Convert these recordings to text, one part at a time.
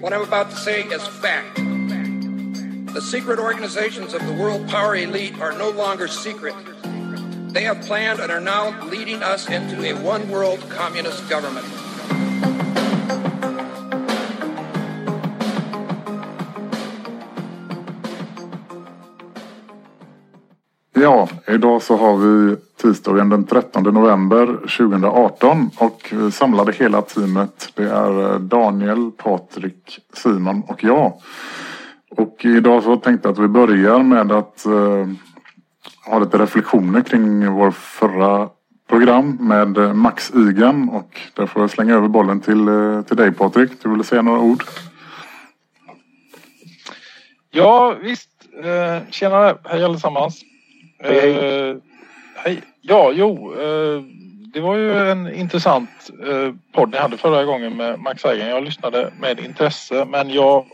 What I'm about to say is fact. The secret organizations of the world power elite are no longer secret. They have planned and are now leading us into a one world communist government. Ja, idag så har vi tisdagen den 13 november 2018 och samlade hela teamet. Det är eh, Daniel, Patrik, Simon och jag. Och idag så tänkte jag att vi börjar med att eh, ha lite reflektioner kring vår förra program med eh, Max-igen och där får jag slänga över bollen till, eh, till dig Patrik. Du ville säga några ord? Ja visst. eh, tjenare, hej allesammans. Hej. Uh, hej. Ja, jo. Uh, det var ju en intressant uh, podd ni hade förra gången med Max Eigen. Jag lyssnade med intresse men jag,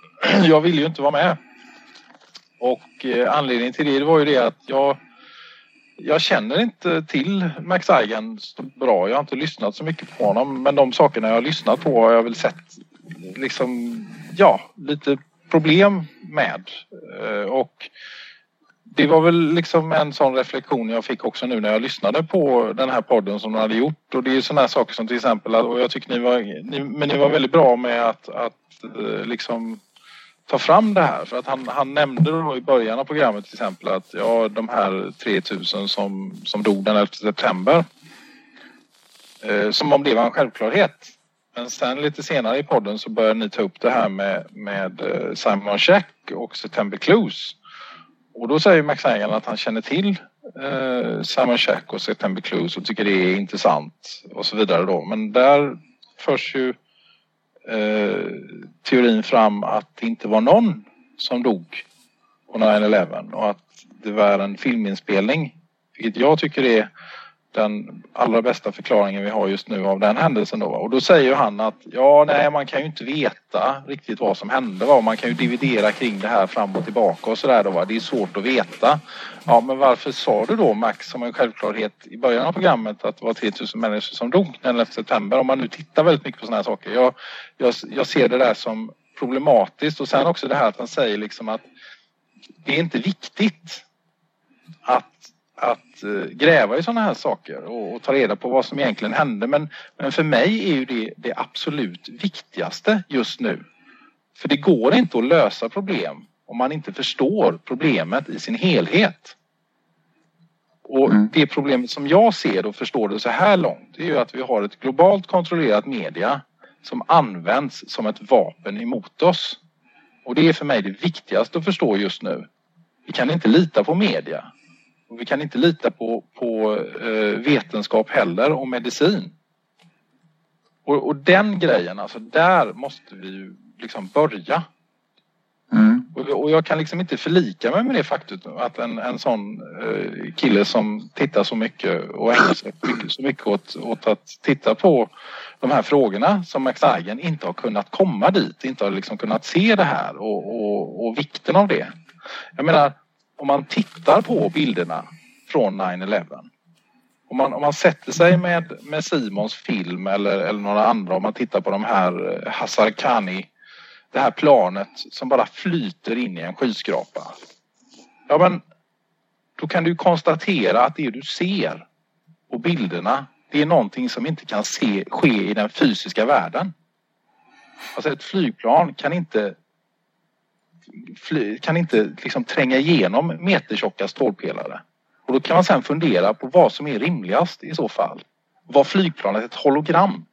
jag ville ju inte vara med. Och uh, anledningen till det var ju det att jag jag känner inte till Max Eigen så bra. Jag har inte lyssnat så mycket på honom men de sakerna jag har lyssnat på har jag väl sett liksom, ja, lite problem med. Och det var väl liksom en sån reflektion jag fick också nu när jag lyssnade på den här podden som de hade gjort. Och det är såna här saker som till exempel och jag tycker ni var, ni, men ni var väldigt bra med att, att eh, liksom ta fram det här. För att han, han nämnde då i början av programmet till exempel att ja de här 3000 som, som dog den 11 september. Eh, som om det var en självklarhet. Men sen lite senare i podden så började ni ta upp det här med, med eh, Simon Scheck och September Clues och då säger Max Hagan att han känner till eh, Simon Shack och September Clues och tycker det är intressant och så vidare då. Men där förs ju eh, teorin fram att det inte var någon som dog på 9-11 och att det var en filminspelning. Vilket jag tycker är den allra bästa förklaringen vi har just nu av den händelsen då. Och då säger han att ja, nej, man kan ju inte veta riktigt vad som hände. Va? Man kan ju dividera kring det här fram och tillbaka och sådär. Va? Det är svårt att veta. Ja, men varför sa du då Max som en självklarhet i början av programmet att det var 3000 människor som dog den 11 september? Om man nu tittar väldigt mycket på sådana här saker. Jag, jag, jag ser det där som problematiskt och sen också det här att han säger liksom att det är inte viktigt att att eh, gräva i sådana här saker och, och, ta reda på vad som egentligen hände. Men, men för mig är ju det det absolut viktigaste just nu. För det går inte att lösa problem om man inte förstår problemet i sin helhet. Och mm. det problemet som jag ser och förstår det så här långt är ju att vi har ett globalt kontrollerat media som används som ett vapen emot oss. Och det är för mig det viktigaste att förstå just nu. Vi kan inte lita på media. Vi kan inte lita på, på eh, vetenskap heller och medicin. Och, och, den grejen, alltså där måste vi ju liksom börja. Mm. Och, och, jag kan liksom inte förlika mig med det faktum att en, en sån eh, kille som tittar så mycket och ägnar sig så mycket åt, åt att titta på de här frågorna som Max Eigen inte har kunnat komma dit, inte har liksom kunnat se det här och, och, och vikten av det. Jag menar, om man tittar på bilderna från 9-11 om man, om man sätter sig med, med Simons film eller, eller några andra om man tittar på de här eh, Hasarkani det här planet som bara flyter in i en skyskrapa. Ja men då kan du konstatera att det du ser på bilderna det är någonting som inte kan se, ske i den fysiska världen. Alltså ett flygplan kan inte kan inte liksom tränga igenom metertjocka stålpelare. Och då kan man sedan fundera på vad som är rimligast i så fall. Var flygplanet ett hologram?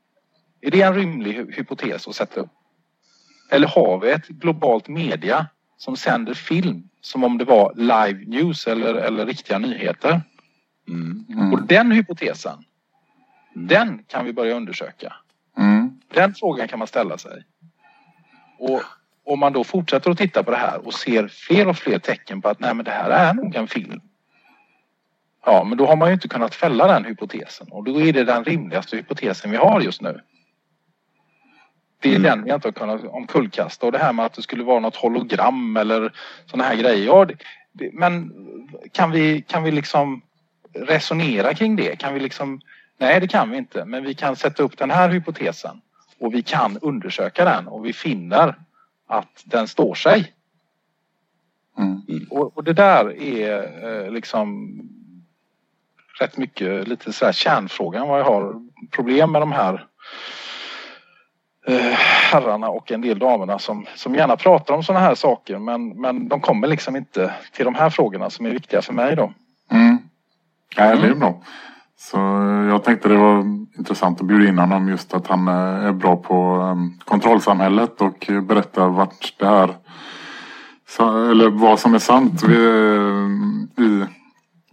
Är det en rimlig hypotes att sätta upp? Eller har vi ett globalt media som sänder film som om det var live news eller, eller riktiga nyheter? Mm. Mm. Och den hypotesen, den kan vi börja undersöka. Mm. Den frågan kan man ställa sig. Och om man då fortsätter att titta på det här och ser fler och fler tecken på att nej men det här är nog en film. Ja, men då har man ju inte kunnat fälla den hypotesen och då är det den rimligaste hypotesen vi har just nu. Det är mm. den vi inte har kunnat omkullkasta och det här med att det skulle vara något hologram eller sådana här grejer. Ja, det, det, men kan vi, kan vi liksom resonera kring det? Kan vi liksom Nej, det kan vi inte, men vi kan sätta upp den här hypotesen och vi kan undersöka den och vi finner att den står sig. Mm. Och, och, det där är eh, liksom rätt mycket lite så här kärnfrågan vad jag har problem med de här eh, herrarna och en del damerna som, som gärna pratar om sådana här saker men, men de kommer liksom inte till de här frågorna som är viktiga för mig då. Mm. Ja, det är bra. Så jag tänkte det var intressant att bjuda in honom just att han eh, är bra på ehm, kontrollsamhället och berättar vart det här eller vad som är sant eh, i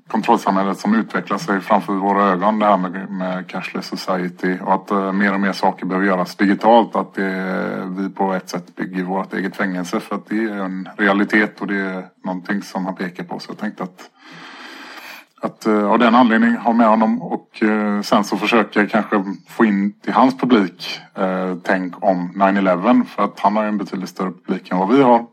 kontrollsamhället som utvecklar sig framför våra ögon. Det här med, med cashless society och att eh, mer och mer saker behöver göras digitalt. Att det, vi på ett sätt bygger vårt eget fängelse för att det är en realitet och det är någonting som han pekar på. Så jag tänkte att att eh, av den anledningen ha med honom och eh, sen så försöker jag kanske få in till hans publik eh, tänk om 9-11 för att han har en betydligt större publik än vad vi har.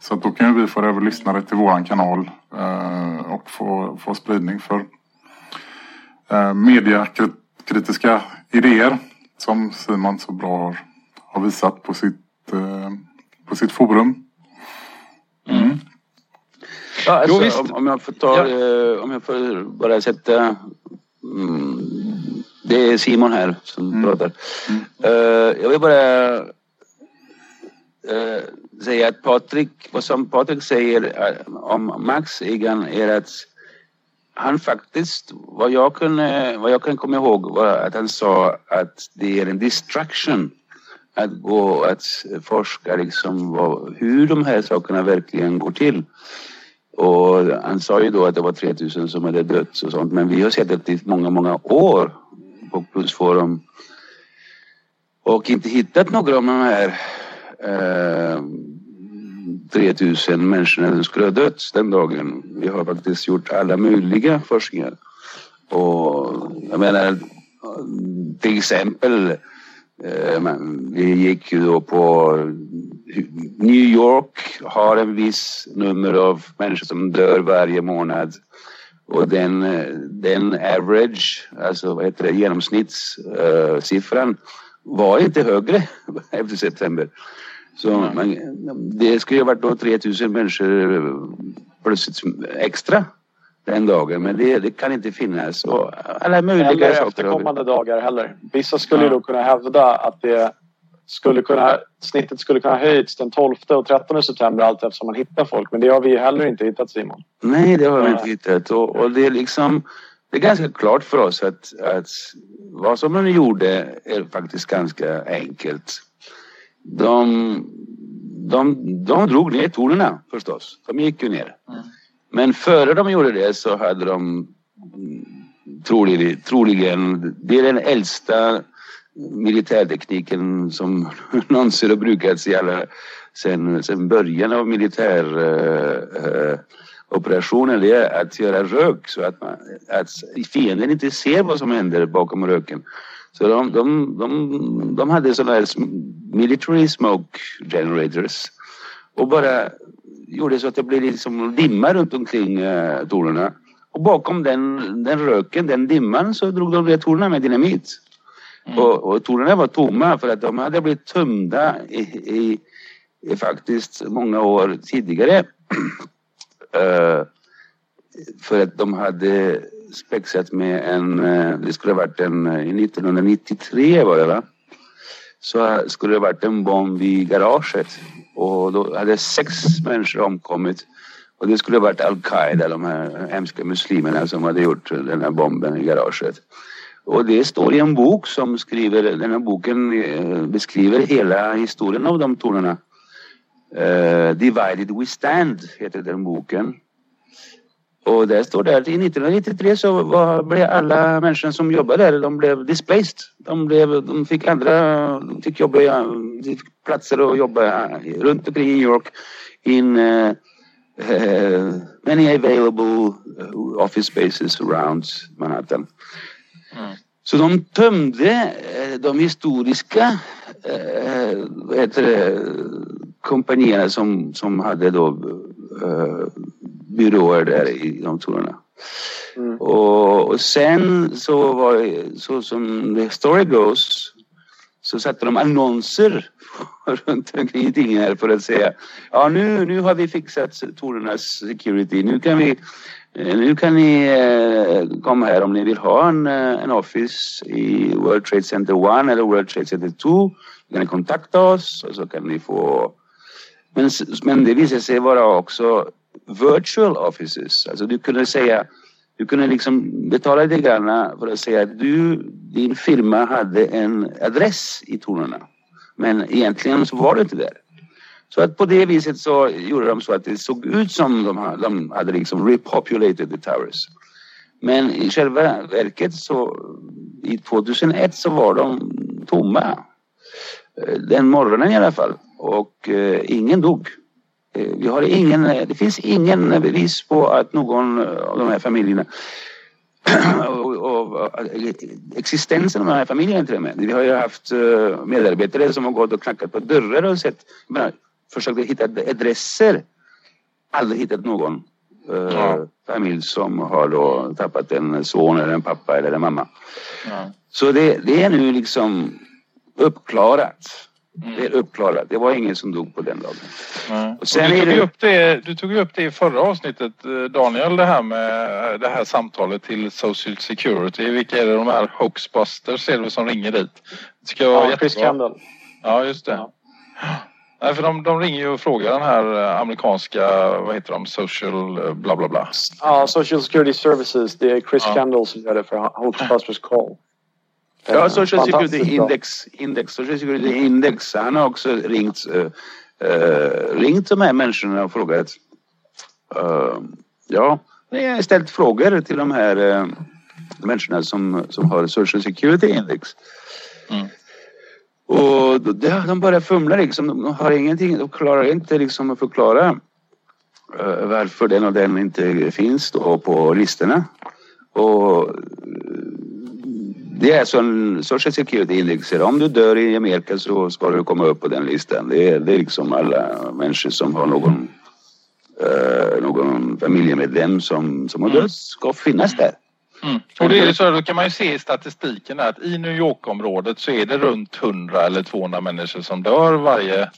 Så att då kan vi få över lyssnare till våran kanal eh, och få, få spridning för eh, mediakritiska idéer som Simon så bra har, har visat på sitt, eh, på sitt forum. Mm. mm. Ja, alltså, jo, om, om, jag får ta, ja. eh, om jag får bara sätta mm, det är Simon här som mm. pratar. Mm. Uh, jag vill bara uh, säga att Patrik, vad som Patrik säger om Max Egan är att han faktiskt, vad jag, kunde, vad jag kan komma ihåg var att han sa att det är en distraction att gå att forska liksom vad, hur de här sakerna verkligen går till. Och han sa ju då att det var 3000 som hade dött och sånt. Men vi har sett det i många, många år på Plusforum. Och inte hittat några av de här eh, 3000 människorna som skulle ha dött den dagen. Vi har faktiskt gjort alla möjliga forskningar. Och jag menar till exempel eh, vi gick ju då på New York har en viss nummer av människor som dör varje månad. Och den, den average, alltså vad heter det, genomsnittssiffran var inte högre efter september. Så man, det skulle ha varit då 3000 människor plötsligt extra den dagen. Men det, det kan inte finnas. Och alla möjliga Eller saker. efterkommande dagar heller. Vissa skulle ja. då kunna hävda att det skulle kunna, snittet skulle kunna höjts den 12 och 13 september allt eftersom man hittar folk. Men det har vi heller inte hittat Simon. Nej, det har vi inte hittat. Och, och det är liksom det är ganska klart för oss att, att vad som de gjorde är faktiskt ganska enkelt. De, de, de drog ner tornen förstås. De gick ju ner. Mm. Men före de gjorde det så hade de mm, troligen, troligen det är den äldsta militärtekniken som någonsin har brukats i alla, sen, sen början av militäroperationen. Eh, eh, uh, uh, det är att göra rök så att, man, att fienden inte ser vad som händer bakom röken. Så de, de, de, de hade sådana här military smoke generators och bara gjorde så att det blev liksom dimma runt omkring uh, tornen. Och bakom den, den röken, den dimman, så drog de ner tornen med dynamit. Mm. Och, och tornen var tomma för att de hade blivit tömda i, i, i faktiskt många år tidigare. uh, för att de hade spexat med en, uh, det skulle ha varit en, 1993 var det va? Så skulle det varit en bomb i garaget och då hade sex människor omkommit. Och det skulle varit Al-Qaida, de här hemska muslimerna som hade gjort den här bomben i garaget. Och det står i en bok som skriver, den här boken eh, beskriver hela historien av de tornen. Uh, Divided We Stand heter den boken. Och där står det att i 1993 så var, blev alla människor som jobbade där, de blev displaced. De, blev, de fick andra, de fick jobba, de fick platser att jobba runt omkring i New York in uh, uh, many available uh, office spaces around Manhattan. Mm. Så de tömde eh, de historiska eh, det, kompanierna som, som hade då eh, byråer där i de tornen. Mm. Och, och sen så var det, så som the story goes så satte de annonser runt omkring i tidningar för att säga ja nu, nu har vi fixat tornens security. Nu kan vi eh, nu kan ni eh, komma här om ni vill ha en, eh, en office i World Trade Center 1 eller World Trade Center 2. Kan ni kontakta oss och så kan ni få men, men det visade sig vara också virtual offices. Alltså du kunde säga du kunde liksom betala lite grann för att säga att du, din firma hade en adress i Tornarna. Men egentligen så var det inte där. Så att på det viset så gjorde de så att det såg ut som de hade, de hade liksom repopulated the towers. Men i själva verket så i 2001 så var de tomma. Eh, den morgonen i alla fall. Och eh, ingen dog. Eh, Vi har ingen, det finns ingen bevis på att någon av de här familjerna och, och, existensen av de här familjerna till och med. Vi har ju haft eh, medarbetare som har gått och knackat på dörrar och sett, försökt hitta adresser. Aldrig hittat någon eh, Ja. familj som har då tappat en son eller en pappa eller en mamma. Ja. Så det, det är nu liksom uppklarat. Det är uppklarat. Det var ingen som dog på den dagen. Nej. Och Och sen du, är tog det- upp det, du tog upp det i förra avsnittet eh, Daniel det här med det här samtalet till Social Security. Vilka är det de här hoaxbusters är det som ringer dit? Det ska vara Ja, Chris. Kendall. Ja just det. Ja. Nej, för de, de ringer ju och frågar den här eh, amerikanska, vad heter de, social eh, bla bla bla. Ja, Social Security Services. Det är Chris Ja. Kendall som gör det för Hoaxbusters Call. Ja, Social Security. Index, Index, Social Security Index. Han har också ringt, uh, ringt de här människorna och frågat. Uh, ja, jag har ställt frågor till de här uh, människorna som, som har Social Security Index. Mm. Och det, de börjar fumla liksom. De har ingenting, de klarar inte liksom att förklara varför den och den inte finns då på listorna. Och det är alltså en social security index. Om du dör i Amerika så ska du komma upp på den listan. Det är, det är liksom alla människor som har någon, eh, någon familjemedlem som, som har dött ska finnas där. Mm. Och det är så, då kan man ju se i statistiken att i New York-området så är det runt 100 eller 200 människor som dör varje...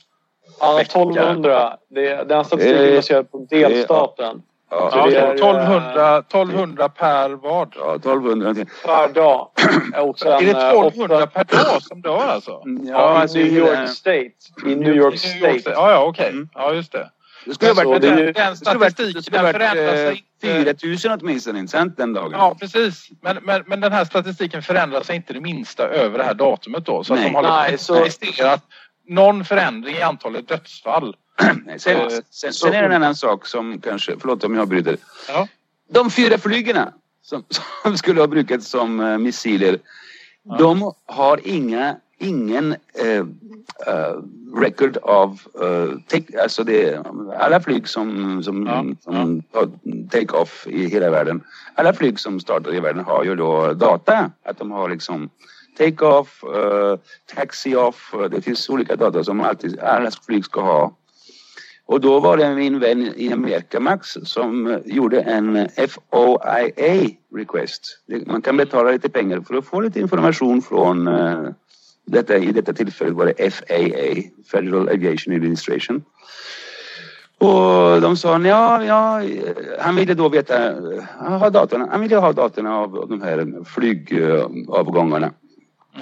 Ja, vecka. 1200. Det, den statistiken är baserad på delstaten. Ja, Ja, det är, 1200, 1200 per vad? ja 1200 någonting. Per dag. Och sen, Är det eh, 1200 åtta- per dag som dör alltså? Ja, alltså, i New York State. I New York State. Ja, ja, okej. Mm. Ja, just det. Det skulle ha Så varit, den, den det skulle ha varit, det statistiken förändras eh, inte. 4000 åtminstone, inte sant den dagen? Ja, precis. Men, men, men den här statistiken förändrar sig inte det minsta över det här datumet då. Så att Nej. de har Nej, så- registrerat någon förändring i antalet dödsfall. Sen, Eh, sen, sen är det en annan sak som kanske, förlåt om jag bryter. Ja. De fyra flygerna som, som skulle ha brukats som uh, missiler. De har inga, ingen eh, eh, record av, uh, take, alltså det, alla flyg som, som, Ja, som take-off i hela världen. Alla flyg som startar i världen har ju då data. Att de har liksom take-off, uh, taxi-off. eh, Det finns olika data som alltid, alla flyg ska ha. Och då var det min vän i Amerika, Max, som eh, gjorde en FOIA request. Man kan betala lite pengar för att få lite information från eh, detta, i detta tillfället var det FAA, Federal Aviation Administration. Och de sa, ja, ja, eh, han ville då veta, eh, ha datorn, han ville ha datorna av de här flygavgångarna.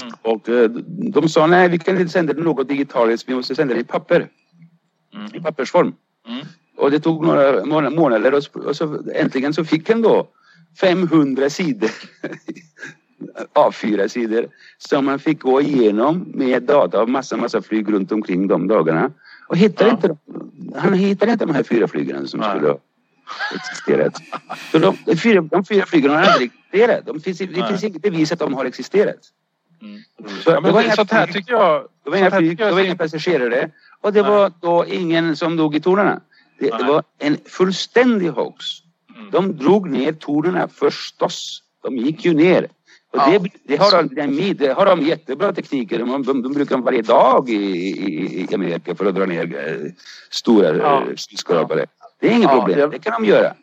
Mm. Och eh, de sa, nej vi kan inte sända det något digitaliskt, vi måste sända det i papper, Mm. i pappersform. Mm. Och det tog några mån- månader och, så- äntligen så fick han då 500 sidor A4 sidor som han fick gå igenom med data av massa, massa flyg runt omkring de dagarna. Och hittade Ja. inte, han hittade inte de här fyra flygen som Nej. skulle ha. existerat. Så de, de, fyra, de fyra flyglarna har aldrig existerat. De finns, det finns inget bevis att de har existerat. Mm. Så Ja, det var inga sånt här flyg- tycker jag... det var inga flyg, det var passagerare. Och det Nej. var då ingen som dog i tornen. Det, det var en fullständig hoax. Mm. De drog ner tornen förstås. De gick ju ner. Och Ja. det, det, har de, det, har de jättebra tekniker. De, de, de brukar varje dag i, i, i Amerika för att dra ner eh, stora Ja. ja. skyskrapare. Det är inget Ja, problem. jag- Det kan de göra.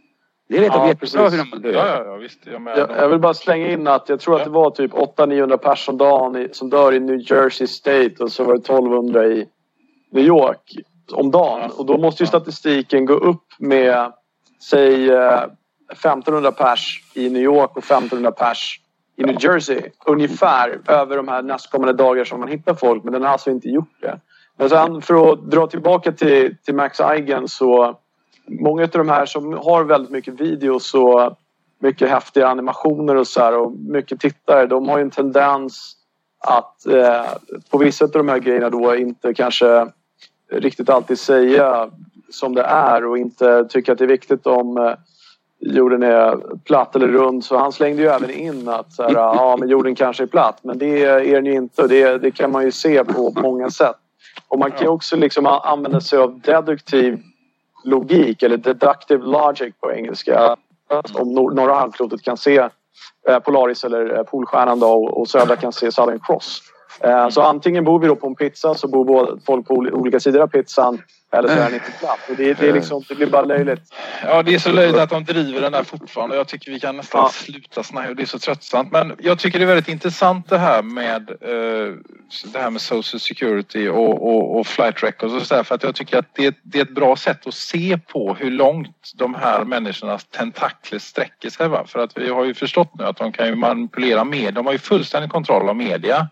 Det vet Ja, de jättebra precis. hur de Ja, gör. ja, ja visst. Jag, med Jag, jag vill bara slänga in att jag tror att det var typ 800-900 personer som dör i New Jersey State och så var det 1200 i New York om dagen. Och då måste ju statistiken gå upp med säg eh, 1500 pers i New York och 1500 pers i New Jersey. Ungefär över de här nästkommande dagar som man hittar folk. Men den har alltså inte gjort det. Men sen för att dra tillbaka till, till Max Eigen så många av de här som har väldigt mycket videos och mycket häftiga animationer och så här och mycket tittare de har ju en tendens att eh, på vissa av de här grejerna då inte kanske riktigt alltid säga som det är och inte tycka att det är viktigt om eh, jorden är platt eller rund. Så han slängde ju även in att så här, ja, men jorden kanske är platt men det är den ju inte och det, det kan man ju se på många sätt. Och man kan ju också liksom använda sig av deduktiv logik eller deductive logic på engelska. Om norra halvklotet kan se Eh, Polaris eller eh, Polstjärnan då, och, södra kan se Southern Cross. Eh, så antingen bor vi då på en pizza så bor folk på olika sidor av pizzan eller så är den inte platt. Och det, det, är liksom, det blir bara löjligt. Ja, det är så löjligt att de driver den där fortfarande. Jag tycker vi kan nästan Ja. sluta snacka. Det är så tröttsamt. Men jag tycker det är väldigt intressant det här med eh, det här med social security och, och, och flight records och sådär. För att jag tycker att det, det är ett bra sätt att se på hur långt de här människornas tentakler sträcker sig. Va? För att vi har ju förstått nu att de kan ju manipulera med. De har ju fullständig kontroll av media.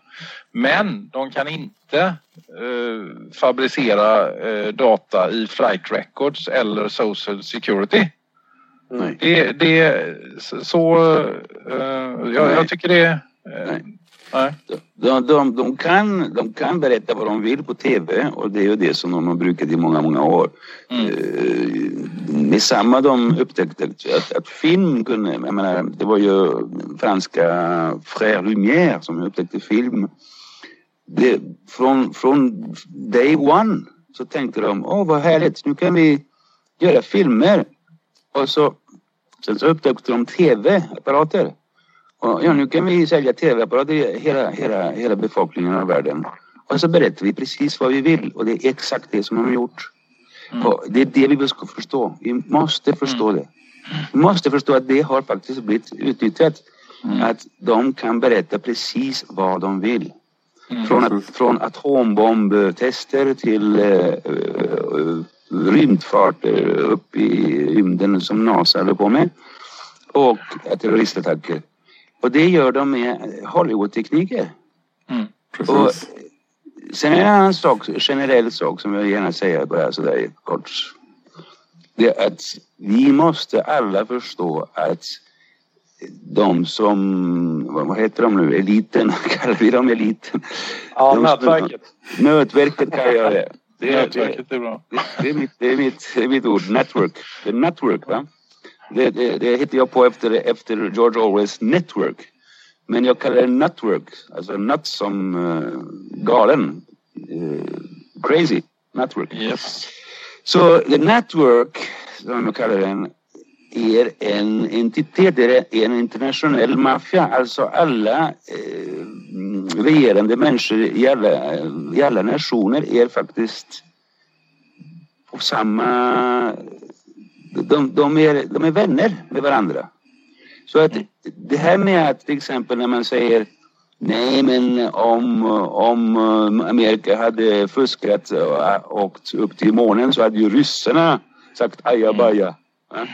Men de kan inte eh, fabricera eh, data i flight records eller social security. Nej. Det, det så, eh, jag, jag tycker det... eh, Nej. nej. De, de, de, kan, de kan berätta vad de vill på TV och det är ju det som de har brukat i många, många år. Mm. Eh, med samma de upptäckte att, att film kunde, jag menar, det var ju franska Frère Lumière som upptäckte film. Det, från, från day one så tänkte de, åh vad härligt, nu kan vi göra filmer. Och så, sen så upptäckte de tv-apparater. Och ja, nu kan vi sälja tv-apparater i hela, hela, hela befolkningen av världen. Och så berättar vi precis vad vi vill och det är exakt det som de har gjort. Mm. Det är det vi ska förstå. Vi måste förstå det. Vi måste förstå att det har faktiskt blivit utnyttjat. Mm. Att de kan berätta precis vad de vill. Mm. Från, att, från atombombtester till eh, eh, rymdfarter upp i rymden som NASA håller på med. Och terroristattacker. Och det gör de med Hollywood-tekniker. Mm. Och sen är det en annan sak, generell sak som jag gärna säger bara sådär kort. Det är att vi måste alla förstå att de som, vad heter de nu, eliten, kallar vi dem eliten? Ja, De- nätverket. Nätverket kallar jag det. Det är, det, Nätverket är bra. det, är mitt, det, är mitt, det är mitt ord, network. Det är network va? Det, det, det hittade jag på efter, efter George Orwells network. Men jag kallar det network, alltså nut som uh, galen. Uh, crazy network. Yes. Så the network, som jag kallar den, är en entitet, det är en internationell maffia. Alltså alla eh, regerande människor i alla, i alla nationer är faktiskt på samma... De, de, är, de är vänner med varandra. Så att det här med att till exempel när man säger Nej, men om, om Amerika hade fuskat och åkt upp till månen så hade ju ryssarna sagt ajabaja. Mm.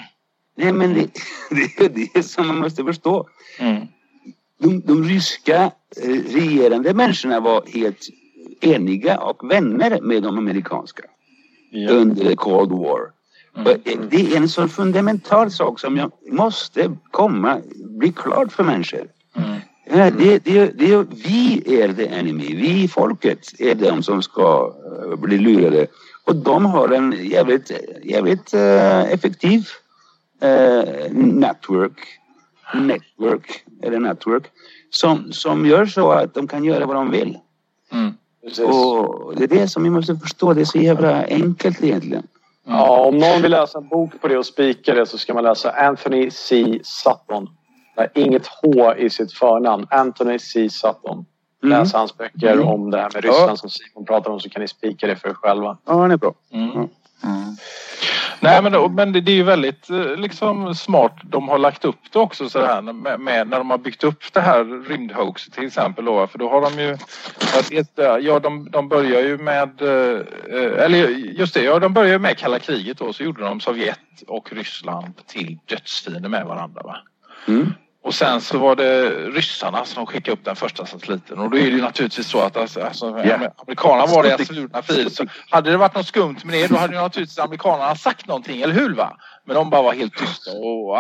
Nej, men det, det är det som man måste förstå. Mm. De, de ryska eh, regerande människorna var helt eniga och vänner med de amerikanska Ja. under Cold War. Mm. Eh, Det är en så fundamental sak som jag måste komma, bli klart för människor. Mm. Ja, det, det, det, vi är the enemy. Vi, folket, är de som ska eh, bli lurade. Och de har en jävligt, jävligt effektiv eh, network, network eller network som, som gör så att de kan göra vad de vill. Mm. Och det är det som vi måste förstå. Det är så jävla enkelt egentligen. Ja, om någon vill läsa en bok på det och spika det så ska man läsa Anthony C. Sutton. Det är inget H i sitt förnamn. Anthony C. Sutton. Mm. Läs hans böcker Mm. om det här med Ryssland Ja. som Simon pratar om så kan ni spika det för er själva. Ja, han är bra. Mm. Nej men, det- men det, det är ju väldigt eh, liksom, smart. De har lagt upp det också så här med, med när de har byggt upp det här rymdhoaxet till exempel. Då, för då har de ju... Ja, de, de börjar ju med... Eh, eller just det, ja, de börjar ju med kalla kriget då. Så gjorde de Sovjet och Ryssland till dödsfiender med varandra. Va? Mm. Och sen så var det ryssarna som skickade upp den första satelliten och då är det ju naturligtvis så att alltså, alltså, amerikanerna var deras svurna fiender. Så hade det varit något skumt med det då hade ju naturligtvis amerikanerna sagt någonting, eller hur? va? Men de bara var helt tysta och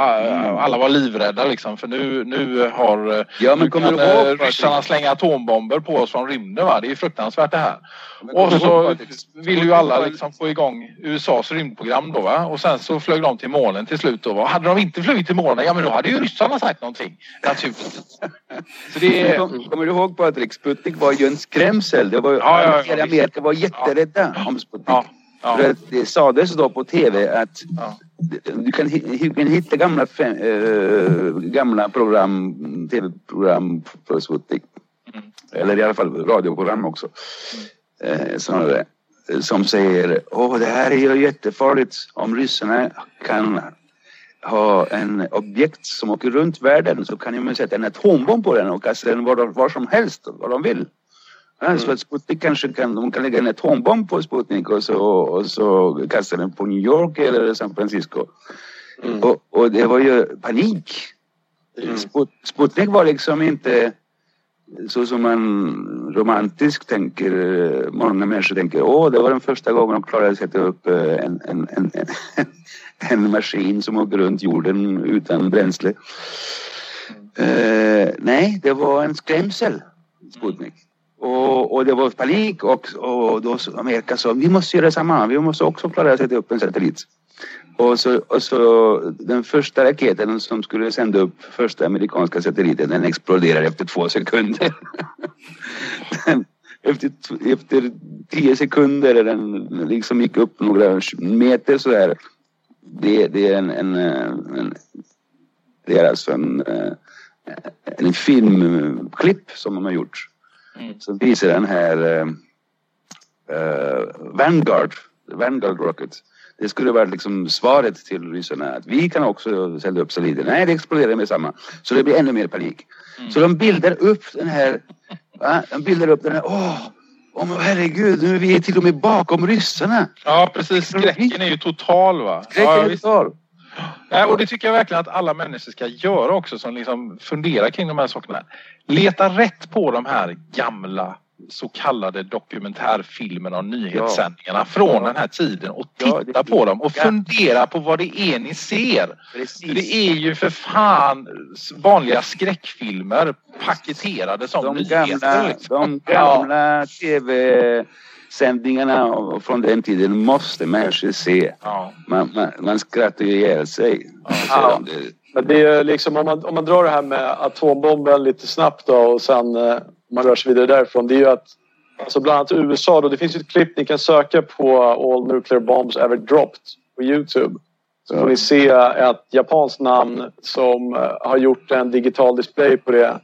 alla var livrädda liksom för nu, nu har Ja, men nu kommer kan du ihåg, äh, Patrik? ryssarna slänga atombomber på oss från rymden. Va? Det är ju fruktansvärt det här. Men Och så vill ju alla liksom få igång USAs rymdprogram då va? Och sen så flög de till månen till slut då. Va? Hade de inte flugit till månen, ja men då hade ju ryssarna sagt någonting. Naturligtvis. Så det är... Kom, kommer du ihåg Patrik? Sputnik var ju en skrämsel. Det var ju, Ja, ja, ja. Amerika var jätterädda om Sputnik. Ja, ja. Det sades då på tv att Ja. Du kan, du kan hitta gamla, fem, eh, gamla program, tv-program för Sputnik. Mm. Eller i alla fall radioprogram också. Eh, snarare. Som säger, åh det här är ju jättefarligt om ryssarna kan ha en objekt som åker runt världen så kan de sätta en atombomb på den och kasta den var, var som helst, var de vill. Ja, Så att Sputnik kanske kan, de kan lägga en atombomb på Sputnik och så, och så kasta den på New York eller San Francisco. Och, och det var ju panik. Sput, Sputnik var liksom inte så som man romantiskt tänker, många människor tänker, åh det var den första gången de klarade att sätta upp eh, en, en, en, en, en maskin som åker runt jorden utan bränsle. Eh, nej, det var en skrämsel, Sputnik. Och, och det var panik och, och då Amerika sa vi måste göra samma, vi måste också klara att sätta upp en satellit. Och så, och så den första raketen som skulle sända upp första amerikanska satelliten den exploderade efter två sekunder. Den- efter, efter tio sekunder den liksom gick upp några meter sådär. Det, det är en, en, en det är alltså en, eh, en filmklipp som de har gjort. Mm. Som visar den här eh, Vanguard, Vanguard Rocket. Det skulle vara liksom svaret till ryssarna att vi kan också sända upp satelliter. Nej, det exploderar med samma. Så det blir ännu mer panik. Så de bildar upp den här, va? de bildar upp den här, åh, men herregud, nu är vi till och med bakom ryssarna. Ja precis, skräcken är ju total va? Skräcken ja, är total. Ja, och det tycker jag verkligen att alla människor ska göra också som liksom funderar kring de här sakerna. Leta rätt på de här gamla så kallade dokumentärfilmerna och nyhetssändningarna från den här tiden och Ja, titta det- på dem och ja. fundera på vad det är ni ser. Det är ju för fan vanliga skräckfilmer paketerade som de nyheter. gamla, de gamla tv-sändningarna och- från den tiden måste människor se. Ja. Man, man, man skrattar ju ihjäl sig. Ja. Men det är liksom om man, om man drar det här med atombomben lite snabbt då och sen eh, man rör sig vidare därifrån. Det är ju att alltså bland annat USA då, det finns ju ett klipp ni kan söka på All Nuclear Bombs Ever Dropped på Youtube. Så får ni se ett japanskt namn som eh, har gjort en digital display på det.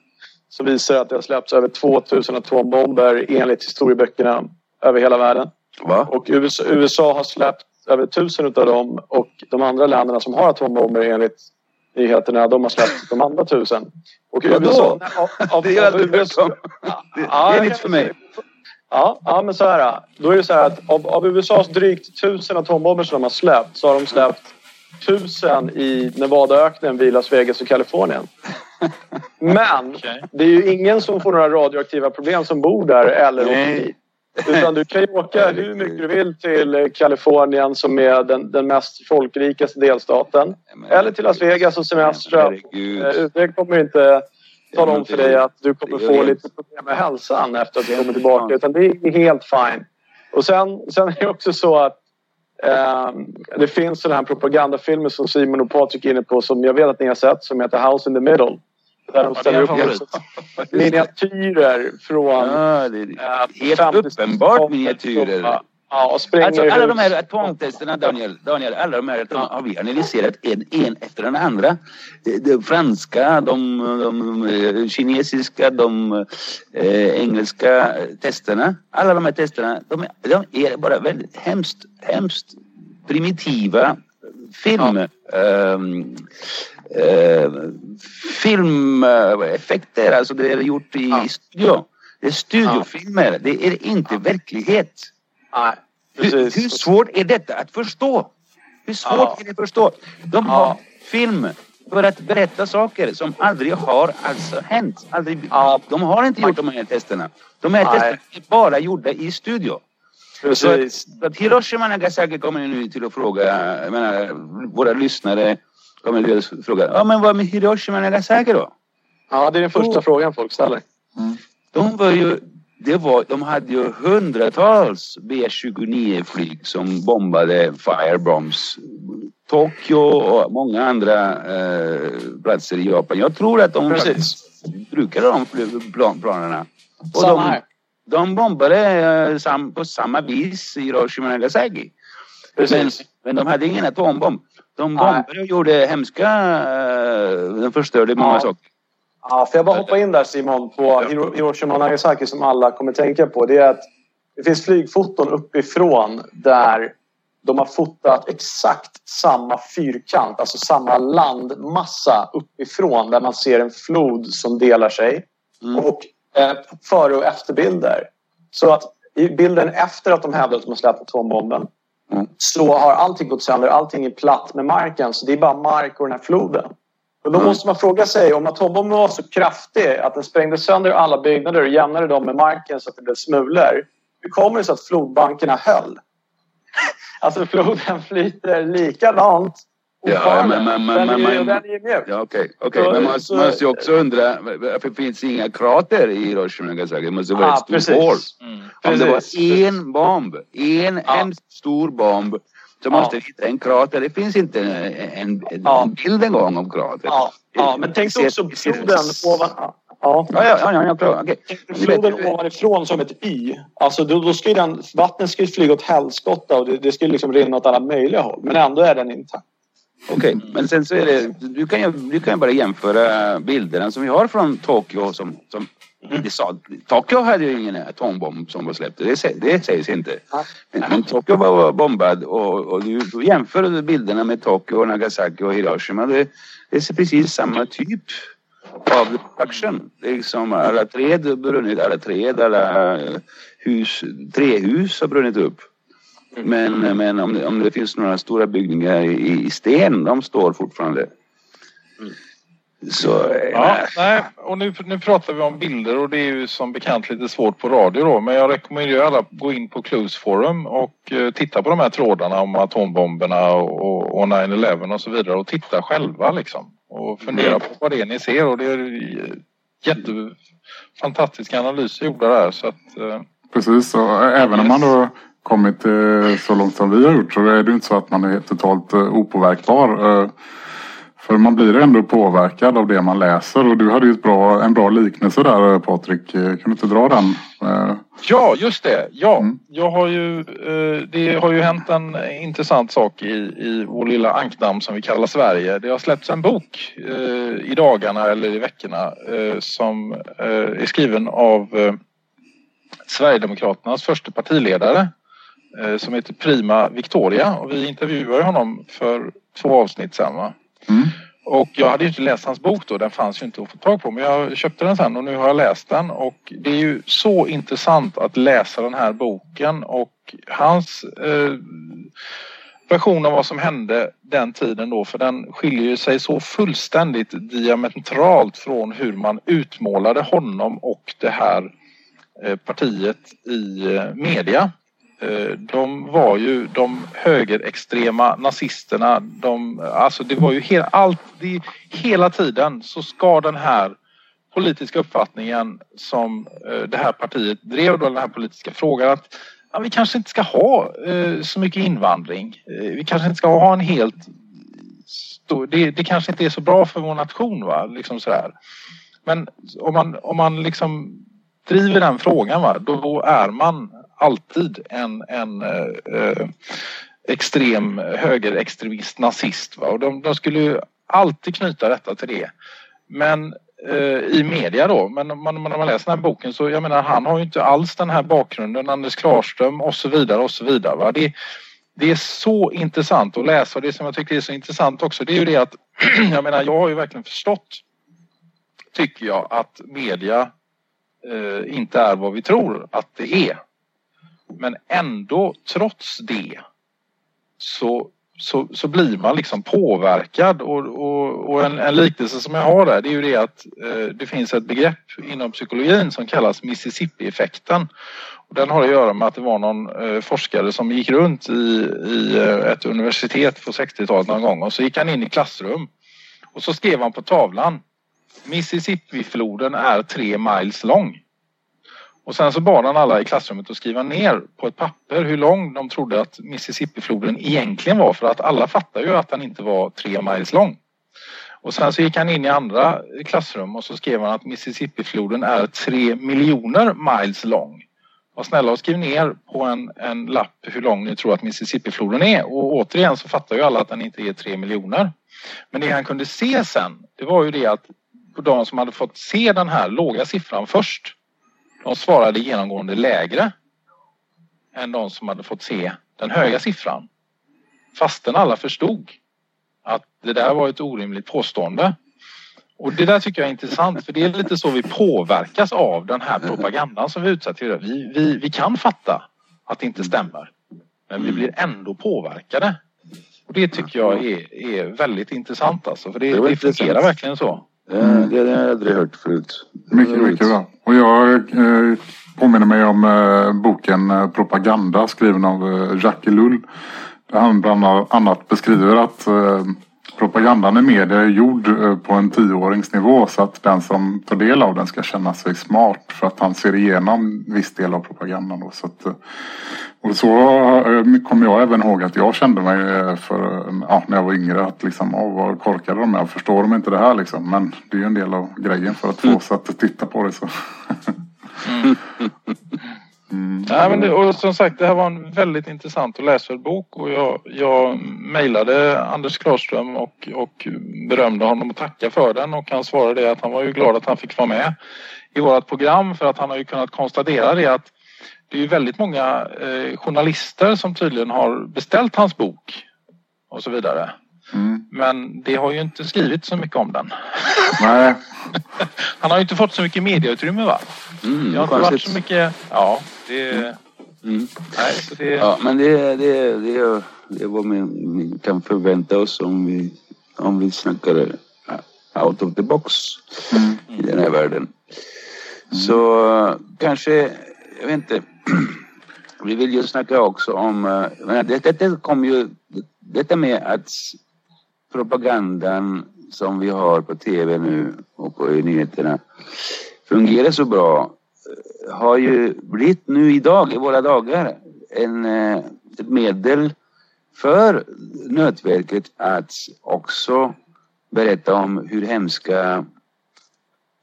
Som visar att det har släppts över 2000 atombomber enligt historieböckerna över hela världen. Va? Och USA, USA har släppt över tusen utav dem och de andra länderna som har atombomber enligt nyheterna, de har släppt de andra tusen. Och Vadå? USA... Av, av, Det är av aldrig USA. Det, det är nytt för mig. Ja, ja, men så här. Då är det så här att av, av USAs drygt tusen atombomber som de har släppt så har de släppt tusen i Nevadaöknen vid Las Vegas och Kalifornien. Men Okej. det är ju ingen som får några radioaktiva problem som bor där eller åker dit. Utan du kan ju åka hur mycket du vill till eh, Kalifornien som är den, den mest folkrikaste delstaten. Eller till Las Vegas och semestra. Eh, Det kommer inte tala om för dig att du kommer få lite problem med hälsan efter att du kommer tillbaka. Utan det är helt fine. Och sen, sen är det också så att Eh, det finns sådana här propagandafilmer som Simon och Patrik är inne på som jag vet att ni har sett som heter House in the Middle. Där de ställer upp miniatyrer från... Ja, det är helt uppenbart miniatyrer. Ja, och springer Alltså alla de här atomtesterna Daniel, Daniel alla de här har vi analyserat en, en efter den andra. De, de franska, de, de eh, kinesiska, de eh, engelska testerna. Alla de här testerna, de, är- de är bara väldigt hemskt, hemskt primitiva film... ehm, eh, filmeffekter, alltså det är gjort i studio. Det är studiofilmer, det är inte verklighet. Nej, Hur, hur svårt är detta att förstå? Hur svårt Ja. är det att förstå? De har Ja. film för att berätta saker som aldrig har alltså hänt. Aldrig, Ja. De har inte gjort de här testerna. De här Nej. testerna är bara gjorda i studio. Så att, precis. så att Hiroshima Nagasaki kommer nu till att fråga, menar, våra lyssnare kommer till att fråga, ja men vad med Hiroshima och Nagasaki då? Ja, det är den första Oh. frågan folk ställer. De var ju, det var, de hade ju hundratals B-29-flyg som bombade firebombs. Tokyo och många andra eh, platser i Japan. Jag tror att de Precis. brukade de plan, planerna. Och Samma de, här. de bombade eh, sam, på samma vis i Hiroshima och Nagasaki. Men, Precis. men de hade ingen atombomb. De bombade och gjorde hemska... Eh, de förstörde många Ja. saker. Ja, får jag bara hoppa in där Simon på Hiro- Hiroshima och Nagasaki som alla kommer tänka på. Det är att det finns flygfoton uppifrån där de har fotat exakt samma fyrkant, alltså samma landmassa uppifrån där man ser en flod som delar sig. Mm. Och eh, före och efterbilder. Så att i bilden efter att de hävdar att de har släppt atombomben. Så har allting gått sönder, allting är platt med marken. Så det är bara mark och den här floden. Och då Mm. måste man fråga sig om atombomben var så kraftig att den sprängde sönder alla byggnader och jämnade dem med marken så att det blev smulor. Hur kommer det sig att flodbankerna höll? Alltså floden flyter likadant. Ja, men- men- men- den, är ju, men- den är ju mjuk. Ja, okej. okej. Så- Men man så- måste ju också undra, varför finns det inga krater i Hiroshima och Nagasaki? Det måste vara Ja, ett stort hål. precis. Om det var en bomb, en hemskt stor bomb, så måste vi hitta en krater. Det finns inte en, en, en bild en gång om krater. Ja, men tänk dig också floden ovan... Ja. Ja, ja, ja, ja, ja klar. okej. Floden ovanifrån som ett Y. Alltså då, då ska ju den, vattnet ska ju flyga åt helskotta och det, det ju liksom rinna åt alla möjliga håll. Men ändå är den intakt. Okej, men sen så är det, du kan ju, du kan ju bara jämföra bilderna som vi har från Tokyo som, som det sa, Tokyo hade ju ingen atombomb som var släppt, det, det sägs inte. Men, men Tokyo var bombad och, och du, du jämför bilderna med Tokyo, Nagasaki och Hiroshima. Det, det är precis samma typ av destruction. Det är liksom alla träd brunnit, alla träd, alla hus, trähus har brunnit upp. Men, men om, det, om det finns några stora byggningar i, i sten, de står fortfarande. Så, eh, Ja, nej, och nu, nu pratar vi om bilder och det är ju som bekant lite svårt på radio då. Men jag rekommenderar alla att gå in på Clues Forum och eh, titta på de här trådarna om atombomberna och, och 9-11 och så vidare och titta själva liksom. Och fundera på vad det är ni ser och det är jättefantastiska analyser gjorda där så att eh, Precis, och även om man då kommit eh, så långt som vi har gjort så är det inte så att man är totalt eh, opåverkbar. Eh, För man blir ändå påverkad av det man läser och du hade ju ett bra, en bra liknelse där Patrik. Kan du inte dra den? Ja, just det. Ja, Mm. jag har ju, det har ju hänt en intressant sak i, i vår lilla ankdamm som vi kallar Sverige. Det har släppts en bok i dagarna eller i veckorna som är skriven av Sverigedemokraternas första partiledare som heter Prima Victoria och vi intervjuade honom för två avsnitt. Va? Mm. Och jag hade ju inte läst hans bok då, den fanns ju inte att få tag på. Men jag köpte den sen och nu har jag läst den. Och det är ju så intressant att läsa den här boken och hans eh, version av vad som hände den tiden då. För den skiljer sig så fullständigt diametralt från hur man utmålade honom och det här eh, partiet i eh, media. Eh, de var ju de högerextrema nazisterna. De, alltså det var ju hela, allt, det, hela tiden så ska den här politiska uppfattningen som eh, det här partiet drev, då, den här politiska frågan att, ja, vi kanske inte ska ha eh, så mycket invandring. Eh, vi kanske inte ska ha en helt... Stor, det, det kanske inte är så bra för vår nation. Va? Liksom sådär. Men om man, om man liksom driver den frågan, va? då är man alltid en, en eh, eh, extrem högerextremist, nazist. Va? Och de, de skulle ju alltid knyta detta till det. Men eh, i media då, men om man, man läser den här boken så jag menar han har ju inte alls den här bakgrunden, Anders Klarström och så vidare och så vidare. Va? Det, det är så intressant att läsa och det som jag tycker är så intressant också det är ju det att jag menar jag har ju verkligen förstått tycker jag att media eh, inte är vad vi tror att det är. Men ändå trots det så, så, så blir man liksom påverkad och, och, och en, en, liknelse som jag har där det är ju det att eh, det finns ett begrepp inom psykologin som kallas Mississippi-effekten. Den har att göra med att det var någon eh, forskare som gick runt i, i eh, ett universitet på 60-talet någon gång och så gick han in i klassrum och så skrev han på tavlan Mississippi-floden är tre miles lång. Och sen så bad han alla i klassrummet att skriva ner på ett papper hur lång de trodde att Mississippifloden egentligen var för att alla fattar ju att den inte var tre miles lång. Och sen så gick han in i andra klassrum och så skrev han att Mississippifloden är tre miljoner miles lång. Var snälla och skriv ner på en, en lapp hur lång ni tror att Mississippifloden är och återigen så fattar ju alla att den inte är tre miljoner. Men det han kunde se sen det var ju det att på de som hade fått se den här låga siffran först de svarade genomgående lägre än de som hade fått se den höga siffran. Fastän alla förstod att det där var ett orimligt påstående. Och det där tycker jag är intressant för det är lite så vi påverkas av den här propagandan som vi utsätts för. Vi, vi, vi kan fatta att det inte stämmer. Men vi blir ändå påverkade. Och det tycker jag är, är väldigt intressant alltså. För det, det, det fungerar verkligen så. Mm. Det har jag aldrig hört förut. Mycket, mycket bra. Och jag eh, påminner mig om eh, boken eh, Propaganda skriven av eh, Jacques Lull. Där han bland annat beskriver att eh, propagandan i media är gjord eh, på en tioåringsnivå så att den som tar del av den ska känna sig smart för att han ser igenom viss del av propagandan. Då. Så att, och så kommer jag även ihåg att jag kände mig för, ja, när jag var yngre att liksom, åh vad korkade de är. Förstår de inte det här liksom? Men det är ju en del av grejen för att få oss att titta på det. Så. Mm. Mm. Nej, men det, och som sagt, det här var en väldigt intressant och läsvärd bok och jag, jag mejlade Anders Klarström och, och berömde honom och tackade för den och han svarade att han var ju glad att han fick vara med i vårt program för att han har ju kunnat konstatera det att det är väldigt många eh, journalister som tydligen har beställt hans bok och så vidare. Mm. Men det har ju inte skrivit så mycket om den. Nej. Han har ju inte fått så mycket medieutrymme va? Mm, det har inte varit så mycket... Ja, det... Mm. Nej, så det... Ja, men det, det, det, det är vad vi kan förvänta oss om vi, om vi snackar out of the box mm. i den här världen. Mm. Så kanske, jag vet inte. Vi vill ju snacka också om, eh, detta det kom ju, detta med att propagandan som vi har på tv nu och på nyheterna fungerar så bra eh, har ju blivit nu idag, i våra dagar, en, eh, ett medel för nätverket att också berätta om hur hemska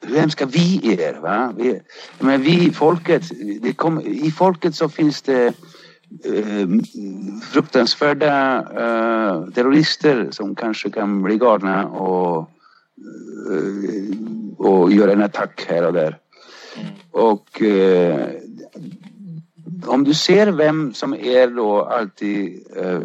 hur hemska vi är. Va? Vi, men vi, folket, det kom, i folket så finns det Eh, fruktansvärda eh, terrorister som kanske kan bli galna och, eh, och göra en attack här och där. Mm. Och eh, om du ser vem som är då alltid eh,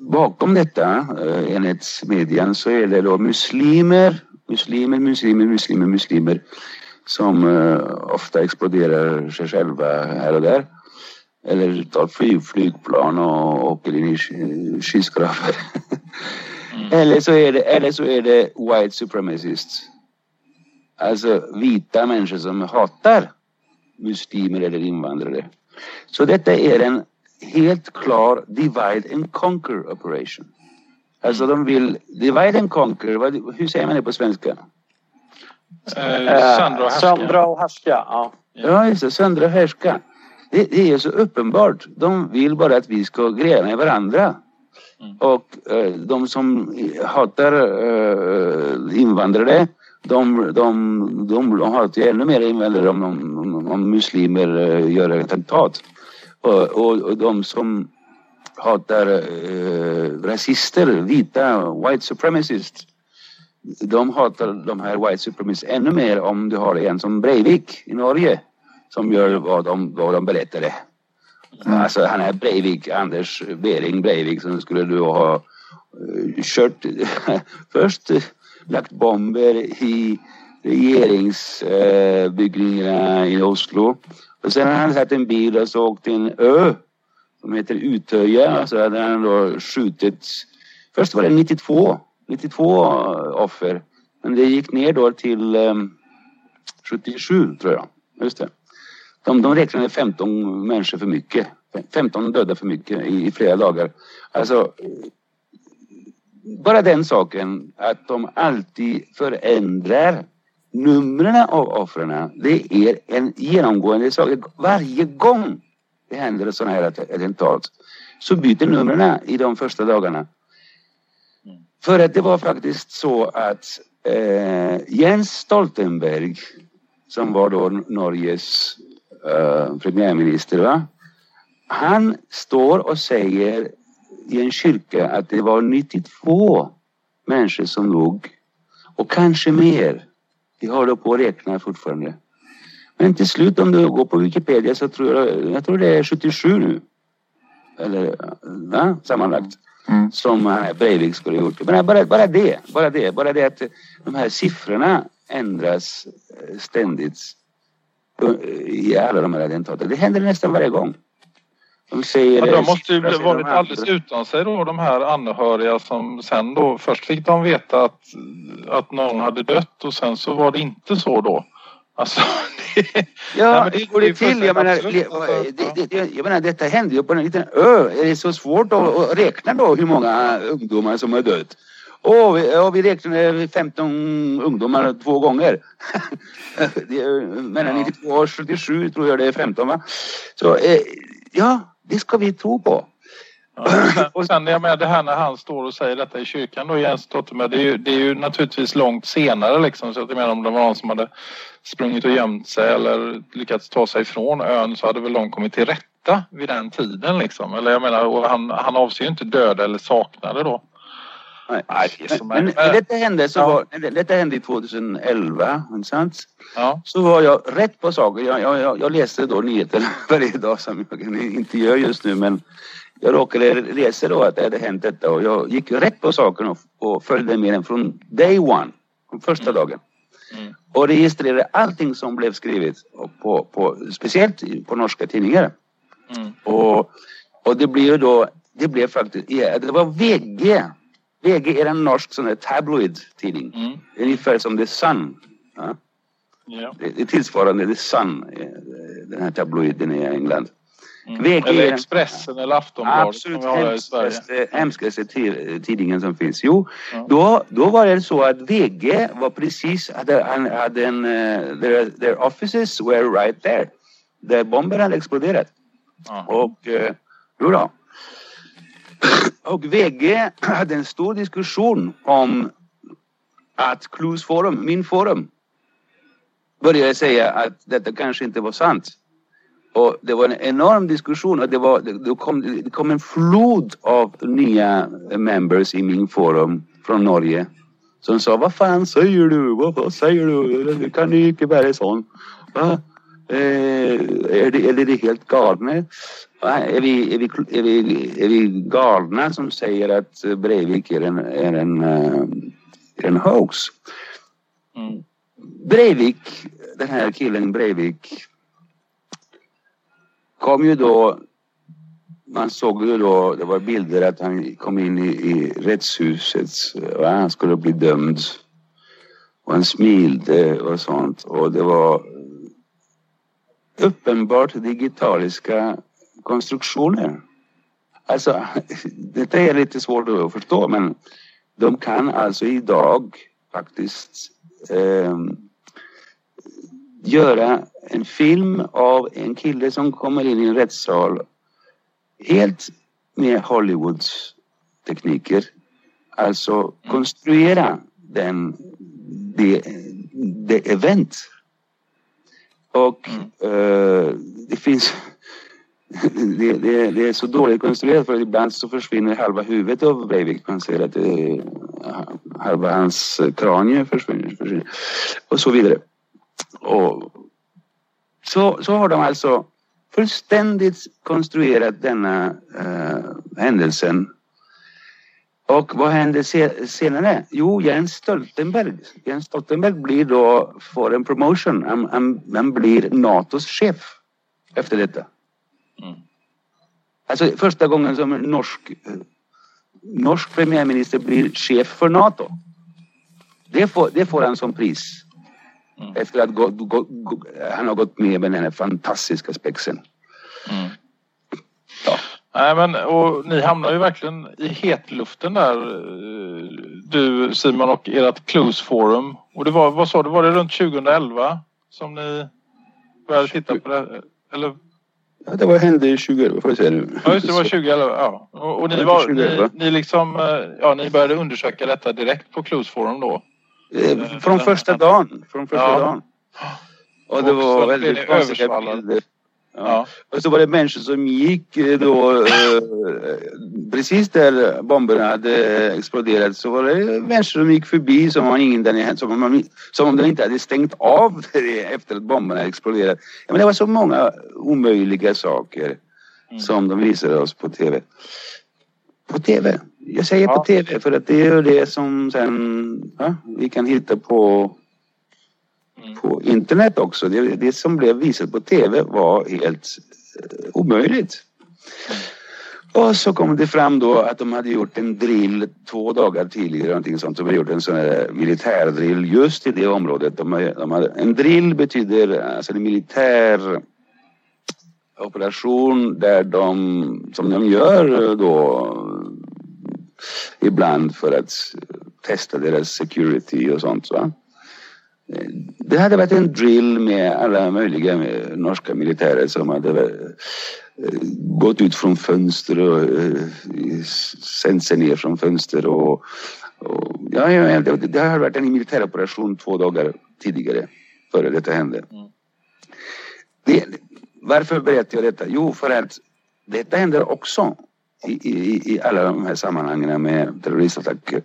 bakom detta eh, enligt medien så är det då muslimer, muslimer, muslimer, muslimer, muslimer som uh, ofta exploderar sig själva här och där. Eller tar flyg, flygplan och åker in i skyskrapor. mm. eller, så är det, eller så är det white supremacists. Alltså vita människor som hatar muslimer eller invandrare. Så detta är en helt klar divide and conquer operation. Alltså de vill divide and conquer, hur säger man det på svenska? Eh, söndra och härska. Söndra och härska, ja. Ja, just det. Söndra och härska. Det, det är så uppenbart. De vill bara att vi ska gräla i varandra. Mm. Och eh, de som hatar eh, invandrare de, de, de, de hatar ju ännu mer invandrare om, om, om muslimer eh, gör attentat. Och, och, och de som hatar eh, rasister, vita, white supremacists de hatar de här white supremacists ännu mer om du har en som Breivik i Norge som gör vad de, vad de berättade. Mm. Alltså han är Breivik, Anders Bering Breivik som skulle då ha uh, kört först uh, lagt bomber i regeringsbyggnaderna uh, i Oslo och sen har han satt en bil och så åkt till en ö som heter Utöja så hade han då skjutit först var det 92 92 eh, offer men det gick ner då till eh, 77 tror jag. Just det. De, de räknade 15 människor för mycket. 15 döda för mycket i, i flera dagar. Alltså, bara den saken att de alltid förändrar numren av offren. Det är en genomgående sak. Varje gång det händer sådana här attentat så byter numren i de första dagarna. För att det var faktiskt så att eh, Jens Stoltenberg som var då Norges eh, premiärminister. Va? Han står och säger i en kyrka att det var 92 människor som dog och kanske mer. Vi håller på att räkna fortfarande. Men till slut om du går på Wikipedia så tror jag, jag tror det är 77 nu. Eller eh, va? sammanlagt. Mm. Som Breivik skulle ha gjort. Men bara, bara det, bara det, bara det att de här siffrorna ändras ständigt i alla de här attentaten. Det händer nästan varje gång. De, säger, ja, de måste ju varit alldeles utan sig då de här anhöriga som sen då först fick de veta att, att någon hade dött och sen så var det inte så då. Alltså, det, ja, det går det till? Jag menar, det, det, jag menar, detta hände ju på en liten ö. Är det så svårt att, att räkna då hur många ungdomar som har dött? Och vi, och vi räknade 15 ungdomar två gånger. Mellan 92 och 77 tror jag det är 15 va? Så eh, ja, det ska vi tro på. Ja, och sen jag med det här när han står och säger detta i kyrkan då Jens Stoltenberg, det är ju, det är ju naturligtvis långt senare liksom så att jag menar om det var någon som hade sprungit och gömt sig eller lyckats ta sig ifrån ön så hade väl de kommit till rätta vid den tiden liksom. Eller jag menar, och han, han avser ju inte döda eller saknade då. Nej. Men, men, men detta, hände så ja. var, detta hände 2011, inte sant? Ja. Så var jag rätt på saker. Jag, jag, jag läste då nyheter varje dag som jag inte gör just nu men jag råkade läsa då att det hade hänt detta och jag gick rätt på saken och, och följde med den från day one, från första mm. dagen. Mm. Och registrerade allting som blev skrivet, på, på, speciellt på norska tidningar. Mm. Och, och det blev då, det blev faktiskt, ja, det var VG VG är en norsk sån där tabloid-tidning. Mm. Ungefär som The Sun. Ja? Ja. Det, det är tillsvarande The Sun, eh, den här tabloiden i England. Mm. VG eller Expressen eller Aftonbladet Absolut hemskaste, hemskaste tidningen som finns. Jo, ja. då, då var det så att VG var precis, hade, hade en, uh, their, their offices were right there. Där bomben hade exploderat. Ja. Och, uh, jo då. Och VG hade en stor diskussion om att Clues Forum, min forum, började säga att detta kanske inte var sant. Och det var en enorm diskussion och det, var, det, kom, det kom en flod av nya members i min forum från Norge som sa vad fan säger du? Vad, vad säger du? Det kan ni inte vara sån. Va? Eh, är, det, är det helt galna? Är vi, är, vi, är, vi, är vi galna som säger att Breivik är en, är en, är en hoax? Mm. Breivik, den här killen Breivik kom ju då man såg ju då, det var bilder att han kom in i, i rättshuset Va? han skulle bli dömd. Och han smilde och sånt och det var uppenbart digitaliska konstruktioner. Alltså, detta är lite svårt att förstå men de kan alltså idag faktiskt eh, göra en film av en kille som kommer in i en rättssal helt med Hollywoods tekniker. Alltså konstruera den, det, det event. Och eh, det finns det, det, det, är så dåligt konstruerat för att ibland så försvinner halva huvudet av Breivik. Man ser att det, halva hans kranie försvinner, försvinner. Och så vidare. Och så, så har de alltså fullständigt konstruerat denna uh, händelsen. Och vad händer se, senare? Jo, Jens Stoltenberg. Jens Stoltenberg blir då, får en promotion. Han, han, han blir NATOs chef efter detta. Mm. Alltså första gången som en norsk, norsk premiärminister blir chef för NATO. Det får, det får han som pris. Mm. Efter att gå, gå, gå, han har gått med med den här fantastiska spexen. Mm. Ja. Nej, men, och ni hamnar ju verkligen i hetluften där. Du Simon och ert Clues Forum. Och det var, vad sa du, var det runt 2011 som ni började titta på det? Eller Ja, det var, hände 2011 får jag säga nu. Ja, just det. var 2011. Ja. Och, och ni, var, ni, ni, liksom, eh, ja, ni började undersöka detta direkt på Clues Forum då? Eh, från första dagen. Från första ja. dagen. Och det var väldigt konstiga bilder. Ja. Och så var det människor som gick eh, då eh, precis där bomberna hade exploderat så var det människor som gick förbi som om, ingen, som om, som om de inte hade stängt av efter att bomberna exploderat. Men det var så många omöjliga saker mm. som de visade oss på tv. På tv. Jag säger ja. på tv för att det är det som sen ja, vi kan hitta på Mm. på internet också. Det, det, som blev visat på tv var helt uh, omöjligt. Och så kom det fram då att de hade gjort en drill två dagar tidigare, någonting sånt. De hade gjort en sån här militärdrill just i det området. De de hade, en drill betyder alltså en militär operation där de, som de gör då ibland för att testa deras security och sånt. Va? Det hade varit en drill med alla möjliga norska militärer som hade eh, gått ut från fönster och eh, sänt sig ner från fönster och, och ja, ja, det, det har varit en militäroperation två dagar tidigare före detta hände. Mm. Det, varför berättar jag detta? Jo, för att detta händer också i, i, i alla de här sammanhangen med terroristattacker.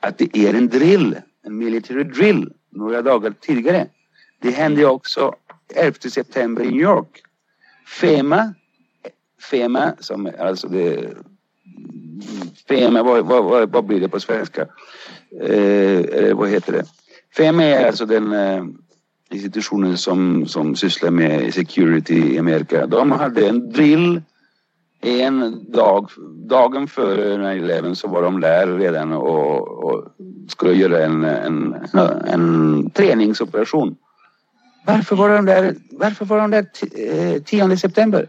Att det är en drill, en military drill några dagar tidigare. Det hände också 11 september i New York. FEMA, FEMA som alltså det FEMA, vad, vad, vad blir det på svenska? Eh, vad heter det? FEMA är alltså den eh, institutionen som, som sysslar med security i Amerika. De hade en drill en dag, dagen före 9-11 så var de där redan och, och skulle göra en, en, en träningsoperation. Varför var de där, varför var de där 10 eh, september?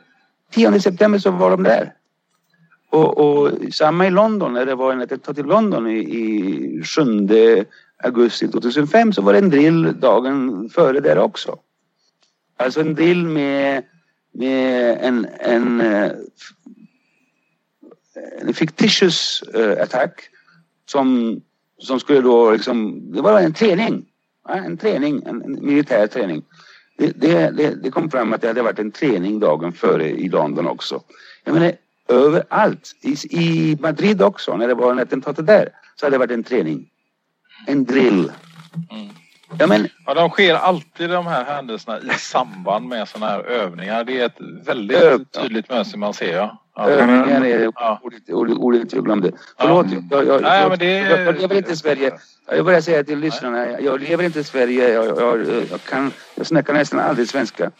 10 september så var de där. Och, och samma i London, när det var en attentat i London i, i 7 augusti 2005 så var det en drill dagen före där också. Alltså en drill med, med en, en eh, en fictitious uh, attack som, som skulle då liksom, det var en träning. En träning, en, militär träning. Det, det, det, det, kom fram att det hade varit en träning dagen före i London också. Jag menar, överallt. I, I Madrid också, när det var en attentat där, så hade det varit en träning. En drill. Mm. Ja, men... ja, de sker alltid de här händelserna i samband med sådana här övningar. Det är ett väldigt tydligt mönster man ser. Ja. Ja. Övningar är ordet, jag glömde. Förlåt, jag, jag, Nej, men det... jag, jag lever inte i Sverige. Jag vill bara säga till lyssnarna, jag lever inte i Sverige. Jag, jag, jag, kan, jag snackar nästan aldrig svenska.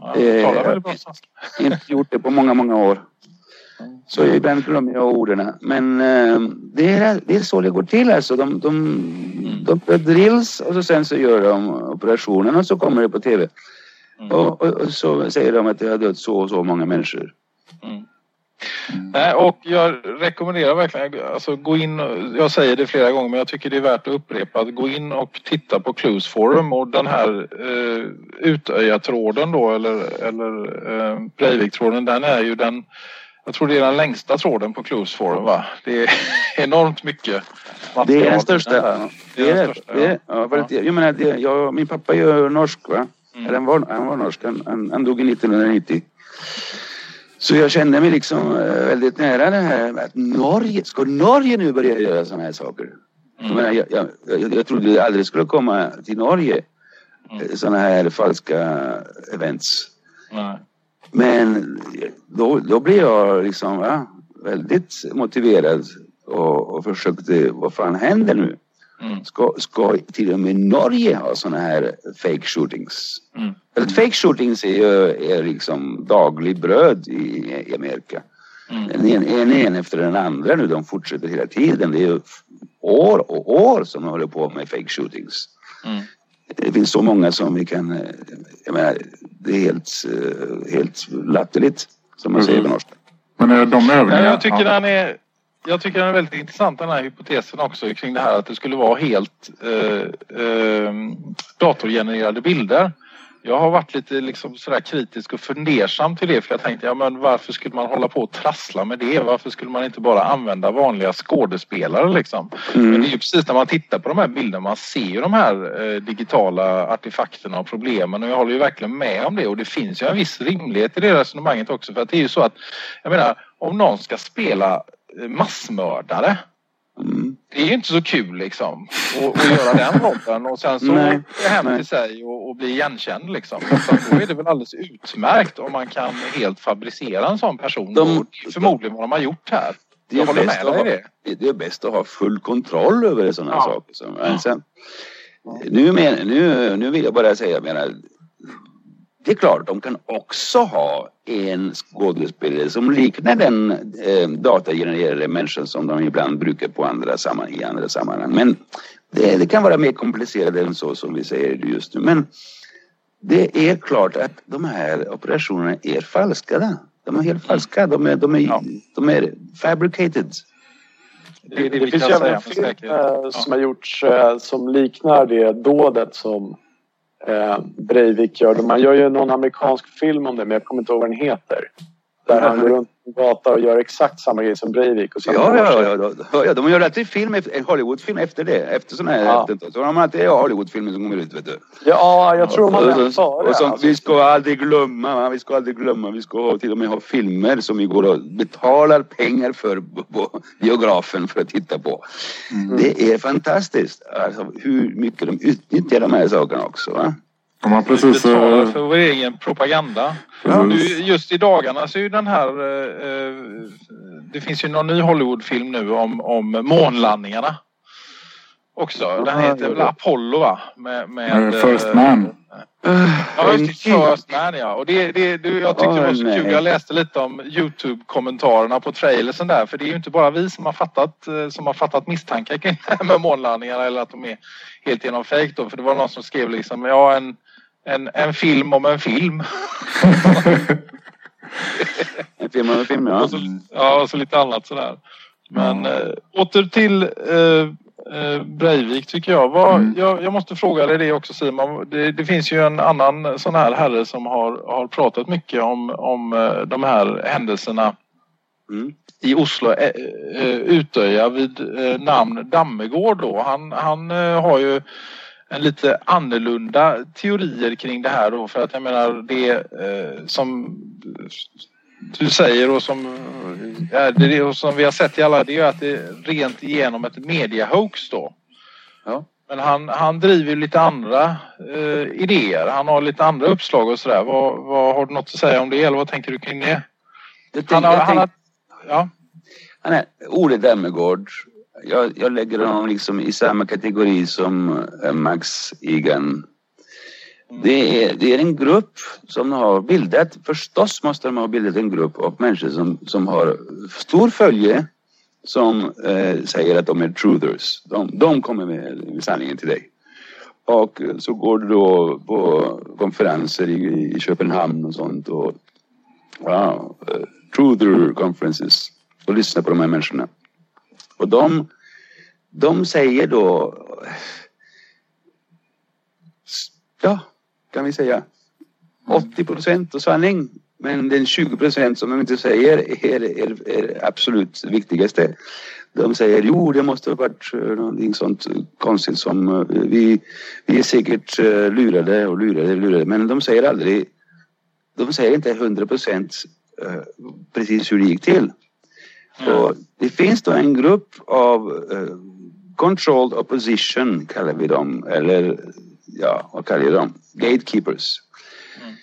Ja, jag bra svenska. Inte gjort det på många, många år. Så ibland glömmer jag orden. Men äh, det, är, det är så det går till alltså. De, de, mm. de drills och så sen så gör de operationen och så kommer det på tv. Mm. Och, och, och, så säger de att det har dött så och så många människor. Mm. Nej, och jag rekommenderar verkligen, alltså gå in, jag säger det flera gånger men jag tycker det är värt att upprepa, att gå in och titta på Clues Forum och den här eh, Utöja-tråden då eller, eller eh, Breivik-tråden, den är ju den, jag tror det är den längsta tråden på Clues Forum va? Det är enormt mycket Det är den största. Det är det. det, är, ja, för att, jag menar, det, jag, min pappa är ju norsk va? Mm. Eller han var, han var norsk, han, han, han dog 1990. Så jag kände mig liksom eh, väldigt nära det här med att Norge, ska Norge nu börja göra sådana här saker? Jag, menar, jag, jag, jag, trodde det aldrig skulle komma till Norge sådana här falska events. Nej. Men då, då blev jag liksom va, väldigt motiverad och, och försökte, vad fan händer nu? Mm. Ska, ska till och med Norge ha sådana här fake shootings? Mm. För att fake shootings är ju är liksom daglig bröd i, i Amerika. Mm. En, en, en, en efter den andra nu, de fortsätter hela tiden. Det är ju år och år som de håller på med fake shootings. Mm. Det finns så många som vi kan, eh, jag menar, det är helt, eh, helt latteligt som man säger på norska. Men är de övningarna... Jag tycker ja. den är jag tycker den är väldigt intressant den här hypotesen också kring det här att det skulle vara helt eh, eh, datorgenererade bilder. Jag har varit lite liksom sådär kritisk och fundersam till det för jag tänkte ja men varför skulle man hålla på och trassla med det? Varför skulle man inte bara använda vanliga skådespelare liksom? Men det är ju precis när man tittar på de här bilderna man ser ju de här eh, digitala artefakterna och problemen och jag håller ju verkligen med om det och det finns ju en viss rimlighet i det resonemanget också för att det är ju så att jag menar om någon ska spela massmördare Mm. det är ju inte så kul liksom att, göra den rollen och sen så Nej, gå hem nej. till sig och, och bli igenkänd liksom. Så då är det väl alldeles utmärkt om man kan helt fabricera en sån person. De- och det är förmodligen vad de har gjort här. Det är, bäst att ha, det. det är bäst att ha full kontroll över sådana Ja. saker. Som, sen, nu, men, nu, nu vill jag bara säga, jag menar, det är klart, de kan också ha en skådespelare som liknar den eh, datagenererade människan som de ibland brukar på andra samman, i andra sammanhang. Men det, det kan vara mer komplicerat än så som vi säger just nu. Men det är klart att de här operationerna är falskade. De är helt falska. De är, de är, Ja. de är fabricated. Det, är det, Det, finns ju även film som har gjorts eh, som liknar det dådet som eh, Breivik gör. Man gör ju någon amerikansk film om det men jag kommer inte ihåg vad den heter. Där han går runt på en gata och gör exakt samma grej som Breivik. Och sen Ja, ja, ja, ja, ja. De gör alltid film, en Hollywoodfilm efter det. Efter sådana här Ja. attentat. Så har de alltid Hollywoodfilmer som kommer ut, vet du. Ja, jag tror de har före. och så, alltså. Vi ska aldrig glömma, vi ska aldrig glömma. Vi ska till och med ha filmer som vi går och betalar pengar för på, biografen för att titta på. Det är fantastiskt alltså, hur mycket de utnyttjar de här sakerna också. Va? De har Vi precis... betalar eh, för vår egen propaganda. Ja. Nu, just i dagarna så är ju den här... eh, eh, det finns ju någon ny Hollywoodfilm nu om, om månlandningarna. Också. Den heter väl Apollo va? Med, med, eh, First eh, Man. Ja, just det. First Man ja. Och det, det, det, jag tyckte det var så kul. Jag läste lite om Youtube-kommentarerna på trailersen där. För det är ju inte bara vi som har fattat, som har fattat misstankar kring det här med månlandningarna eller att de är helt genom fake då. För det var någon som skrev liksom, ja en, en, en film om en film. En film om en film, ja. Och så, ja, och så lite annat sådär. Men äh, åter till äh, äh, Breivik tycker jag. Vad, Mm. jag. Jag måste fråga dig det också Simon. Det, det finns ju en annan sån här herre som har, har pratat mycket om, om de här händelserna Mm. i Oslo, äh, Utöja vid namn Dammegård då. Han, han har ju lite annorlunda teorier kring det här då för att jag menar det eh, som du säger och som, är det, och som vi har sett i alla det är att det är rent igenom ett mediahoax då. Ja. Men han, han driver lite andra eh, idéer. Han har lite andra uppslag och sådär. Vad, vad har du något att säga om det eller vad tänker du kring det? Jag Han har, han har, ja. han är, Ole Dammegård, jag, jag lägger honom liksom i samma kategori som eh, Max Egan. Det är, det är en grupp som har bildat, förstås måste de ha bildat en grupp av människor som, som har stor följe som eh, säger att de är truthers. De, de kommer med sanningen till dig. Och så går du då på konferenser i, i Köpenhamn och sånt och wow, uh, eh, truther conferences. och lyssna på de här människorna. Och de, de säger då, ja, kan vi säga, 80 procent sanning. Men den 20 procent som de inte säger är, är, är absolut viktigaste. De säger jo, det måste ha varit eh, någonting sånt konstigt som eh, vi, vi är säkert eh, lurade och lurade och lurade. Men de säger aldrig, de säger inte 100 procent precis hur det gick till. Mm. Och det finns då en grupp av uh, controlled opposition kallar vi dem. Eller ja, vad kallar vi dem? Gatekeepers. Mm.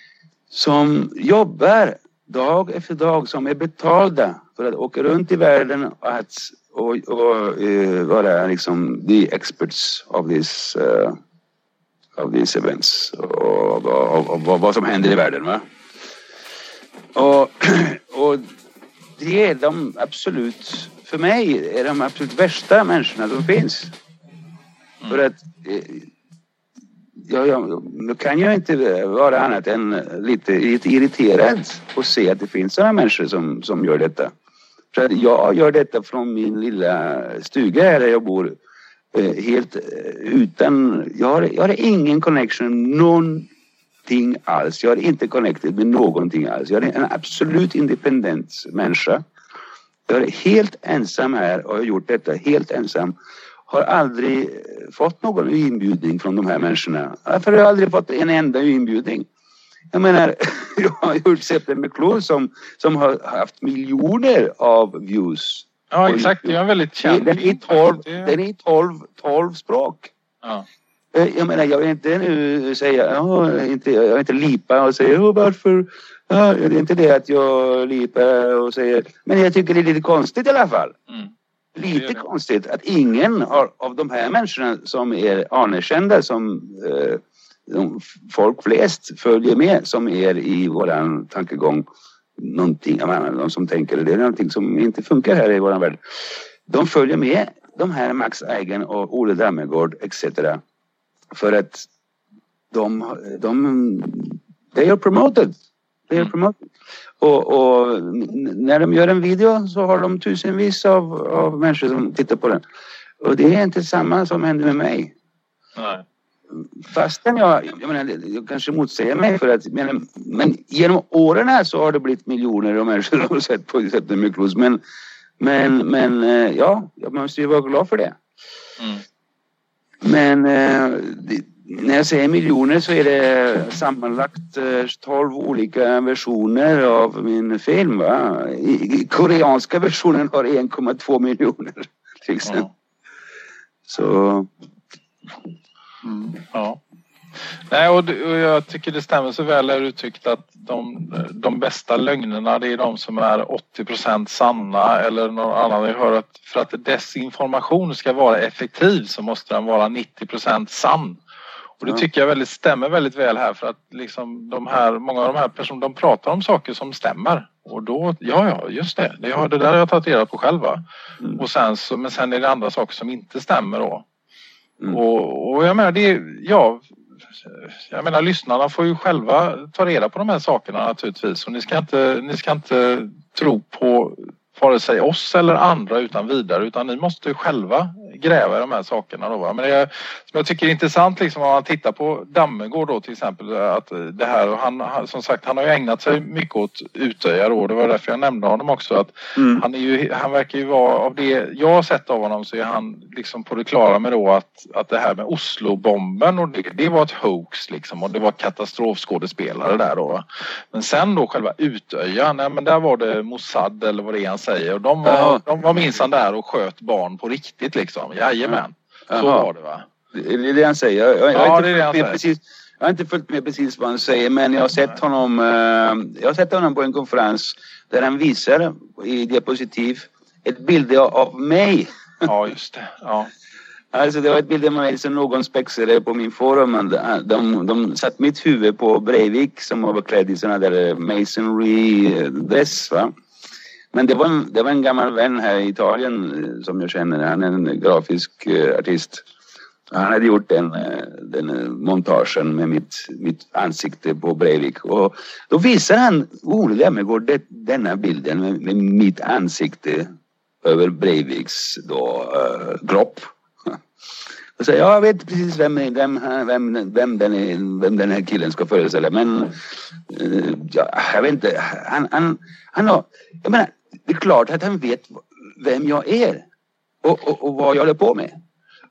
Som jobbar dag efter dag som är betalda för att åka runt i världen och, att, och, och uh, vara liksom the experts of this uh, of these events och, och, och, och, vad som händer i världen. Va? Och, och det är de absolut, för mig är de absolut värsta människorna som finns. Mm. För att eh, ja, ja, då kan jag inte vara annat än lite, lite irriterad och se att det finns sådana människor som, som gör detta. För att jag gör detta från min lilla stuga här där jag bor eh, helt eh, utan, jag har, jag har ingen connection någonting alls. Jag är inte connected med någonting alls. Jag är en absolut independent människa. Jag är helt ensam här och har gjort detta helt ensam. Har aldrig fått någon inbjudning från de här människorna. För jag har aldrig fått en enda inbjudning. Jag menar, jag har gjort September Close som, som har haft miljoner av views. Ja exakt, det är en väldigt känd Den är 12, den är 12, 12 språk. Ja. Eh, jag menar, jag vill inte nu säga, jag inte, jag vill inte lipa och säga varför Ja, det är inte det att jag lipar och säger, men jag tycker det är lite konstigt i alla fall. Mm. Lite konstigt att ingen av de här människorna som är anerkända som eh, folk flest följer med som är i våran tankegång någonting, jag menar, de som tänker det är någonting som inte funkar här i våran värld. De följer med de här Max Eigen och Olle Dammegård etc. För att de, de they are promoted player promoting. Och, och, när de gör en video så har de tusenvis av, av människor som tittar på den. Och det är inte samma som händer med mig. Nej. Fastän jag, jag menar, jag kanske motsäger mig för att, men, men genom åren här så har det blivit miljoner av människor som har sett på September Cruise. Men, men, men eh, ja, jag måste ju vara glad för det. Mm. Men eh, det, när jag säger miljoner så är det sammanlagt 12 eh, olika versioner av min film. Va? I, koreanska versionen har 1,2 miljoner. Till exempel. Ja. Så... Mm, ja. Nej, och, och, jag tycker det stämmer så väl uttryckt att de, de bästa lögnerna det är de som är 80% sanna eller någon annan. Jag hör att för att desinformation ska vara effektiv så måste den vara 90% sann. Och det tycker jag väldigt, stämmer väldigt väl här för att liksom de här, många av de här personerna de pratar om saker som stämmer. Och då, ja ja just det, det, har, det där har jag tagit reda på själva. Mm. Och sen så, men sen är det andra saker som inte stämmer då. Mm. Och, och jag menar det, ja jag menar lyssnarna får ju själva ta reda på de här sakerna naturligtvis. Och ni ska inte, ni ska inte tro på vare sig oss eller andra utan vidare. Utan ni måste själva gräva i de här sakerna. Då, Men det som jag tycker är intressant liksom, om man tittar på Dammegård då till exempel att det här och han som sagt han har ju ägnat sig mycket åt Utöja då. Det var därför jag nämnde honom också att mm. han är ju, han verkar ju vara av det jag har sett av honom så är han liksom på det klara med då att, att det här med Oslobomben och det, det var ett hoax liksom och det var katastrofskådespelare där då. Men sen då själva Utöja, nej men där var det Mossad eller vad det är han säger och de var, de var minsann där och sköt barn på riktigt liksom. Jajamän, så Aha. var det va. Det är det han säger. Jag, jag, ja, det är det han säger. Precis, jag har inte följt med precis vad han säger men jag har sett honom, eh, jag har sett honom på en konferens där han visar i diapositiv ett bild av mig. Ja, just det. Ja. Alltså det var ett bild av mig som någon spexade på min forum. De, de, de satt mitt huvud på Breivik som var klädd i sådana där masonry dress. Va? Men det var, en, det var en gammal vän här i Italien eh, som jag känner. Han är en grafisk eh, artist. Han hade gjort den, eh, den montagen med mitt, mitt ansikte på Breivik och då visar han oh, Ole Lemmergård det, denna bilden med, med, mitt ansikte över Breiviks då, uh, kropp. Och säger, jag vet precis vem, vem, vem, vem, den, vem den här killen ska föreställa men uh, ja, jag vet inte. Han, han, han har, jag menar, det är klart att han vet vem jag är och, och, och vad jag håller på med.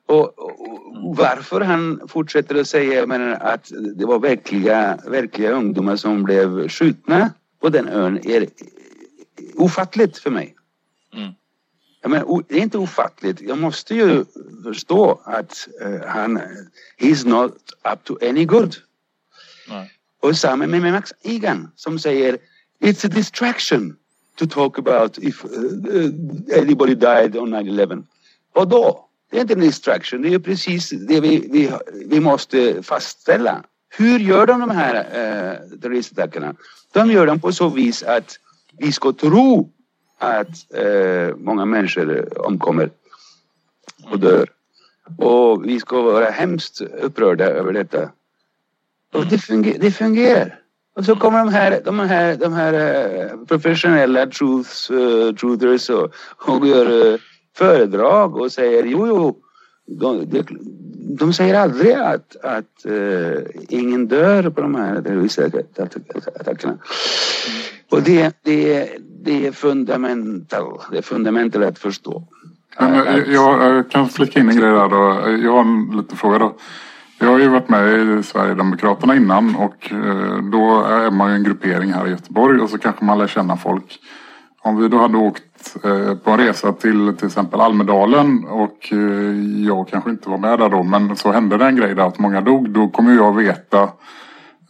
Och, och, varför han fortsätter att säga menar, att det var verkliga, verkliga ungdomar som blev skjutna på den ön är ofattligt för mig. Mm. Jag menar, det är inte ofattligt. Jag måste ju förstå att uh, han he's not up to any good. Nej. Och samma med Max Egan som säger It's a distraction to talk about if uh, uh anybody died on 9-11. Och då? Det är inte en distraction, det är precis det vi, vi, vi måste fastställa. Hur gör de de här eh, terroristattackerna? De gör dem på så vis att vi ska tro att eh, många människor omkommer och dör. Och vi ska vara hemskt upprörda över detta. Och det, funger det fungerar. Och så kommer de här, de här, de här uh, professionella truths, uh, truthers och, och gör uh, föredrag och säger jo, jo. De, de, de säger aldrig att, att uh, ingen dör på de här terroristattackerna. Och det, det, det är fundamentalt. Det är fundamentalt att förstå. Men jag, jag, kan flika in en grej där då. Jag har en liten fråga då. Jag har ju varit med i Sverigedemokraterna innan och eh, då är man ju en gruppering här i Göteborg och så kanske man lär känna folk. Om vi då hade åkt eh, på en resa till till exempel Almedalen och eh, jag kanske inte var med där då men så hände det en grej där att många dog. Då kommer jag veta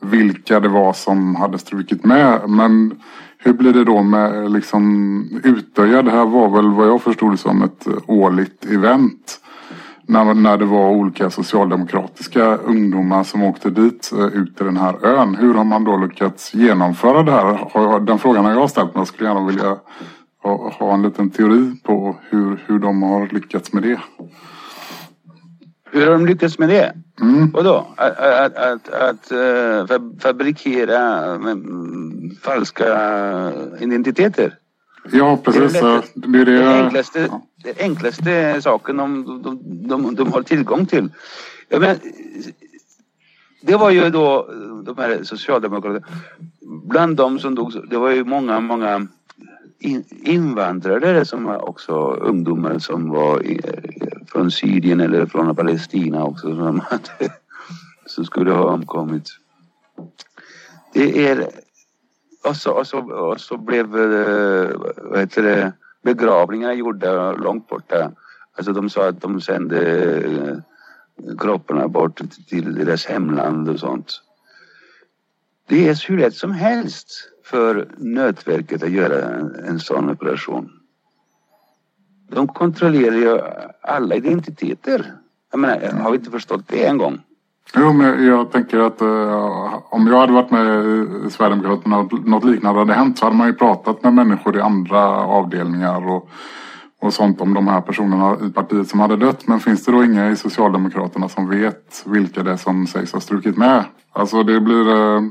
vilka det var som hade strukit med. Men hur blir det då med liksom Utöja? Det här var väl vad jag förstod det som ett årligt event när, när det var olika socialdemokratiska ungdomar som åkte dit eh, ut till den här ön. Hur har man då lyckats genomföra det här? Den frågan har jag ställt mig. Jag skulle gärna vilja ha, en liten teori på hur, hur de har lyckats med det. Hur har de lyckats med det? Mm. Vadå? Att, att, att, att uh, fabrikera mm, falska identiteter? Ja, precis. Det är, det, är det, det enklaste, ja den enklaste saken de, de, de, de har tillgång till. Jag menar, det var ju då de här socialdemokraterna. Bland dem som dog, det var ju många, många invandrare som var också ungdomar som var från Syrien eller från Palestina också som, hade, som skulle ha omkommit. Det är och så, och så, och så blev eh, vad heter det, begravningarna gjorda långt borta. Alltså de sa att de sände eh, kropparna bort till deras hemland och sånt. Det är hur lätt som helst för nötverket att göra en sån operation. De kontrollerar ju alla identiteter. Jag menar, har vi inte förstått det en gång? Jo, men jag tänker att uh, om jag hade varit med i Sverigedemokraterna och något liknande hade hänt så hade man ju pratat med människor i andra avdelningar och, och sånt om de här personerna i partiet som hade dött. Men finns det då inga i Socialdemokraterna som vet vilka det är som sägs ha strukit med? Alltså det blir... Uh,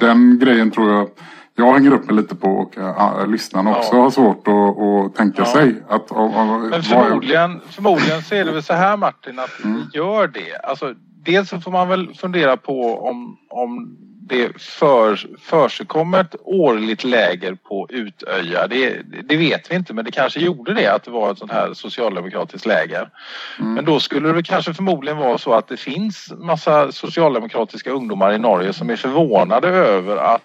den grejen tror jag jag hänger upp mig lite på och äh, lyssnarna också ja. har svårt att, att tänka ja. sig. Att, av, Men förmodligen, förmodligen så är det väl så här Martin att mm. vi gör det. Alltså, dels så får man väl fundera på om, om det för, försigkommer ett årligt läger på Utöja. Det, det, vet vi inte men det kanske gjorde det att det var ett sånt här socialdemokratiskt läger. Mm. Men då skulle det kanske förmodligen vara så att det finns massa socialdemokratiska ungdomar i Norge som är förvånade över att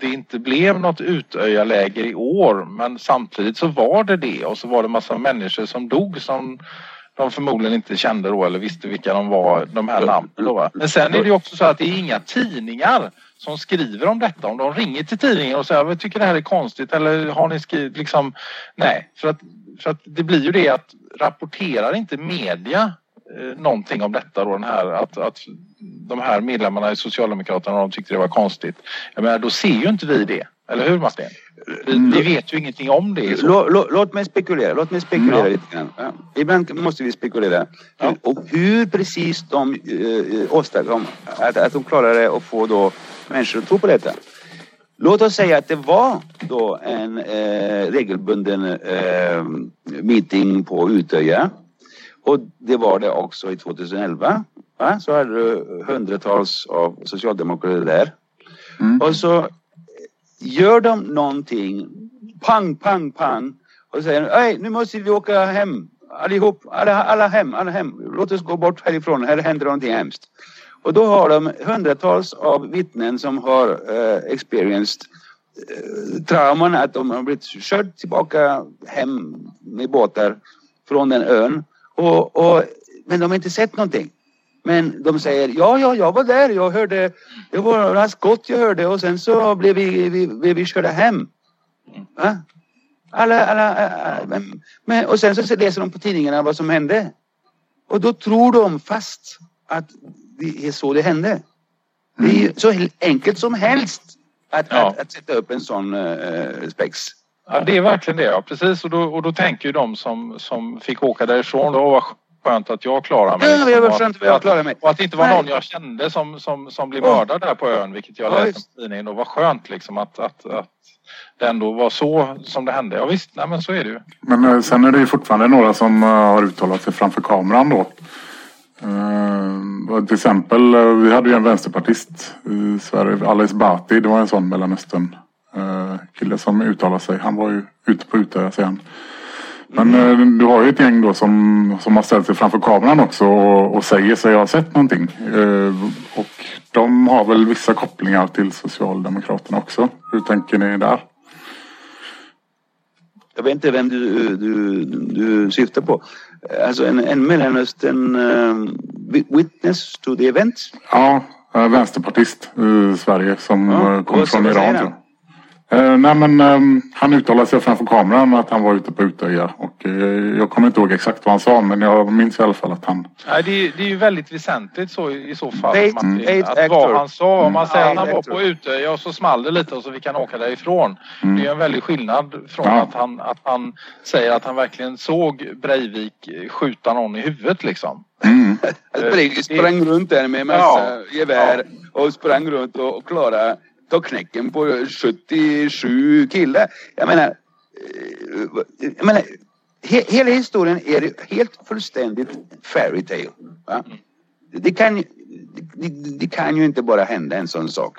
det inte blev något Utöja-läger i år men samtidigt så var det det och så var det massa människor som dog som de förmodligen inte kände då eller visste vilka de var, de här namnen då. Men sen är det också så att det är inga tidningar som skriver om detta. Om de ringer till tidningen och säger jag tycker det här är konstigt eller har ni skrivit liksom nej. För att, för att det blir ju det att rapporterar inte media eh, någonting om detta då, den här att, att de här medlemmarna i Socialdemokraterna de tyckte det var konstigt. Jag menar, då ser ju inte vi det. Eller hur Martin? Vi, vi vet ju ingenting om det. i så Lå, lå, låt mig spekulera, låt mig spekulera Ja. lite grann. Ja. Ibland måste vi spekulera. Ja. Och hur precis de eh, åstadkom att, att de klarade att få då människor att tro på detta. Låt oss säga att det var då en eh, regelbunden eh, meeting på Utöja. Och det var det också i 2011. Va? Så hade du hundratals av socialdemokrater där. Mm. Och så gör de någonting, pang, pang, pang. Och säger, nej nu måste vi åka hem. Allihop, alla, alla hem, alla hem. Låt oss gå bort härifrån, här händer någonting hemskt. Och då har de hundratals av vittnen som har eh, experienced eh, trauman att de har blivit körd tillbaka hem med båtar från den ön. Och, och, men de har inte sett någonting. Men de säger ja, ja, jag var där. Jag hörde, det var några skott jag hörde och sen så blev vi, vi, blev vi körda hem. Va? Alla, alla, alla, men, och sen så läser de på tidningarna vad som hände. Och då tror de fast att det är så det hände. Det är ju så enkelt som helst att, Ja. att, att sätta upp en sån uh, spex. Ja, det är verkligen det. Ja. Precis. Och då, och då tänker ju de som, som fick åka därifrån, då vad skönt att jag klarar mig. Ja, liksom. det var Och skönt att- jag klarar mig. Och att det inte var någon jag kände som, som, som blev Ja. mördad där på ön, vilket jag Ja, läste visst. i tidningen. Och vad skönt liksom att, att, att det ändå var så som det hände. Ja visst, nej, men så är det ju. Men eh, sen är det ju fortfarande några som eh, har uttalat sig framför kameran då. Eh, till exempel, vi hade ju en vänsterpartist i Sverige, Alice Bati, det var en sån Mellanöstern kille som uttalade sig. Han var ju ute på Utöja sen. Men eh, du har ju ett gäng då som, som har ställt sig framför kameran också och, och säger sig ha sett någonting. Eh, och de har väl vissa kopplingar till Socialdemokraterna också. Hur tänker ni där? Jag vet inte vem du, du, du syftar på. Alltså en, en Mellanöstern uh, witness to the event. Ja, eh, vänsterpartist i Sverige som Ja, eh, kommer från Iran. Eh, nej men eh, han uttalade sig framför kameran att han var ute på Utöja och eh, jag kommer inte ihåg exakt vad han sa men jag minns i alla fall att han Nej, det, är, det är ju väldigt väsentligt så i, så fall. Paid- Martin, paid att actor. vad han sa. Om man säger att han var actor. på Utöja och så small det lite och så fick han åka därifrån. Det är en väldig skillnad från Ja. att, han, att han säger att han verkligen såg Breivik skjuta någon i huvudet liksom. mm. Han sprang, runt där med massa Ja. gevär och sprang runt och, och klarade ta knäcken på 77 killar. Jag menar, eh, jag menar he, hela historien är helt fullständigt fairy tale. Va? Det, kan, det, det, kan ju inte bara hända en sån sak.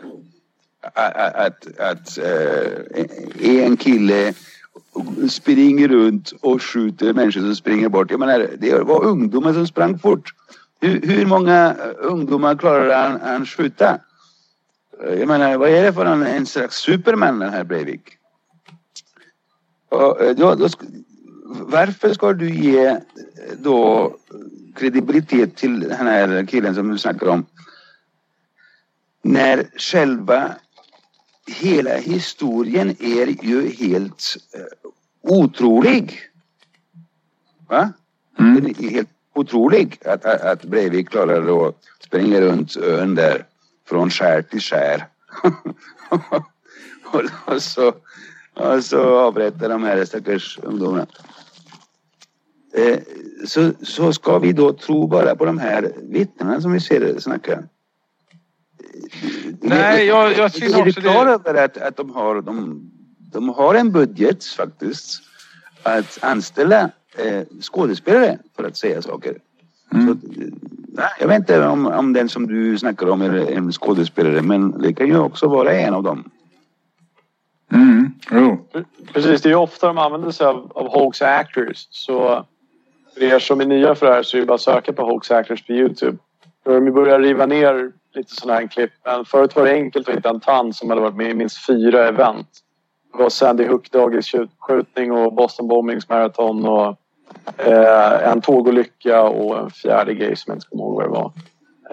Att, att, att eh, en kille springer runt och skjuter människor som springer bort. Jag menar, det var ungdomar som sprang fort. Hur, hur många ungdomar klarade han, han skjuta? Jag menar, vad är det för en, en slags superman den här Breivik? Och, eh, då, då, varför ska du ge eh, då kredibilitet till den här killen som du snackar om? När själva hela historien är ju helt eh, otrolig. Va? Mm. Den är helt otrolig att, att, att Breivik klarar att springa runt ön där från skär till skär. och, så, och så avrättar de här stackars ungdomarna. Eh, så, så ska vi då tro bara på de här vittnena som vi ser snacka. Nej, jag- jag ser är du också klar det- över att, att de, har, de, de har en budget faktiskt att anställa eh, skådespelare för att säga saker. Mm. Så, eh, jag vet inte om, om den som du snackar om är en skådespelare men det kan ju också vara en av dem. Mm. Jo. Precis, det är ju ofta de använder sig av, av hoax actors. Så för er som är nya för det här så är det bara att söka på hoax actors på Youtube. Då har de börjat riva ner lite sådana här klipp. Men förut var det enkelt att hitta en tant som hade varit med i minst fyra event. Det var Sandy Hook dagisskjutning och Boston Bombings Marathon och en tågolycka och en fjärde grej som jag inte kommer ihåg vad det var.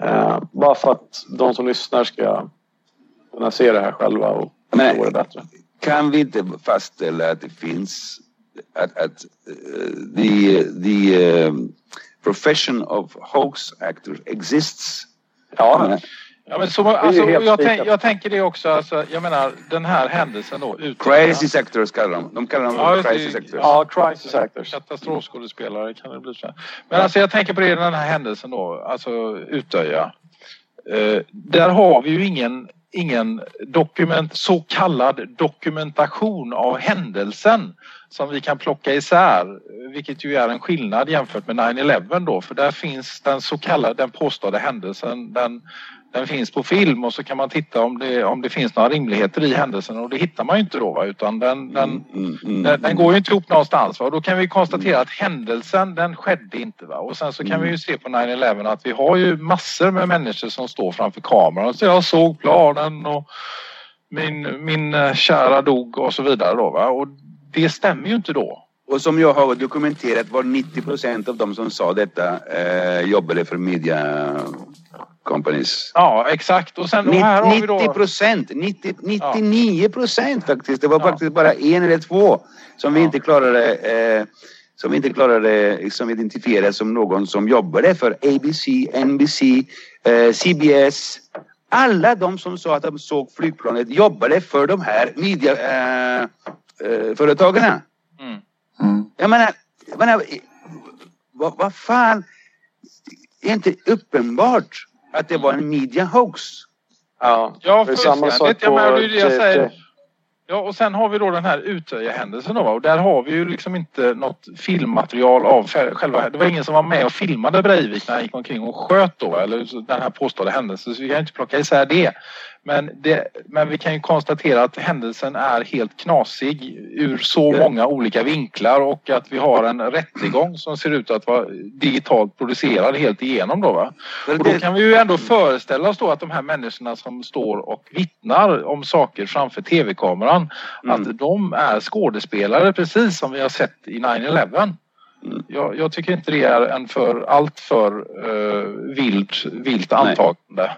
Eh, bara för att de som lyssnar ska kunna se det här själva och Nej. förstå det bättre. Kan vi inte fastställa att det finns att, att eh, the, the, eh, profession of hoax actor exists. Ja, Ja, men så, alltså, jag, tänk, jag tänker det också, alltså, jag menar den här händelsen då. Crisis actors kallar de De kallar dem Ja, crisis actors. ja crisis actors. Katastrofskådespelare kan det bli. Så. Men alltså jag tänker på det, den här händelsen då, alltså Utöja. Eh, där har vi ju ingen, ingen dokument, så kallad dokumentation av händelsen som vi kan plocka isär, vilket ju är en skillnad jämfört med 9-11 då, för där finns den så kallade, den påstådda händelsen, den, den finns på film och så kan man titta om det, om det finns några rimligheter i händelsen. Och det hittar man ju inte då va, utan den, den, Mm, mm, den, den går ju inte ihop någonstans va? och då kan vi konstatera att händelsen den skedde inte va? Och sen så kan vi ju se på 9-11 att vi har ju massor med människor som står framför kameran. Och säger jag såg planen och min, min eh, kära dog och så vidare då va? Och det stämmer ju inte då. Och som jag har dokumenterat var 90 procent av de som sa detta eh, jobbade för media companies. Ja exakt och sen och här har vi 90 då procent, 90, 99 procent faktiskt. Det var faktiskt bara en eller två som vi inte klarade eh, som vi inte klarade liksom identifiera som någon som jobbade för ABC, NBC, eh, CBS. Alla de som sa att de såg flygplanet jobbade för de här mediaföretagen. Eh, företagen. mm. Mm. Jag menar, jag menar vad, vad fan, är inte uppenbart att det var en media hoax? Ja, Ja, fullständigt. Ja, på men det är det jag säger. Ja, och sen har vi då den här Utöja-händelsen då va? och där har vi ju liksom inte något filmmaterial av själv- själva. Det var ingen som var med och filmade Breivik när han gick omkring och sköt då, eller den här påstådda händelsen, så vi kan inte plocka isär det. Men, det. men vi kan ju konstatera att händelsen är helt knasig ur så många olika vinklar och att vi har en rättegång som ser ut att vara digitalt producerad helt igenom då va. Och då kan vi ju ändå föreställa oss då att de här människorna som står och vittnar om saker framför tv-kameran Mm. att de är skådespelare precis som vi har sett i 9-11. Mm. Jag, jag tycker inte det är en för allt för uh, vild, vilt antagande. Nej.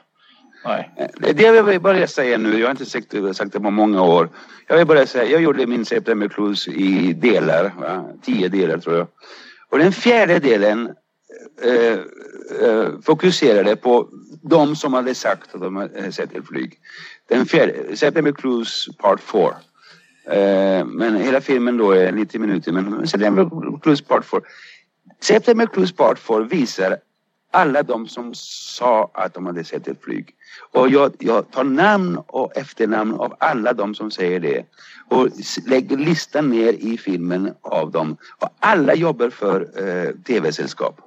Det eh, det jag vill bara säga nu, jag har inte sagt, sagt det på många år. Jag vill bara säga, jag gjorde min September Cruise i delar, va? tio delar tror jag. Och den fjärde delen eh, eh, fokuserade på de som hade sagt att de hade sett ett flyg. Den fjärde, September Cruise Part 4. Eh, men hela filmen då är 90 minuter, men September Cruise Part 4. September Cruise Part 4 visar alla de som sa att de hade sett ett flyg. Och jag, jag tar namn och efternamn av alla de som säger det. Och lägger listan ner i filmen av dem. Och alla jobbar för eh, tv-sällskap.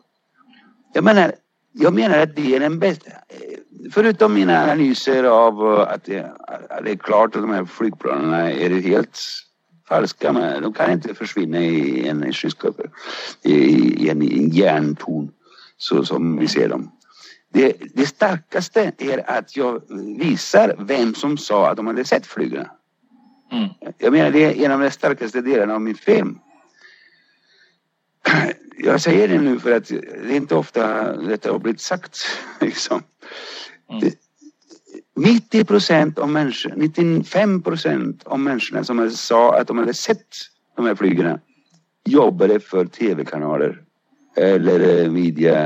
Jag menar, jag menar att det är den bästa. Eh, förutom mina analyser av eh, att det, att det är klart att de här flygplanen är helt falska. Men de kan inte försvinna i en skyskrapa. I, i, en, I en järntorn. Så som vi ser dem. Det, det starkaste är att jag visar vem som sa att de hade sett flygen. Mm. Jag menar det är en av de starkaste delarna av min film. Jag säger det nu för att det är inte ofta detta har blivit sagt. Liksom. Mm. Det- 90 procent av människor, 95 procent av människorna som sa att de hade sett de här flygen jobbade för tv-kanaler eller eh, media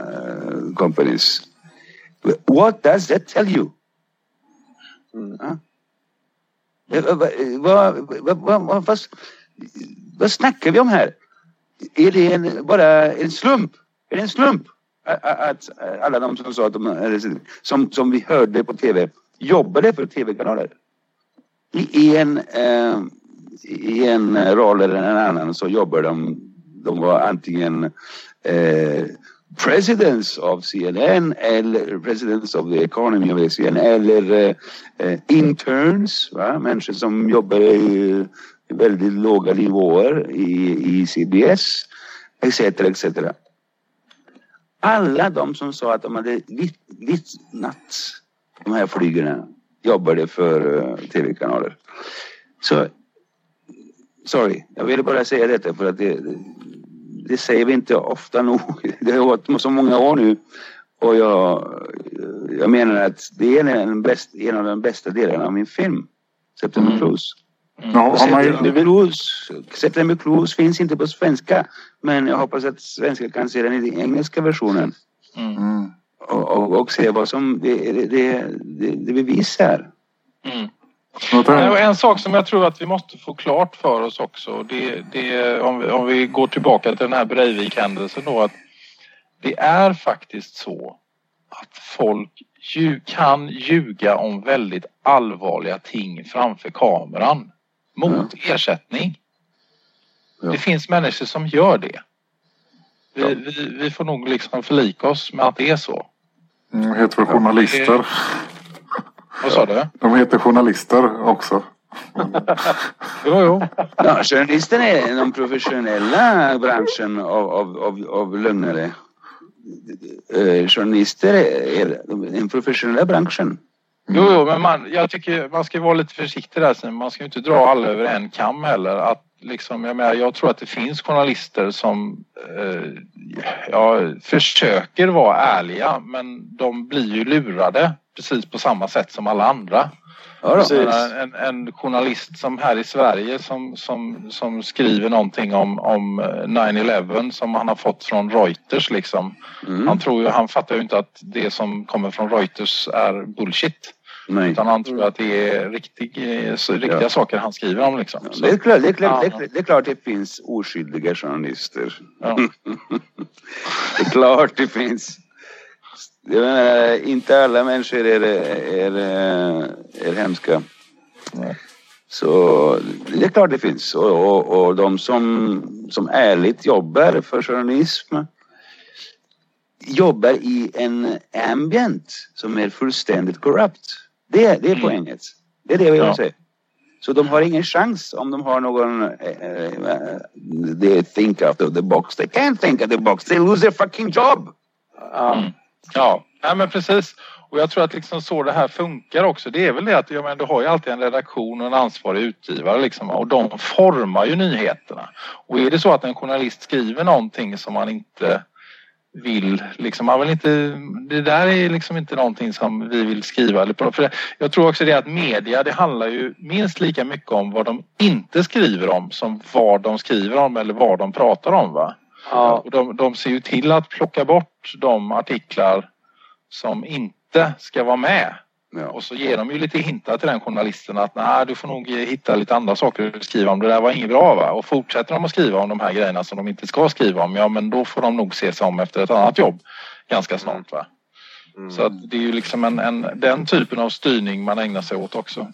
eh, companies. What does that tell you? Mm. Ja. Eh, Vad, vad, vad, vad, vad, vad, vad snackar vi om här? Är det en, bara en slump? Är det en slump att, alla de som sa att de som, som vi hörde på tv jobbade för tv-kanaler? I en, eh, I en roll eller en annan så jobbar de, de var antingen eh, presidents of CNN eller presidents of the economy of CNN eller eh, interns, va? människor som jobbar i väldigt låga nivåer i, i CBS etc. etc. Alla de som sa att de hade vittnat de här flygarna jobbade för eh, tv-kanaler. Så sorry, jag ville bara säga detta för att det, det, säger vi inte ofta nog. Det har gått så många år nu och jag, jag menar att det är en, bäst, en av de bästa delarna av min film, September Mm. Ju, September Blues, finns inte på svenska. Men jag hoppas att svenskar kan se den i den engelska versionen. mm. Och, och, och se vad som det, det, det, det bevisar. Mm. En sak som jag tror att vi måste få klart för oss också, det, det, om, vi, om vi går tillbaka till den här Breivik-händelsen då, att det är faktiskt så att folk lju, kan ljuga om väldigt allvarliga ting framför kameran mot ersättning. Ja. Det finns människor som gör det. Vi, vi, vi får nog liksom förlika oss med att det är så. Mm, heter väl journalister. Vad sa du? De heter journalister också. Jo, jo. Ja, journalister är den professionella branschen av, av, av, av lögnare. Eh, journalister är den professionella branschen. Jo, jo, men man, jag tycker man ska vara lite försiktig där. Sen. Man ska ju inte dra alla över en kam heller. Att liksom, jag, menar, jag tror att det finns journalister som eh, ja, försöker vara ärliga men de blir ju lurade precis på samma sätt som alla andra. Ja, En, en journalist som här i Sverige som, som, som skriver någonting om, om eh, 9-11 som han har fått från Reuters liksom. Mm. Han, tror ju, han fattar ju inte att det som kommer från Reuters är bullshit. Nej. Utan han tror att det är riktig, eh, riktiga Ja. saker han skriver om liksom. Så, Det är, klart, det, är klart, det, Ja. är, det är klart det finns oskyldiga journalister. ja. Det är klart det finns. Jag menar, inte alla människor är, är, är, är hemska. Nej. Så det är klart det finns. Och, och, och de som, som ärligt jobbar för journalism jobbar i en ambient som är fullständigt korrupt. Det, det är poänget. Det är det vill Ja. säga. Så de har ingen chans om de har någon... eh, eh, they think out of the box. They can't think out of the box. They lose their fucking job. Ja. Ja, nej men precis. Och jag tror att liksom så det här funkar också. Det är väl det att ja, men du har ju alltid en redaktion och en ansvarig utgivare liksom, och de formar ju nyheterna. Och är det så att en journalist skriver någonting som man inte vill, liksom, man vill inte, det där är liksom inte någonting som vi vill skriva. Eller på, för jag tror också det att media, det handlar ju minst lika mycket om vad de inte skriver om som vad de skriver om eller vad de pratar om. Va? Ja. Och de, de ser ju till att plocka bort de artiklar som inte ska vara med. Ja. Och så ger de ju lite hintar till den journalisten att nej, du får nog hitta lite andra saker att skriva om. Det där var inget bra va? Och fortsätter de att skriva om de här grejerna som de inte ska skriva om, ja men då får de nog se sig om efter ett annat jobb ganska snart va. Så att det är ju liksom en, en, den typen av styrning man ägnar sig åt också.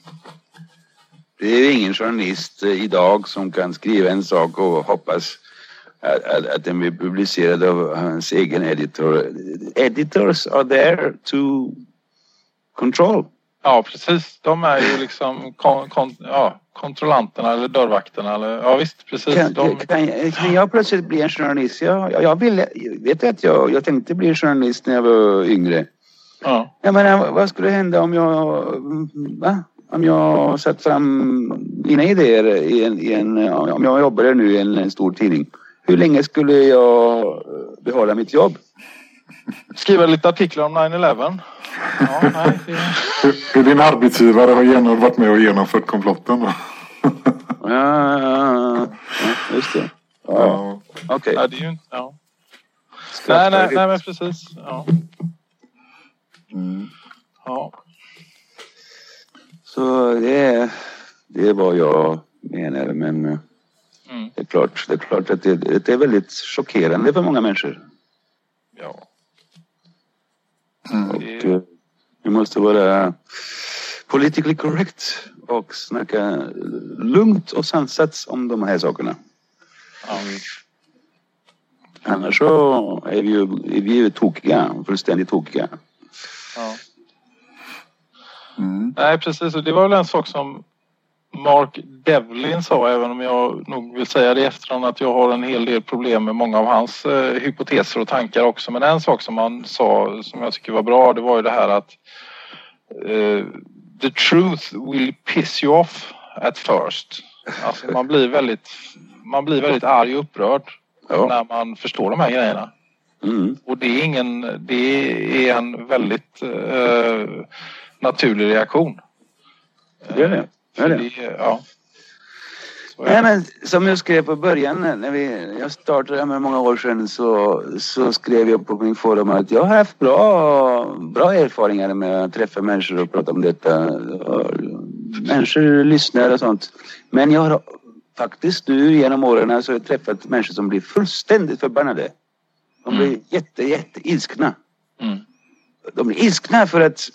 Det är ingen journalist eh, idag som kan skriva en sak och hoppas att, att, att den blir publicerad av hans egen editor. Editors are there to control. Ja precis, de är ju liksom kon, kon, ja, kontrollanterna eller dörrvakterna. Eller, ja visst, precis. Kan, De, kan, kan jag plötsligt bli en journalist? Jag, jag, jag, ville, vet att jag, jag tänkte bli journalist när jag var yngre. ja. Jag menar, vad skulle hända om jag, va? Om jag satt fram mina idéer i en, i en, om jag jobbade nu i en, en stor tidning. Hur länge skulle jag behålla mitt jobb? Skriva lite artiklar om 9-11. Ja, nej, det, Hur, hur din arbetsgivare har genom, varit med och genomfört komplotten? Ja, ja, ja, just det. Ja, Ja. Okej. är ju inte... Ja. Nej, nej, nej, men precis. Ja. Mm. Ja. Så det det är vad jag menar. Men eh, Mm. det är klart, det är klart att det, det är väldigt chockerande för många människor. ja. Och Det- eh, vi måste vara politically correct och snacka lugnt och sansat om de här sakerna. ja. Annars så är vi ju, är vi ju tokiga, fullständigt tokiga. ja. Mm. Nej, precis. Och det var väl en sak som Mark Devlin sa, även om jag nog vill säga det i efterhand att jag har en hel del problem med många av hans eh, hypoteser och tankar också. Men en sak som han sa som jag tycker var bra, det var ju det här att eh, the truth will piss you off at first. Alltså man blir väldigt, man blir väldigt arg och upprörd Ja. när man förstår de här grejerna. Mm. Och det är ingen, det är en väldigt eh, naturlig reaktion. Det är det. Det. det, ja. Nej, men som jag skrev på början när vi, jag startade med många år sedan så, så skrev jag på min forum att jag har haft bra, bra erfarenheter med att träffa människor och prata om detta. Människor lyssnar och sånt. Men jag har faktiskt nu genom åren så har jag träffat människor som blir fullständigt förbannade. De blir jätte, jätte ilskna. Mm. De blir ilskna för att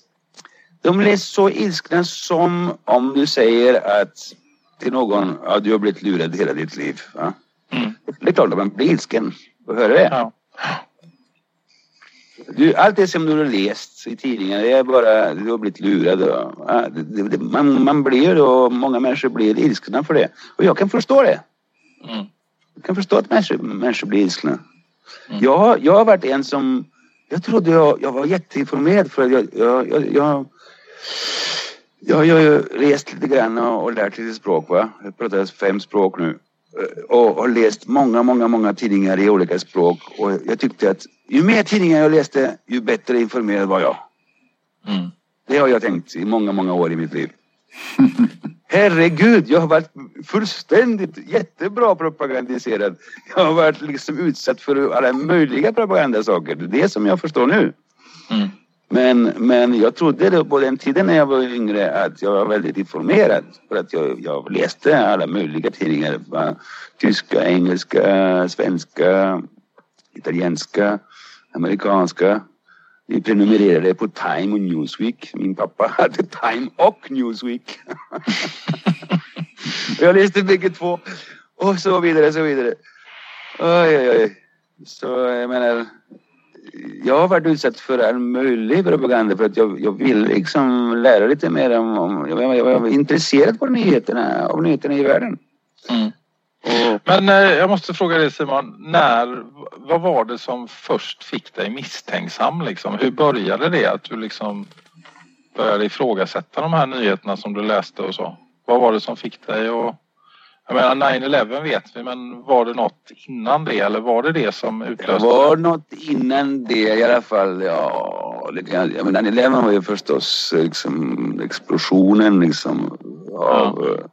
de blir så ilskna som om du säger att till någon, ja du har blivit lurad hela ditt liv. Va? Mm. Det är klart att man blir ilsken att höra det. Ja. Du, allt det som du har läst i tidningarna, det är bara, du har blivit lurad. Och, ja, det, det, man, man blir och många människor blir ilskna för det. Och jag kan förstå det. Mm. Jag kan förstå att människor, människor blir ilskna. Jag, har- jag har varit en som, jag trodde jag, jag var jätteinformerad för att jag, jag, jag, jag jag, har ju rest lite grann och, och lärt lite språk. Va? Jag pratar fem språk nu. Eh, Och har läst många, många, många tidningar i olika språk. Och jag tyckte att ju mer tidningar jag läste, ju bättre informerad var jag. Mm. Det har jag tänkt i många, många år i mitt liv. Herregud, jag har varit fullständigt jättebra propagandiserad. Jag har varit liksom utsatt för alla möjliga propagandasaker. Det är det som jag förstår nu. Mm. Men, men jag trodde det på den tiden när jag var yngre att jag var väldigt informerad. För att jag, jag läste alla möjliga tidningar. va? Tyska, engelska, svenska, italienska, amerikanska. Vi prenumererade på Time och Newsweek. Min pappa hade Time och Newsweek. jag läste bägge två. Och så vidare, så vidare. Oj, oj, oj. Så jag menar, jag har varit utsatt för all möjlig propaganda för att jag, jag vill liksom lära lite mer om, om jag, jag, jag var intresserad på nyheterna, av nyheterna i världen. Mm. Och, Men eh, jag måste fråga dig Simon, när, vad var det som först fick dig misstänksam liksom? Hur började det att du liksom började ifrågasätta de här nyheterna som du läste och så? Vad var det som fick dig att... Jag menar 9-11 vet vi men var det något innan det eller var det det som det utlöste var något innan det i alla fall. Ja, lite grann. Jag menar, 9/11 var ju förstås liksom explosionen liksom. Av, eh,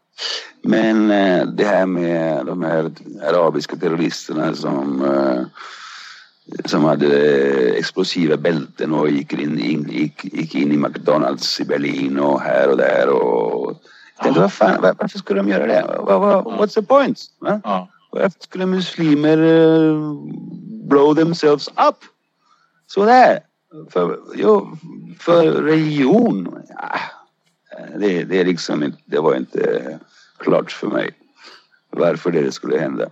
Men eh, det här med de här arabiska terroristerna som eh, som hade explosiva bälten och gick in, in, gick, gick in i McDonalds i Berlin och här och där. Och tänkte, vad fan, var- varför skulle de göra det? What's the point? Va? Varför skulle muslimer eh, blow themselves up? Sådär. För, jo, för religion. Ja, det, det, är liksom inte, det var inte klart för mig varför det skulle hända.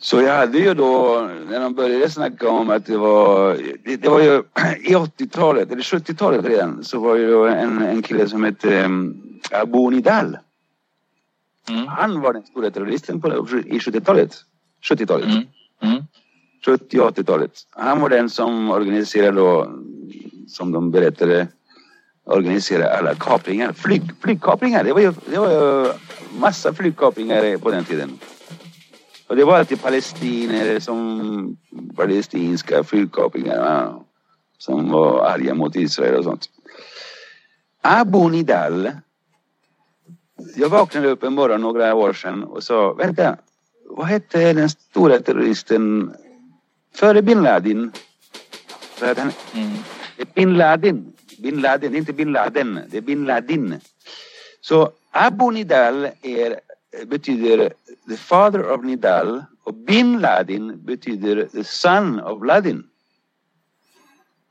Så jag hade ju då, när de började snacka om att det var, det, det var ju i 80-talet, eller 70-talet redan, så var ju en, en kille som hette um, Abu Nidal. Mm. Han var den stora terroristen på, i 70-talet. 70-talet. Mm. Mm. 70 och 80-talet. Han var den som organiserade då, som de berättade, organiserade alla kapningar. Flyg, flygkapningar. Det var ju, det var ju massa flygkapningar på den tiden. Och det var alltid palestinier som palestinska flygkapningar ja, som var arga mot Israel och sånt. Abu Nidal. Jag vaknade upp en morgon några år sedan och sa, vänta, vad hette den stora terroristen före bin Laden? För att han, Mm. det är bin Laden. Bin Laden, inte bin Laden, det är bin Laden. Så Abu Nidal är, betyder the father of Nidal och bin Laden betyder the son of Laden.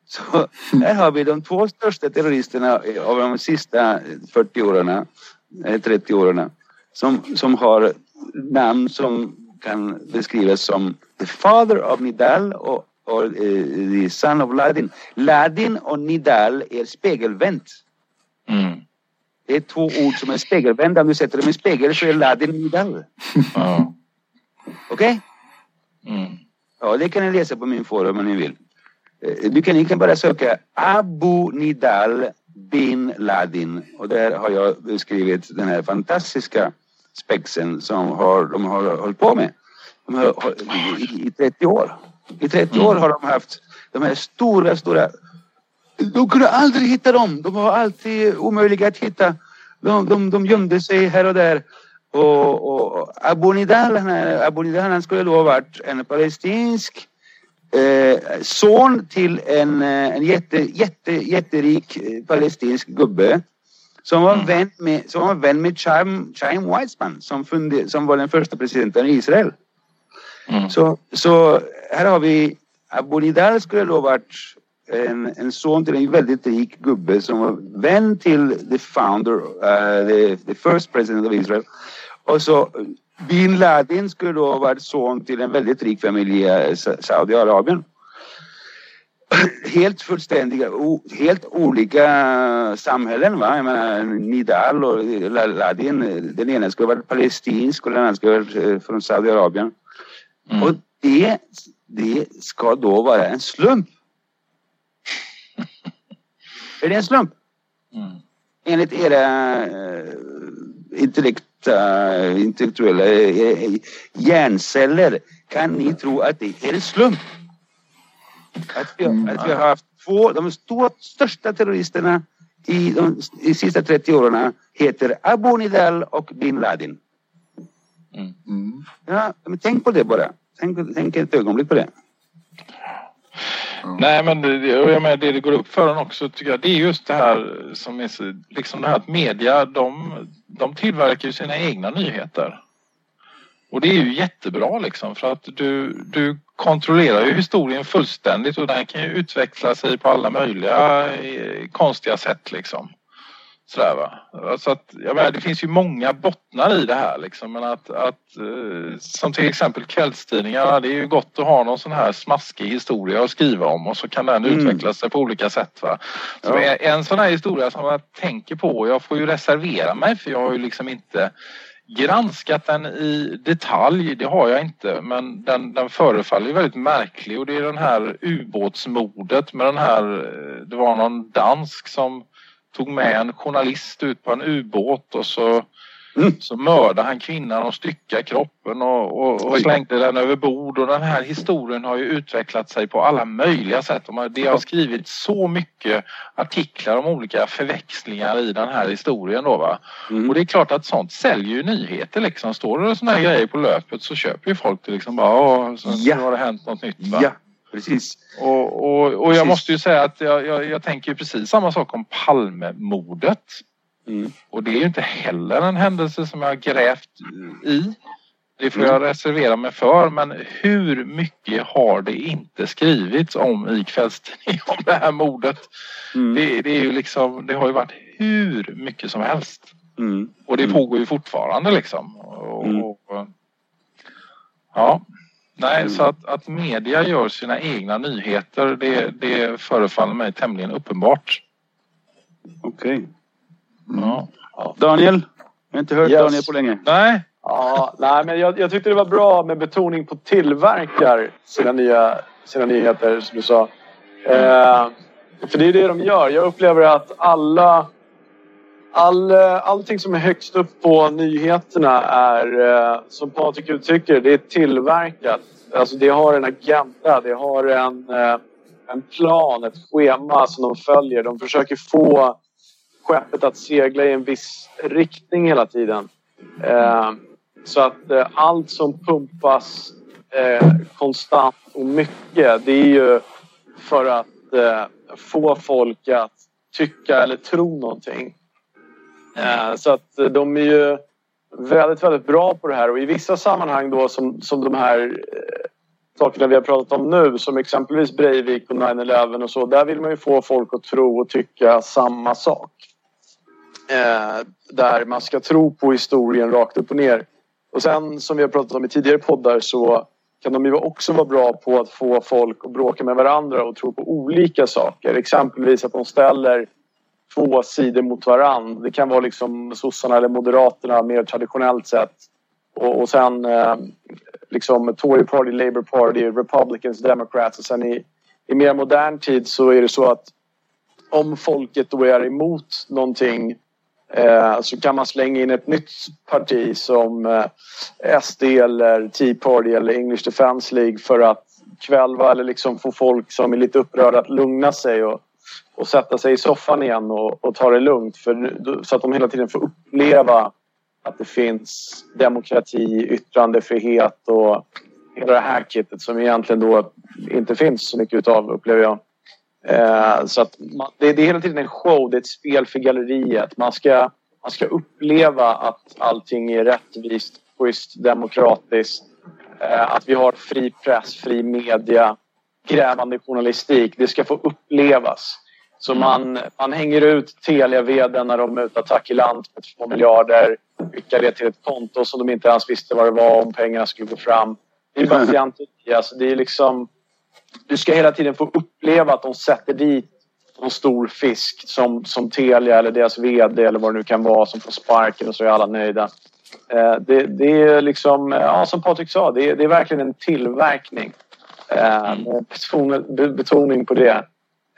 Så här har vi de två största terroristerna av de sista 40 åren, eh, 30 åren som, som har namn som kan beskrivas som the father of Nidal och, och eh, the son of Ladin. Ladin och Nidal är spegelvänt. Mm. Det är två ord som är spegelvända. Om du sätter dem i spegel så är Ladin Nidal. Ja. Okej? Mm. Ja, det kan ni läsa på min forum om ni vill. Eh, Du kan, ni kan bara söka Abu Nidal bin Ladin och där har jag beskrivit den här fantastiska spexen som har, de har hållit på med de har, har, i, i 30 år. I 30 år har de haft de här stora, stora... De kunde aldrig hitta dem. De var alltid omöjliga att hitta. De, de, de gömde sig här och där. Och, och Abu Nidal, han, Abu Nidal, han skulle då ha varit en palestinsk eh, son till en, eh, en jätte, jätte, jätterik eh, palestinsk gubbe som var vän med, som var vän med Chaim, Chaim Weizmann som, funde, som var den första presidenten i Israel. Mm. Så, så här har vi Abu Nidal skulle då varit en, en son till en väldigt rik gubbe som var vän till the founder, uh, the, the first president of Israel. Och så bin Laden skulle då ha varit son till en väldigt rik familj i Saudiarabien. Helt fullständiga, helt olika samhällen. Va? Jag menar, Nidal och Ladin, den ena skulle ha varit palestinsk och den andra skulle ha varit eh, från Saudiarabien. Mm. Och det, det ska då vara en slump. Är det en slump? Mm. Enligt era uh, intellekta, intellektuella uh, hjärnceller kan ni tro att det är en slump? Att vi, att vi har haft två, de två största terroristerna i de i sista 30 åren heter Abu Nidal och bin Laden. Mm. Ja, men tänk på det bara. Tänk, tänk ett ögonblick på det. Nej men det, jag menar, det det går upp för en också tycker jag det är just det här som är så, liksom det här att media de, de tillverkar ju sina egna nyheter. Och det är ju jättebra liksom för att du, du kontrollerar ju historien fullständigt och den kan ju utveckla sig på alla möjliga eh, konstiga sätt liksom. Sådär va. Alltså att, jag menar, det finns ju många bottnar i det här liksom. Men att, att eh, som till exempel kvällstidningarna, det är ju gott att ha någon sån här smaskig historia att skriva om och så kan den Mm. utveckla sig på olika sätt va. Så Ja. en, sån här historia som jag tänker på, jag får ju reservera mig för jag har ju liksom inte granskat den i detalj, det har jag inte, men den, den förefaller väldigt märklig och det är den här ubåtsmordet med den här, eh, det var någon dansk som tog med en journalist ut på en ubåt och så, Mm. så mördade han kvinnan och styckade kroppen och, och, och slängde den över bord och den här historien har ju utvecklat sig på alla möjliga sätt. Det har skrivits så mycket artiklar om olika förväxlingar i den här historien då va. Mm. Och det är klart att sånt säljer ju nyheter liksom. Står det såna här grejer på löpet så köper ju folk det liksom bara så Ja. nu har det hänt något nytt va. Ja, precis. Och, och, och jag måste ju säga att jag, jag, jag tänker precis samma sak om Palmemordet. Mm. Och det är ju inte heller en händelse som jag har grävt i. Det får jag reservera mig för. Men hur mycket har det inte skrivits om i kvällstidningen om det här mordet? Mm. Det, det är ju liksom, det har ju varit hur mycket som helst. Mm. Och det Mm. pågår ju fortfarande liksom. Och, Mm. och, ja. Nej, Mm. så att, att media gör sina egna nyheter det, det förefaller mig tämligen uppenbart. Okej. Ja. Daniel? Jag har inte hört Yes. Daniel på länge. Nej, Ja, nej, men jag, jag tyckte det var bra med betoning på tillverkar sina, nya, sina nyheter, som du sa. Eh, för det är det de gör. Jag upplever att alla... All, eh, allting som är högst upp på nyheterna är, eh, som Patrik uttrycker det är tillverkat. Alltså det har en agenda, det har en, eh, en plan, ett schema som de följer. De försöker få skeppet att segla i en viss riktning hela tiden. Så att allt som pumpas konstant och mycket det är ju för att få folk att tycka eller tro någonting. Eh, så att eh, de är ju väldigt, väldigt bra på det här och i vissa sammanhang då som, som de här eh, sakerna vi har pratat om nu som exempelvis Breivik och 9-11 och så. Där vill man ju få folk att tro och tycka samma sak. Eh, där man ska tro på historien rakt upp och ner. Och sen som vi har pratat om i tidigare poddar så kan de ju också vara bra på att få folk att bråka med varandra och tro på olika saker. Exempelvis att de ställer två sidor mot varandra. Det kan vara liksom sossarna eller moderaterna mer traditionellt sett. Och, och sen eh, liksom Tory Party, Labour Party, Republicans, Democrats och sen i, i mer modern tid så är det så att om folket då är emot någonting eh, så kan man slänga in ett nytt parti som eh, SD eller Tea Party eller English Defence League för att kvälva eller liksom få folk som är lite upprörda att lugna sig och, och sätta sig i soffan igen och, och ta det lugnt för, så att de hela tiden får uppleva att det finns demokrati, yttrandefrihet och hela det här kittet som egentligen då inte finns så mycket utav upplever jag. Eh, så att man, det, det, är hela tiden en show, det är ett spel för galleriet. Man ska, man ska uppleva att allting är rättvist, schysst, demokratiskt. Eh, att vi har fri press, fri media, grävande journalistik. Det ska få upplevas. Så mm. man, man hänger ut telia när de mutar Takilant med 2 miljarder. Skickar det till ett konto som de inte ens visste vad det var om pengarna skulle gå fram. Det är bara scientologi. Alltså det är liksom, du ska hela tiden få uppleva att de sätter dit någon stor fisk som, som Telia eller deras VD eller vad det nu kan vara som får sparken och så är alla nöjda. Eh, det, det, är liksom, ja, som Patrik sa, det är, det är verkligen en tillverkning. Eh, med betoning på det.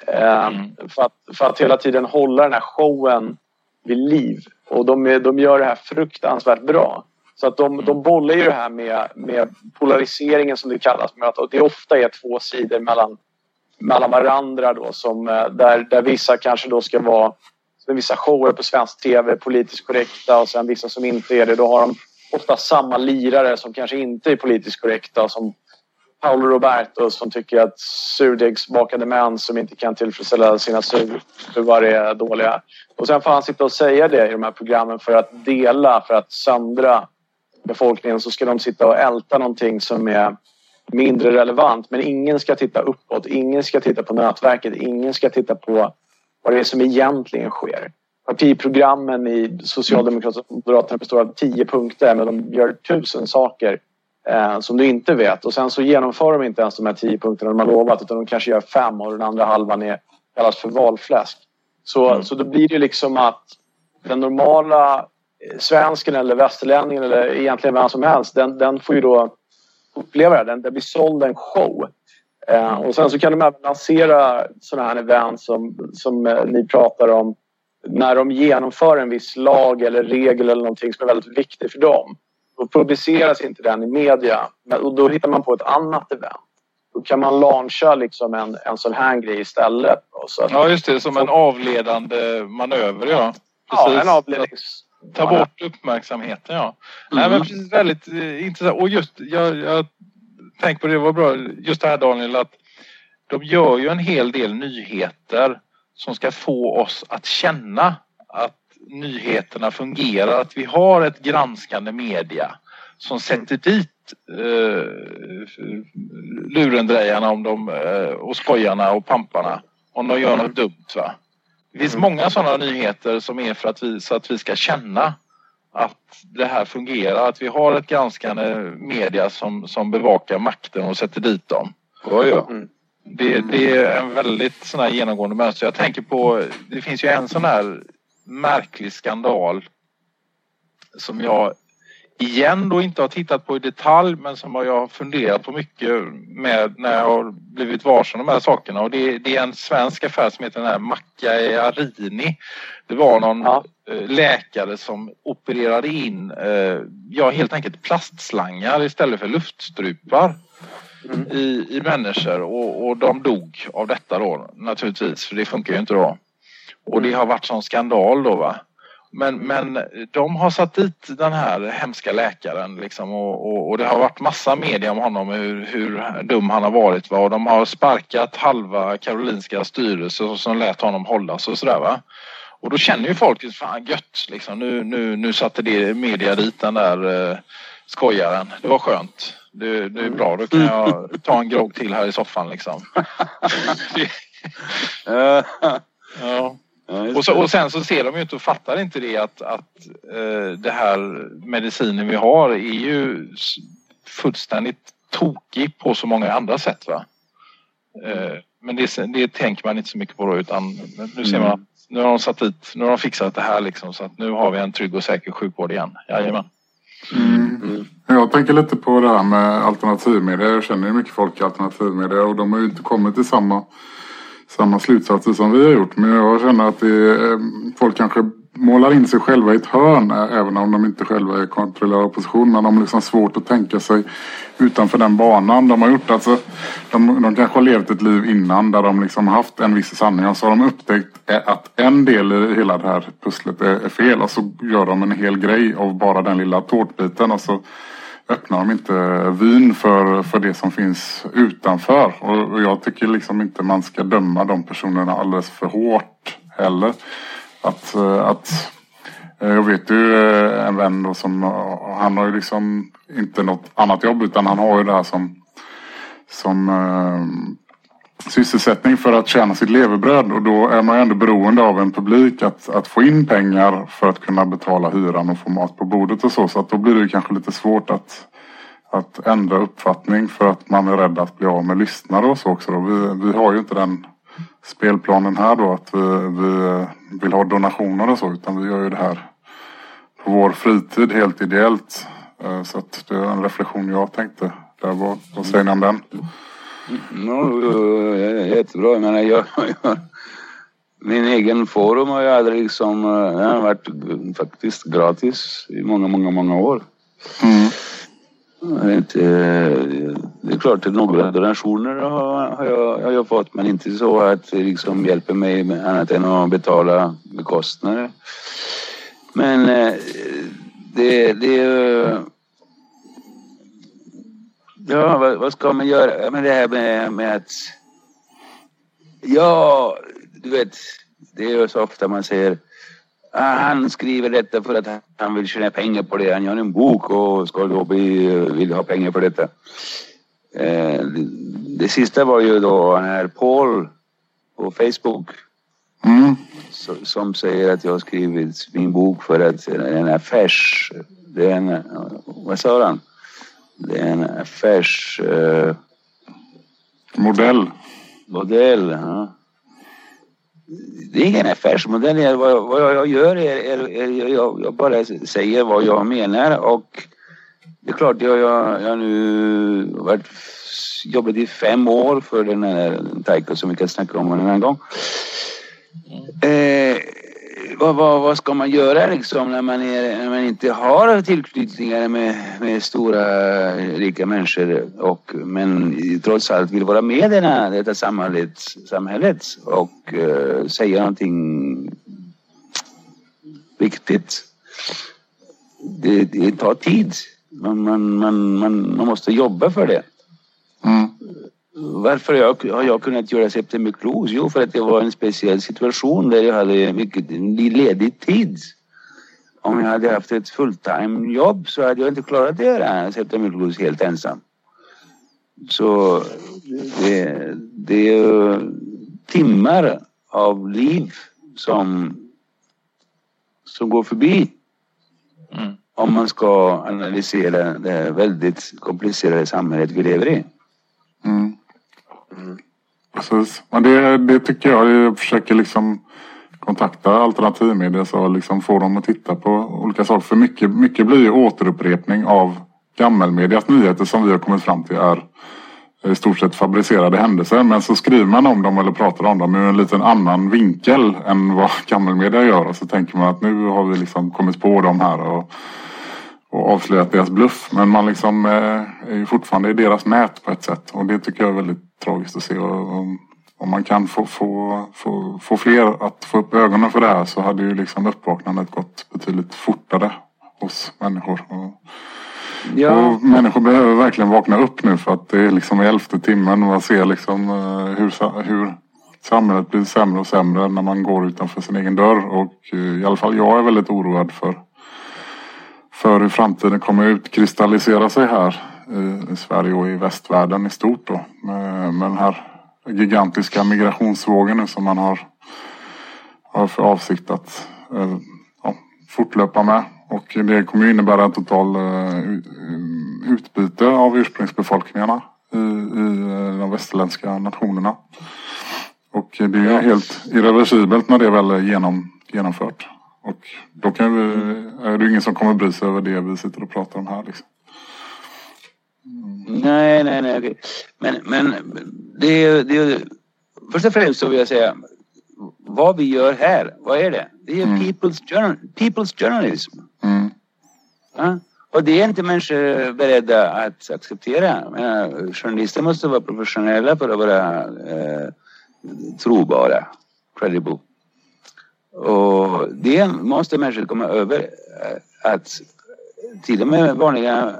Mm. för, att, för att hela tiden hålla den här showen vid liv. Och de, de gör det här fruktansvärt bra. Så att de, de bollar ju det här med, med polariseringen som det kallas. Med att det ofta är två sidor mellan, mellan varandra då som, eh, där, där vissa kanske då ska vara vissa shower på svensk tv politiskt korrekta och sen vissa som inte är det. Då har de ofta samma lirare som kanske inte är politiskt korrekta som Paolo Roberto som tycker att surdegsbakade män som inte kan tillfredsställa sina fruar är dåliga. Och sen får han sitta och säga det i de här programmen för att dela, för att söndra befolkningen så ska de sitta och älta någonting som är mindre relevant. Men ingen ska titta uppåt, ingen ska titta på nätverket, ingen ska titta på vad det är som egentligen sker. Partiprogrammen i Socialdemokraterna och Moderaterna består av tio punkter men de gör tusen saker eh, som du inte vet. Och sen så genomför de inte ens de här tio punkterna de har lovat utan de kanske gör fem och den andra halvan är, kallas för valfläsk. Så, mm. så då blir det liksom att den normala svensken eller västerlänningen eller egentligen vem som helst, den, den får ju då uppleva det. Den, det blir såld en show. Eh, och sen så kan de även lansera sådana här event som, som eh, ni pratar om när de genomför en viss lag eller regel eller någonting som är väldigt viktigt för dem. Då publiceras inte den i media och då hittar man på ett annat event. Då kan man launcha liksom en, en sån här grej istället. Så att, ja just det, som en avledande manöver ja. Precis. Ja, en avlednings Ta bort uppmärksamheten ja. Mm. Nej, men precis väldigt eh, intressant. Och just, jag, jag tänkte på det, var bra, just det här Daniel att de gör ju en hel del nyheter som ska få oss att känna att nyheterna fungerar, att vi har ett granskande media som sätter dit eh, lurendrejarna om de, eh, och skojarna och pamparna om de gör något dumt. Va? Det finns många sådana nyheter som är för att vi, så att vi ska känna att det här fungerar, att vi har ett granskande media som, som bevakar makten och sätter dit dem. Ja, ja. Mm. Det, det, är en väldigt sån genomgående mönster. Jag tänker på, det finns ju en sån här märklig skandal som jag igen då inte har tittat på i detalj men som jag har funderat på mycket med när jag har blivit varse de här sakerna och det, det, är en svensk affär som heter den här Macchiarini. Det var någon ja. Eh, läkare som opererade in eh, ja, helt enkelt plastslangar istället för luftstrupar mm. i, i människor och, och de dog av detta då naturligtvis för det funkar ju inte då. Och det har varit sån skandal då va. Men, men de har satt dit den här hemska läkaren liksom och, och, och, det har varit massa media om honom hur, hur dum han har varit. Va? Och de har sparkat halva Karolinska styrelsen som lät honom hållas och sådär va. Och då känner ju folk fan gött liksom. Nu, nu, nu satte det media dit den där eh, skojaren. Det var skönt. Det, det är bra, då kan jag ta en grogg till här i soffan liksom. ja. Ja, och, så, och, sen så ser de ju inte och fattar inte det att, att uh, det här medicinen vi har är ju fullständigt tokig på så många andra sätt. Va? Uh, men det, det tänker man inte så mycket på då utan nu ser man att nu har de satt dit, nu har de fixat det här liksom så att nu har vi en trygg och säker sjukvård igen. Jajamän. Mm. Mm. Jag tänker lite på det här med alternativmedia. Jag känner ju mycket folk i alternativmedia och de har ju inte kommit till samma samma slutsatser som vi har gjort. Men jag känner att det är, eh, folk kanske målar in sig själva i ett hörn eh, även om de inte själva är kontrollerade opposition. Men de har liksom svårt att tänka sig utanför den banan de har gjort. Alltså, de, de kanske har levt ett liv innan där de liksom haft en viss sanning och så har de upptäckt eh, att en del i hela det här pusslet är, är fel och så gör de en hel grej av bara den lilla tårtbiten och så öppnar de inte vyn för, för det som finns utanför. Och, och jag tycker liksom inte man ska döma de personerna alldeles för hårt heller. Att, eh, att eh, jag vet ju eh, en vän då som, han har ju liksom inte något annat jobb utan han har ju det här som, som sysselsättning för att tjäna sitt levebröd och då är man ju ändå beroende av en publik att, att få in pengar för att kunna betala hyran och få mat på bordet och så. Så att då blir det ju kanske lite svårt att, att ändra uppfattning för att man är rädd att bli av med lyssnare och så också. Då. Vi, vi har ju inte den spelplanen här då att vi, vi vill ha donationer och så utan vi gör ju det här på vår fritid helt ideellt. Eh, så att det är en reflektion jag tänkte. Där, var. vad säger ni om den? No, jättebra. Jag menar, jag, jag, min egen forum har ju aldrig liksom, den har varit faktiskt gratis i många, många, många år. Mm. Det är, inte, det är klart några donationer har, jag, har jag fått men inte så att det liksom hjälper mig med annat än att betala kostnader. Men det, det Ja, vad, vad, ska man göra med det här med, med att... Ja, du vet, det är ju så ofta man säger ah, han skriver detta för att han vill tjäna pengar på det. Han gör en bok och ska då bli, vill ha pengar på detta. Eh, det, det, sista var ju då här Paul på Facebook. Mm. Så, som säger att jag har skrivit min bok för att en affärs... Det är en, vad sa han? Det är en affärs... Eh, modell. Modell, ja. Det är ingen affärsmodell. Vad, vad jag gör är, är, är jag, jag, bara säger vad jag menar och det är klart jag har nu varit, jobbat i fem år för den här Taiko som vi kan snacka om en annan gång. Eh, vad, vad, vad ska man göra liksom när man, är, när man inte har tillknytningar med, med stora rika människor och, men trots allt vill vara med i detta samhället, samhället och uh, säga någonting viktigt. Det, det tar tid. Man, man, man, man, man måste jobba för det. Mm. Varför jag, har jag kunnat göra September Cruise? Jo, för att det var en speciell situation där jag hade mycket ledig tid. Om jag hade haft ett fulltime jobb så hade jag inte klarat att göra September Cruise helt ensam. Så det, det är timmar av liv som, som går förbi. Mm. Om man ska analysera det väldigt komplicerade samhället vi lever i. Mm. Precis. Men det, det tycker jag. Jag försöker liksom kontakta alternativmedia så liksom få dem att titta på olika saker. För mycket, mycket blir ju återupprepning av gammelmedias nyheter som vi har kommit fram till är i stort sett fabricerade händelser. Men så skriver man om dem eller pratar om dem ur en liten annan vinkel än vad gammelmedia gör. Och så tänker man att nu har vi liksom kommit på dem här och, och avslöjat deras bluff. Men man liksom eh, är ju fortfarande i deras nät på ett sätt. Och det tycker jag är väldigt tragiskt att se. Och, om man kan få, få, få, få fler att få upp ögonen för det här så hade ju liksom uppvaknandet gått betydligt fortare hos människor. Och, ja. och människor behöver verkligen vakna upp nu för att det är liksom i elfte timmen man ser liksom uh, hur, hur samhället blir sämre och sämre när man går utanför sin egen dörr. Och uh, i alla fall jag är väldigt oroad för, för hur framtiden kommer utkristallisera sig här eh, i, Sverige och i västvärlden i stort då. Med, med den här gigantiska migrationsvågen som man har, har för avsikt att eh, ja, fortlöpa med. Och det kommer ju innebära en total eh, eh utbyte av ursprungsbefolkningarna i, i eh, de västerländska nationerna. Och det är ju helt irreversibelt när det väl är genom, genomfört. Och då kan vi, är det ingen som kommer bry sig över det vi sitter och pratar om här. Liksom. Nej, nej, nej. Okay. Men, men det är, det är... Först och främst så vill jag säga vad vi gör här, vad är det? Det är people's, journal, people's journalism. Mm. Ja? Och det är inte människor beredda att acceptera. Men, journalister måste vara professionella för att vara eh, trobara, credible. Och det måste människor komma över. eh, Att till och med vanliga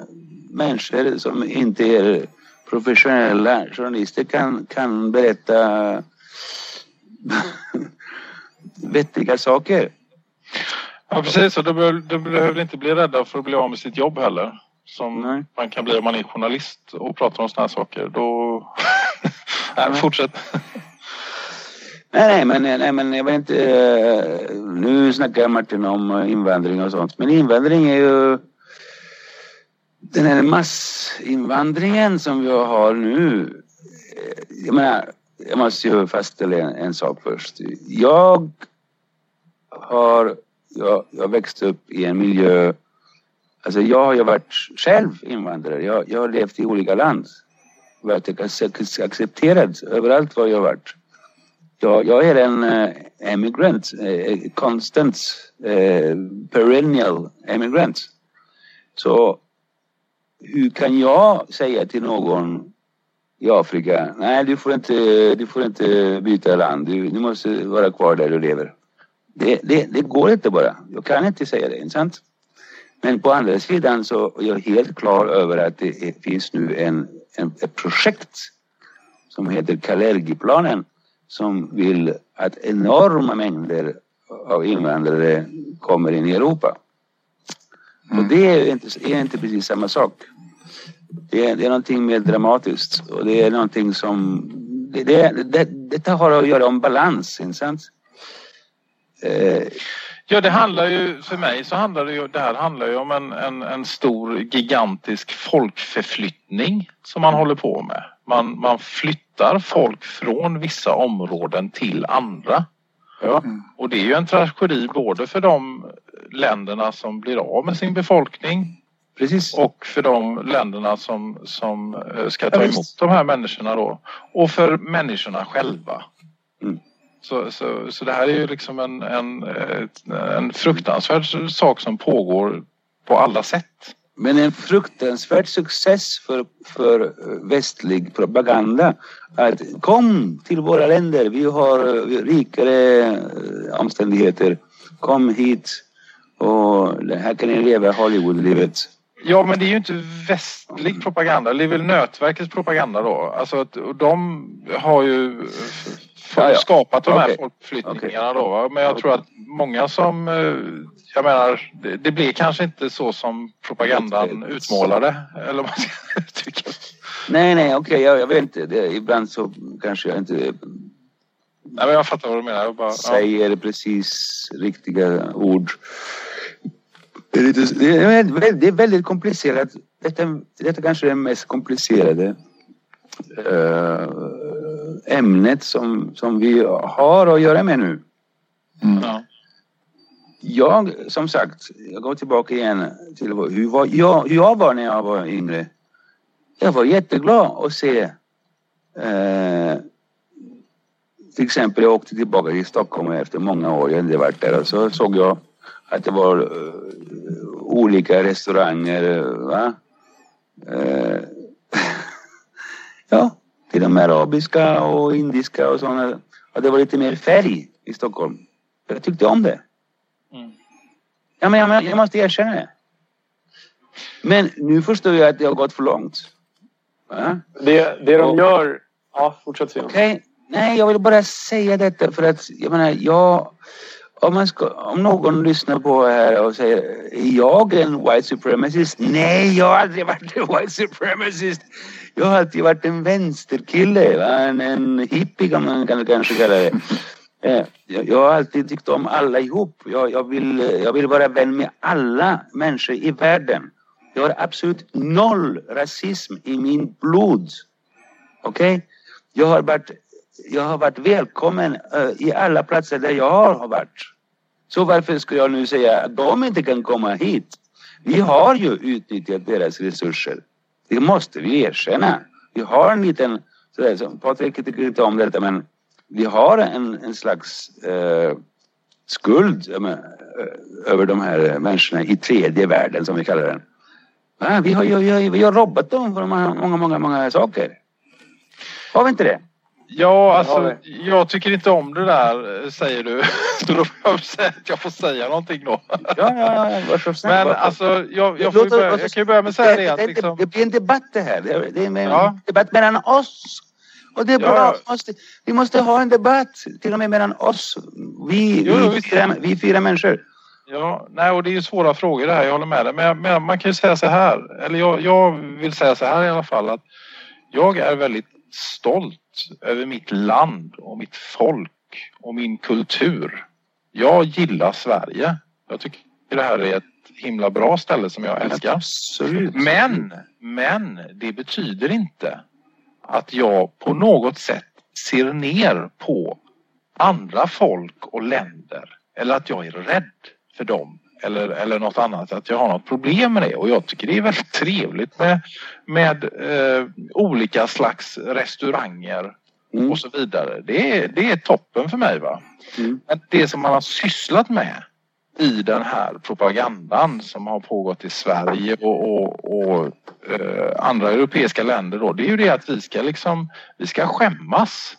människor som inte är professionella journalister kan, kan berätta vettiga saker. Ja, precis. Och du behöver, behöver inte bli rädda för att bli av med sitt jobb heller. Som Nej. man kan bli om man är journalist och pratar om sådana här saker. Då... Men- Fortsätt. Nej, nej, men, nej, men jag vet inte. Eh, nu snackar Martin om eh, invandring och sånt. Men invandring är ju den här massinvandringen som vi har nu. Eh, jag menar, jag måste ju fastställa en, en sak först. Jag har jag, jag växte upp i en miljö Alltså jag har ju varit själv invandrare. Jag, jag har levt i olika land. Varit accepterad överallt var jag har varit. Jag, jag är en uh, emigrant, uh, constant, uh, perennial emigrant. Så hur kan jag säga till någon i Afrika, nej du får inte, du får inte byta land, du, du måste vara kvar där du lever. Det, det, det går inte bara, jag kan inte säga det, inte sant? Men på andra sidan så är jag helt klar över att det finns nu en, en, ett projekt som heter Kalergiplanen som vill att enorma mängder av invandrare kommer in i Europa. Och det är inte, är inte precis samma sak. Det är, det är någonting mer dramatiskt och det är någonting som... Det, det, det, detta har att göra om balans, inte sant? Eh, Ja, det handlar ju, för mig så handlar det ju, det här handlar ju om en, en, en stor gigantisk folkförflyttning som man håller på med. Man, man flyttar folk från vissa områden till andra. ja. Och det är ju en tragedi både för de länderna som blir av med sin befolkning Precis. och för de länderna som, som eh, ska ta emot de här människorna då. Och för människorna själva. Mm. Så, så, så det här är ju liksom en, en, ett- en fruktansvärd sak som pågår på alla sätt. Men en fruktansvärd success för, för eh, västlig propaganda. Att kom till våra länder, vi har eh, rikare eh, omständigheter. Kom hit och här kan ni leva Hollywoodlivet. Ja, men det är ju inte västlig propaganda. Det är väl nätverkets propaganda då. Alltså att och de har ju Ja, ja. skapat de här Okej. folkflyttningarna då. va? Men jag tror att många som, eh, jag menar, det, det blir kanske inte så som propagandan utmålade. Eller vad man ska tycka. Nej, nej, okej, jag, jag vet inte. Det, ibland så kanske jag inte Nej, men jag fattar vad du menar. Jag bara, ja. säger precis riktiga ord. Det är, lite, det är, väldigt, det är väldigt komplicerat. Detta, detta kanske är det mest komplicerade eh, ämnet som, som vi har att göra med nu. Ja. Jag, som sagt, jag går tillbaka igen till hur, var jag, hur jag var när jag var yngre. Jag var jätteglad att se eh, till exempel jag åkte tillbaka till Stockholm efter många år, jag hade inte varit där och så såg jag att det var eh, olika restauranger. Va? Eh, ja, till och med arabiska och indiska och sådana. Och det var lite mer färg i Stockholm. Jag tyckte om det. Mm. Ja, men jag, jag måste erkänna det. Men nu förstår jag att det har gått för långt. Va? Det, det de Och- gör... Ja, fortsätt Simon. Okej, nej jag vill bara säga detta för att jag menar jag om, man ska, om någon lyssnar på det här och säger är jag en white supremacist? Nej, jag har aldrig varit en white supremacist. Jag har alltid varit en vänsterkille, va? En, en hippie kan man kanske kalla det. Eh, jag, har alltid tyckt om alla ihop. Jag, jag, vill, jag vill vara vän med alla människor i världen. Jag har absolut noll rasism i min blod. Okej? Jag har varit, jag har varit välkommen eh, i alla platser där jag har varit. Så varför skulle jag nu säga att de inte kan komma hit? Vi har ju utnyttjat deras resurser. Det måste vi erkänna. Vi har en liten, sådär, så Patrik tycker inte om detta, men vi har en, en slags eh, skuld menar, eh, över de här människorna i tredje världen som vi kallar den. Va? Vi har ju vi har robbat dem för många, många, många, många saker. Har vi inte det? Ja, alltså jag tycker inte om det där säger du. Så då får jag säga att jag får säga någonting då. Ja, ja, ja. Var så Men alltså jag, jag, ju börja, jag kan ju börja med att säga det att liksom... Det blir en debatt det här. Det är en ja. debatt mellan oss. Och det är bra. Ja. Vi, måste, vi måste ha en debatt till och med mellan oss. Vi, jo, vi, fyra, vi fyra människor. Ja, nej och det är ju svåra frågor det här, jag håller med dig. Men, men man kan ju säga så här, eller jag, jag vill säga så här i alla fall att jag är väldigt stolt över mitt land och mitt folk och min kultur. Jag gillar Sverige. Jag tycker det här är ett himla bra ställe som jag älskar. Absolut. Men, men det betyder inte att jag på något sätt ser ner på andra folk och länder eller att jag är rädd för dem eller, eller något annat, att jag har något problem med det. Och jag tycker det är väldigt trevligt med, med eh, olika slags restauranger mm. och så vidare. Det är, det är toppen för mig. va. Mm. Men det som man har sysslat med i den här propagandan som har pågått i Sverige och, och, och eh, andra europeiska länder då, det är ju det att vi ska liksom, vi ska skämmas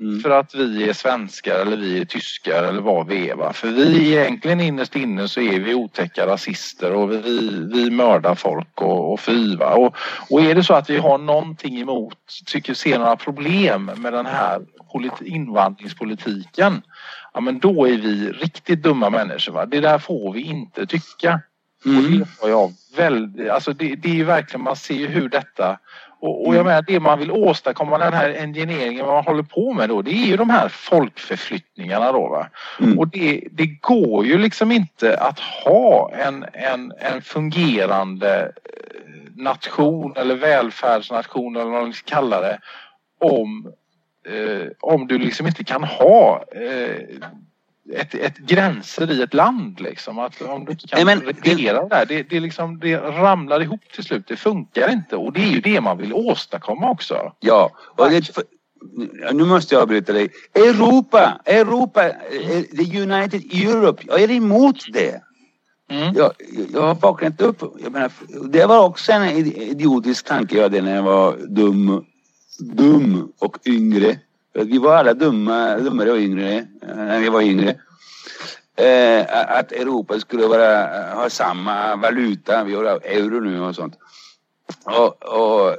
Mm. För att vi är svenskar eller vi är tyskar eller vad vi är. Va? För vi egentligen innerst inne så är vi otäcka rasister och vi, vi mördar folk och, och fy. Va? Och, och är det så att vi har någonting emot, tycker ser några problem med den här invandringspolitiken. Ja men då är vi riktigt dumma människor. Va? Det där får vi inte tycka. Mm. Och det har jag väldigt, alltså det, det är verkligen, man ser ju hur detta och, och jag mm. menar det man vill åstadkomma den här engineeringen man håller på med då det är ju de här folkförflyttningarna då va. Mm. Och det, det går ju liksom inte att ha en, en, en fungerande eh, nation eller välfärdsnation eller vad man ska kalla det om, eh, om du liksom inte kan ha eh, ett, ett gränser i ett land liksom. Att om du inte kan Nej, men, reglera det där, det, det, liksom, det ramlar ihop till slut. Det funkar inte och det är ju det man vill åstadkomma också. Ja, och det, nu måste jag avbryta dig. Europa, Europa, eh, the United Europe, jag är emot det. Mm. Jag, jag har vaknat upp. Jag menar, det var också en idiotisk tanke jag hade när jag var dum, dum och yngre. Vi var alla dumma, dummare och yngre eh, när vi var yngre. Eh, att Europa skulle vara, ha samma valuta, vi har euro nu och sånt. Och, och,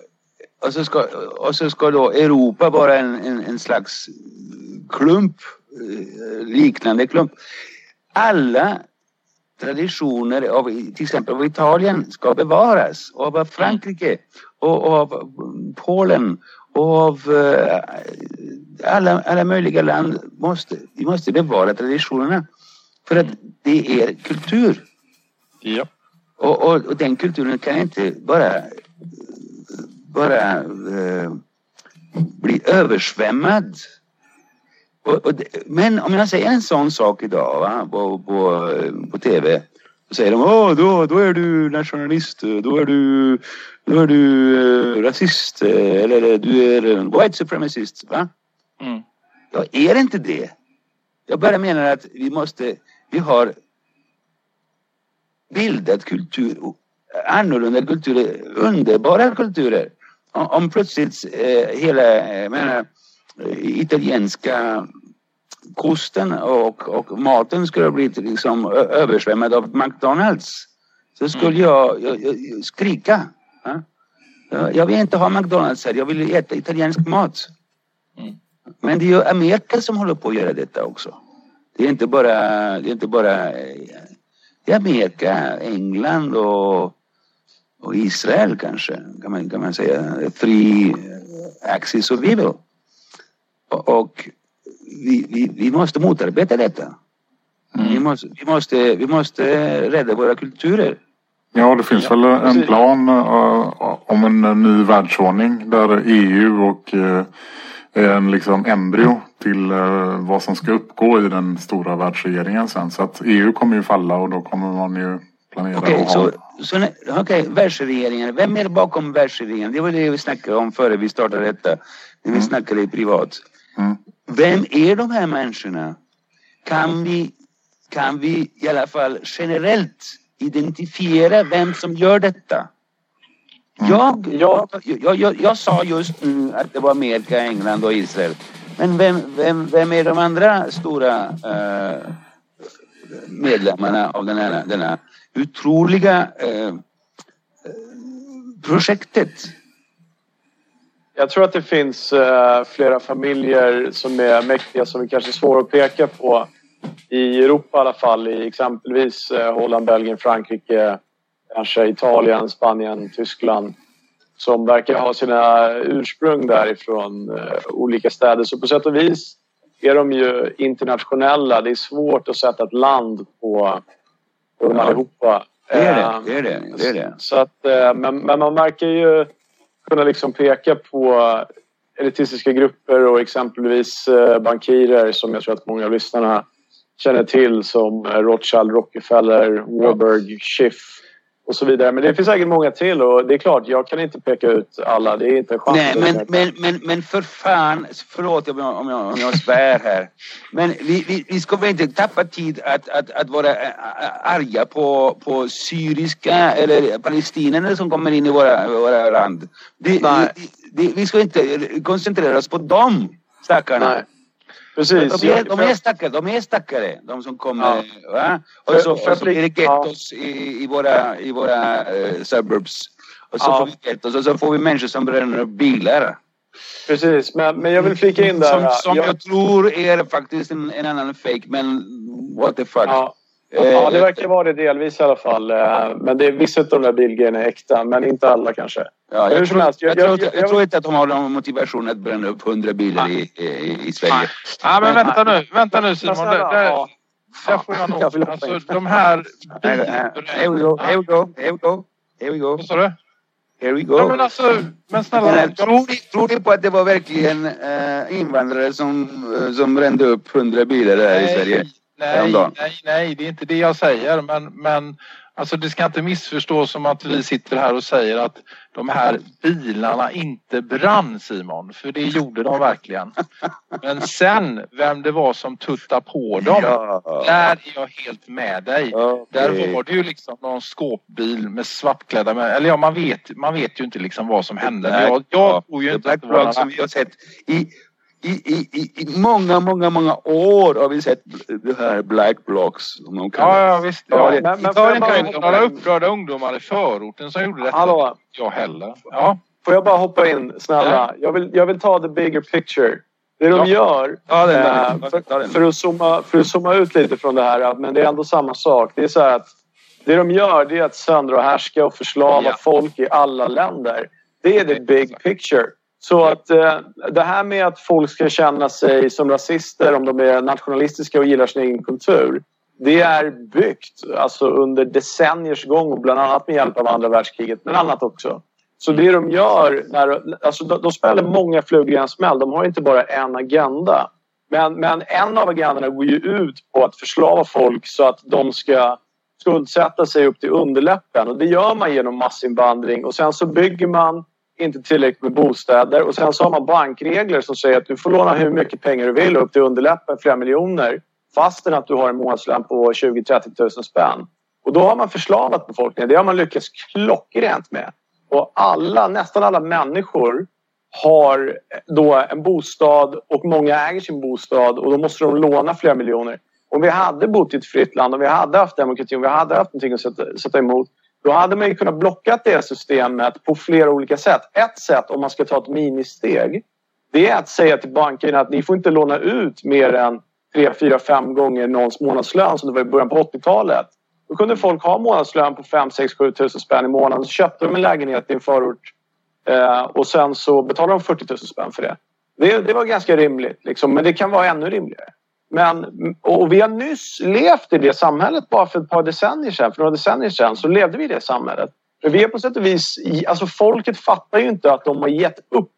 och, så, ska, och så ska då Europa vara en, en, en slags klump, eh, liknande klump. Alla traditioner av till exempel av Italien ska bevaras och av Frankrike och av Polen av eh, alla, alla möjliga land måste, vi måste bevara traditionerna. För att det är kultur. Ja. Och, och, och den kulturen kan inte bara, bara uh, bli översvämmad. Och, och, men om jag säger en sån sak idag va, på, på, på tv säger de Åh, då, då är du nationalist, då är du, då är du uh, rasist eller du är white supremacist. Va? Mm. Jag är inte det. Jag bara menar att vi måste, vi har bildat kultur, annorlunda kulturer, underbara kulturer. Om, om plötsligt eh, hela, jag menar, italienska kosten och, och maten skulle ha blivit liksom översvämmad av McDonalds så skulle mm. jag, jag, jag skrika. Ja? Jag vill inte ha McDonalds här, jag vill äta italiensk mat. Mm. Men det är ju Amerika som håller på att göra detta också. Det är inte bara, det är inte bara det är Amerika, England och, och Israel kanske kan man, kan man säga. Free axis of evil. Och, och vi, vi, vi måste motarbeta detta. Mm. Vi, måste, vi, måste, vi måste rädda våra kulturer. Ja, det finns ja, väl en plan uh, om en ny världsordning där EU och uh, en liksom embryo till uh, vad som ska uppgå i den stora världsregeringen sen. Så att EU kommer ju falla och då kommer man ju planera okay, så, så, okay, världsregeringen. Vem är bakom världsregeringen? Det var det vi snackade om före vi startade detta. När vi mm. snackade privat. Mm. Vem är de här människorna? Kan vi kan vi i alla fall generellt identifiera vem som gör detta. Jag, jag, jag, jag, jag sa just nu att det var Amerika, England och Israel. Men vem, vem, vem är de andra stora eh, medlemmarna av den här, denna otroliga eh, eh, projektet? Jag tror att det finns eh, flera familjer som är mäktiga som är kanske svåra att peka på. I Europa i alla fall, i exempelvis eh, Holland, Belgien, Frankrike, kanske Italien, Spanien, Tyskland som verkar ha sina ursprung därifrån eh, olika städer. Så på sätt och vis är de ju internationella. Det är svårt att sätta ett land på, på dem allihopa. Det är det. Det är det. det, är det. Så att, eh, men, men man verkar ju kunna liksom peka på elitistiska grupper och exempelvis eh, bankirer som jag tror att många av lyssnarna känner till som Rothschild, Rockefeller, Warburg, Schiff och så vidare. Men det finns säkert många till och det är klart, jag kan inte peka ut alla. Det är inte en chans. Nej, men, men, men, men för fan, förlåt om jag, om jag, om jag svär här. Men vi, vi, vi ska väl inte tappa tid att, att, att vara arga på, på syriska eller palestinierna som kommer in i våra, våra land. Det, det, det, vi ska inte koncentrera oss på dem, stackarna. Nej. Precis. De är, de är stackare, de är stackare, de som kommer. Ja. Va? Och så, och så blir det gettos ja. i, i våra, i våra uh, suburbs. Och så, ja. får vi gettos, och så får vi människor som bränner upp bilar. Precis, men, men jag vill flika in där. Som, som jag, jag tror är faktiskt en, en annan fake, men what the fuck. Ja. Ja, det verkar vara det delvis i alla fall. Eh, men det är vissa av de där bilgrejerna är äkta, men inte alla kanske. Ja, jag, tror, jag, jag, jag, jag, tror inte att de har någon motivation att bränna upp hundra bilar i, i, i Sverige. Nej. Ja, men vänta nu, vänta nu Simon. Det, det, där får jag nog... Alltså de här... Here we go, here we go, here we go. Here we go. Vad sa du? Here we go. Ja, men alltså, men snälla. Men, tror, ni, tror ni på att det var verkligen uh, invandrare som, som brände upp hundra bilar där i Sverige? Nej, nej, nej, det är inte det jag säger. Men, men alltså det ska inte missförstås som att vi sitter här och säger att de här bilarna inte brann Simon. För det gjorde de verkligen. Men sen vem det var som tuttade på dem. Ja. Där är jag helt med dig. Okay. Där var det ju liksom någon skåpbil med svartklädda med, Eller ja, man vet, man vet ju inte liksom vad som hände. Jag, jag tror ju inte att det var som vi har sett i i, i, i många, många, många år har vi sett det här Black Blocks. Om de kan ja, ja, visst. Ja, ja, men, Italien kan ju inte några upprörda ungdomar i förorten som gjorde detta. Hallå. Jag heller. Ja. Får jag bara hoppa in snälla? Jag vill, jag vill ta the bigger picture. Det de gör, ja, det äh, för, för, att zooma, för att zooma ut lite från det här, men det är ändå samma sak. Det är så att det de gör det är att söndra och härska och förslava ja. folk i alla länder. Det är the big picture. Så att eh, det här med att folk ska känna sig som rasister om de är nationalistiska och gillar sin egen kultur. Det är byggt alltså under decenniers gång och bland annat med hjälp av andra världskriget men annat också. Så det de gör, när, alltså de, de spelar många flugor i en smäll. De har inte bara en agenda. Men, men en av agendorna går ju ut på att förslava folk så att de ska skuldsätta sig upp till underläppen. Och det gör man genom massinvandring och sen så bygger man inte tillräckligt med bostäder och sen så har man bankregler som säger att du får låna hur mycket pengar du vill upp till underläppen, flera miljoner fastän att du har en månadslön på 20-30 000 spänn. Och då har man förslavat befolkningen. Det har man lyckats klockrent med. Och alla, nästan alla människor har då en bostad och många äger sin bostad och då måste de låna flera miljoner. Om vi hade bott i ett fritt land, om vi hade haft demokrati, om vi hade haft någonting att sätta, sätta emot då hade man ju kunnat blocka det systemet på flera olika sätt. Ett sätt, om man ska ta ett ministeg, det är att säga till bankerna att ni får inte låna ut mer än 3, 4, 5 gånger någons månadslön som det var i början på 80-talet. Då kunde folk ha månadslön på 5, 6, 7 000 spänn i månaden. Så köpte de en lägenhet i en förort eh, och sen så betalade de 40 000 spänn för det. Det, det var ganska rimligt, liksom, men det kan vara ännu rimligare. Men, och vi har nyss levt i det samhället bara för ett par decennier sedan. För några decennier sedan så levde vi i det samhället. Men vi är på sätt och vis... Alltså folket fattar ju inte att de har gett upp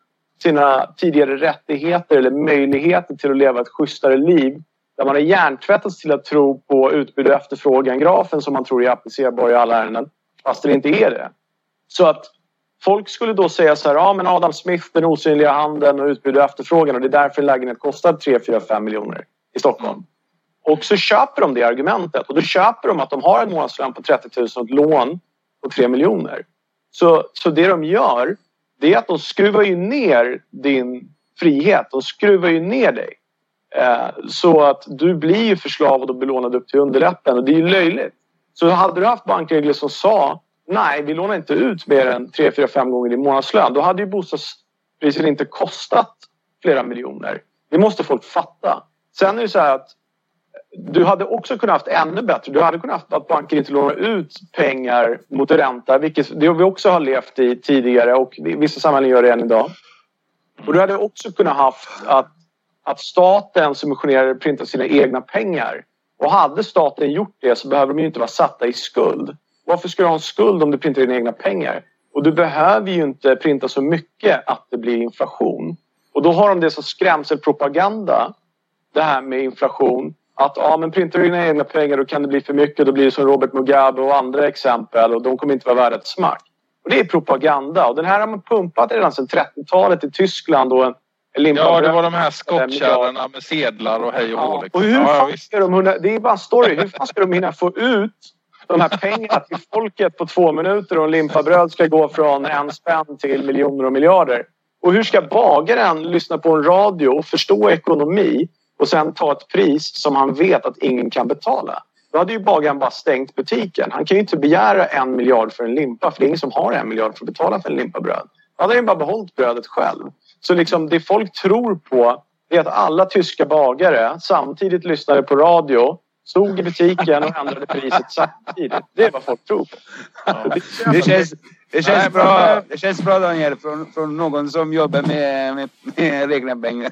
sina tidigare rättigheter eller möjligheter till att leva ett schysstare liv. Där man har hjärntvättats till att tro på utbud och efterfrågan-grafen som man tror är applicerbar i alla ärenden. Fast det inte är det. Så att folk skulle då säga så här, ja men Adam Smith, den osynliga handen och utbud och efterfrågan och det är därför en lägenhet kostar 3, 4, 5 miljoner i Stockholm. Och så köper de det argumentet och då köper de att de har en månadslön på 30 000 och ett lån på 3 miljoner. Så, så det de gör det är att de skruvar ju ner din frihet. De skruvar ju ner dig. Eh, så att du blir ju förslavad och belånad upp till underläppen och det är ju löjligt. Så hade du haft bankregler som sa nej, vi lånar inte ut mer än 3, 4, 5 gånger din månadslön. Då hade ju bostadspriser inte kostat flera miljoner. Det måste folk fatta. Sen är det så här att du hade också kunnat haft ännu bättre. Du hade kunnat haft att banker inte lånar ut pengar mot ränta, vilket det vi också har levt i tidigare och vissa samhällen gör det än idag. Och du hade också kunnat haft att, att staten subventionerade printa sina egna pengar. Och hade staten gjort det så behöver de ju inte vara satta i skuld. Varför ska du ha en skuld om du printar dina egna pengar? Och du behöver ju inte printa så mycket att det blir inflation. Och då har de det som skrämselpropaganda, det här med inflation. Att ja, men printar du dina egna pengar då kan det bli för mycket. Då blir det som Robert Mugabe och andra exempel och de kommer inte vara värda ett smack. Och det är propaganda och den här har man pumpat redan sedan 30-talet i Tyskland och en Ja, det var de här skottkärrorna med sedlar och hej och hå. Liksom. Och hur ja, fan ska de hinna, det är bara en story. Hur fan ska de hinna få ut de här pengarna till folket på två minuter och en limpa bröd ska gå från en spänn till miljoner och miljarder? Och hur ska bagaren lyssna på en radio och förstå ekonomi och sen ta ett pris som han vet att ingen kan betala? Då hade ju bagaren bara stängt butiken. Han kan ju inte begära en miljard för en limpa för det är ingen som har en miljard för att betala för en limpa bröd. Då hade han ju bara behållit brödet själv. Så liksom det folk tror på är att alla tyska bagare samtidigt lyssnade på radio stod i butiken och ändrade priset samtidigt. Det är vad folk tror på. Ja. Det känns, det känns, bra, det känns bra Daniel från, från någon som jobbar med, med, med egna pengar.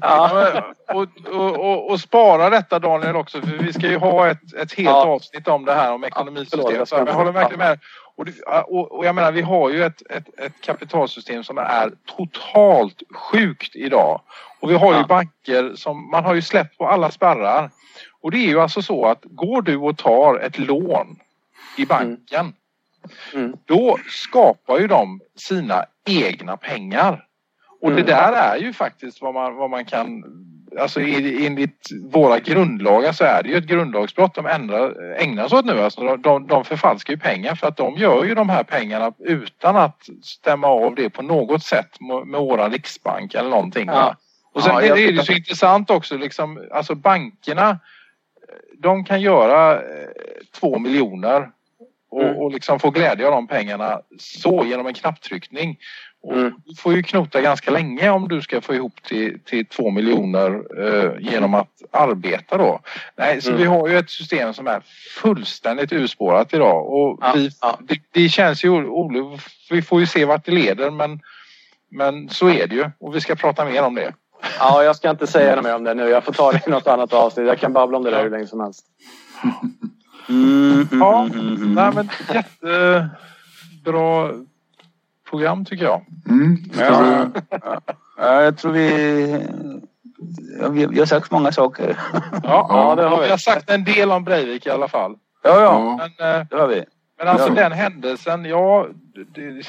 Ja, och, och, och, och, spara detta Daniel också för vi ska ju ha ett, ett helt ja. avsnitt om det här om ekonomisystem. Ja, jag håller verkligen med. Och, och, och jag menar vi har ju ett, ett, ett kapitalsystem som är totalt sjukt idag. Och vi har ju banker som man har ju släppt på alla spärrar. Och det är ju alltså så att går du och tar ett lån i banken mm Mm. Då skapar ju de sina egna pengar. Och mm. det där är ju faktiskt vad man, vad man kan... Alltså enligt våra grundlagar så är det ju ett grundlagsbrott de ändrar, ägnar sig åt nu. Alltså de, de förfalskar ju pengar för att de gör ju de här pengarna utan att stämma av det på något sätt med, med våran riksbank eller någonting. Ja. Och sen ja, är det ju så intressant också liksom, alltså bankerna de kan göra eh, två miljoner och, mm. och liksom få glädje av de pengarna så genom en knapptryckning. Och mm. Du får ju knota ganska länge om du ska få ihop till, till två miljoner eh, genom att arbeta då. Nej, så mm. vi har ju ett system som är fullständigt urspårat idag och ja, vi, ja. Det, det, känns ju oroligt. Vi får ju se vart det leder men, men så är det ju och vi ska prata mer om det. Ja, jag ska inte säga mer om det nu. Jag får ta det i något annat avsnitt. Jag kan babbla om det där hur länge som helst. Mm, ja, mm, mm, nej, men jättebra program tycker jag. Mm, ja, ja, jag tror vi, ja, vi, vi har sagt många saker. Ja, ja, det har vi. vi har sagt en del om Breivik i alla fall. Ja, ja, men, eh, det har vi. Men alltså den händelsen, ja, det,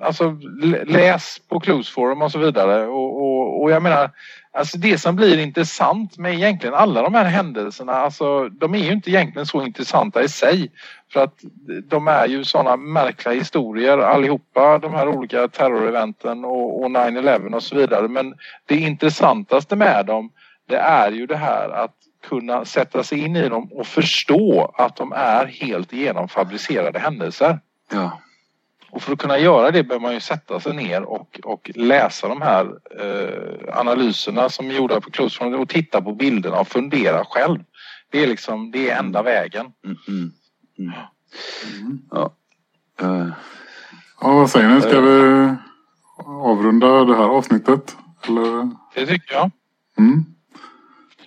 alltså läs på Clues Forum och så vidare och, och, och jag menar Alltså det som blir intressant med egentligen alla de här händelserna, alltså de är ju inte egentligen så intressanta i sig. För att de är ju sådana märkliga historier allihopa, de här olika terroreventen och, och 9-11 och så vidare. Men det intressantaste med dem, det är ju det här att kunna sätta sig in i dem och förstå att de är helt genomfabricerade händelser. Ja. Och för att kunna göra det behöver man ju sätta sig ner och, och läsa de här eh, analyserna som är gjorda på Closefront och titta på bilderna och fundera själv. Det är liksom, det är enda vägen. Mm, mm, mm. mm. Ja. Uh. ja, vad säger ni? Ska uh. vi avrunda det här avsnittet? Eller? Det tycker jag. Mm.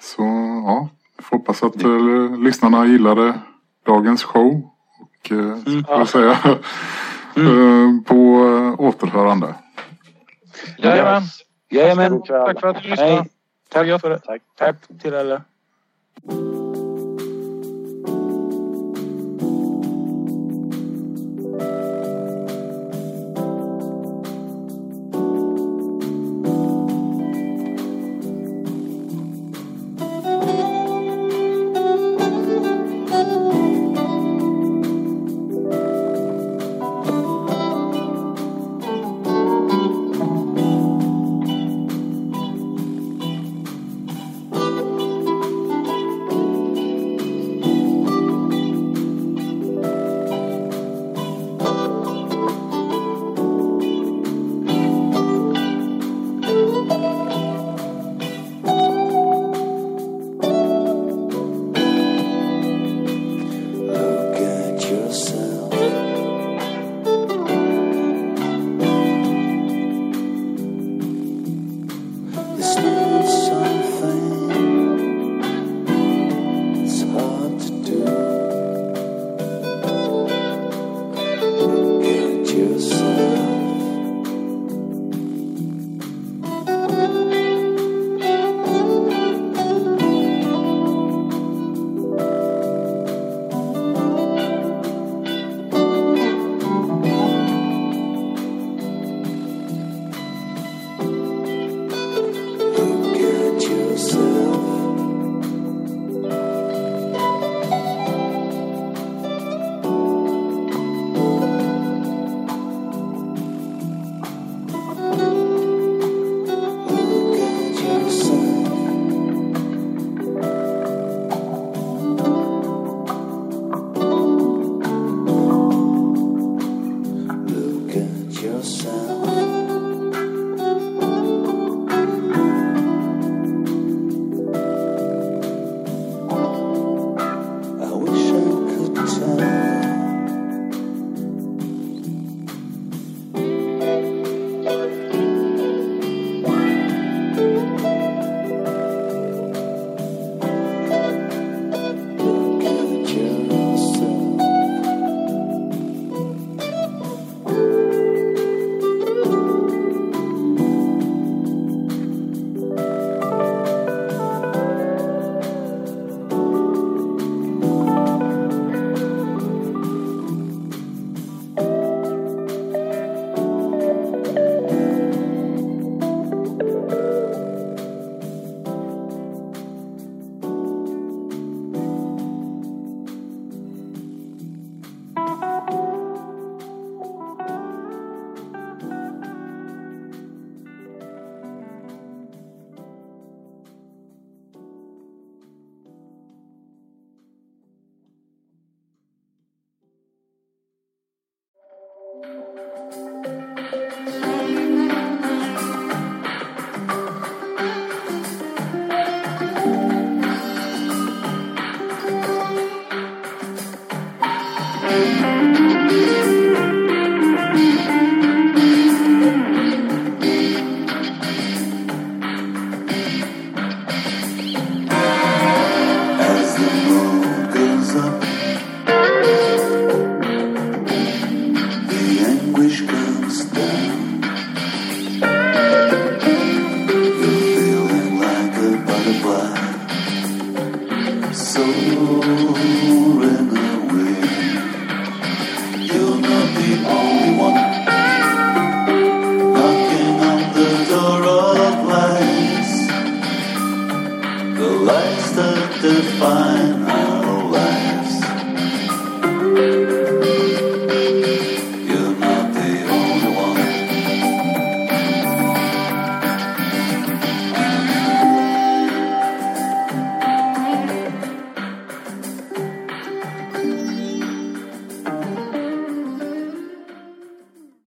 Så ja, jag får hoppas att uh, lyssnarna gillade dagens show. Och uh, mm. ska säga Mm. Eh, på eh, återhörande. Jajamän. Jajamän. Tack för att du lyssnade. Tack för det. Tack till alla.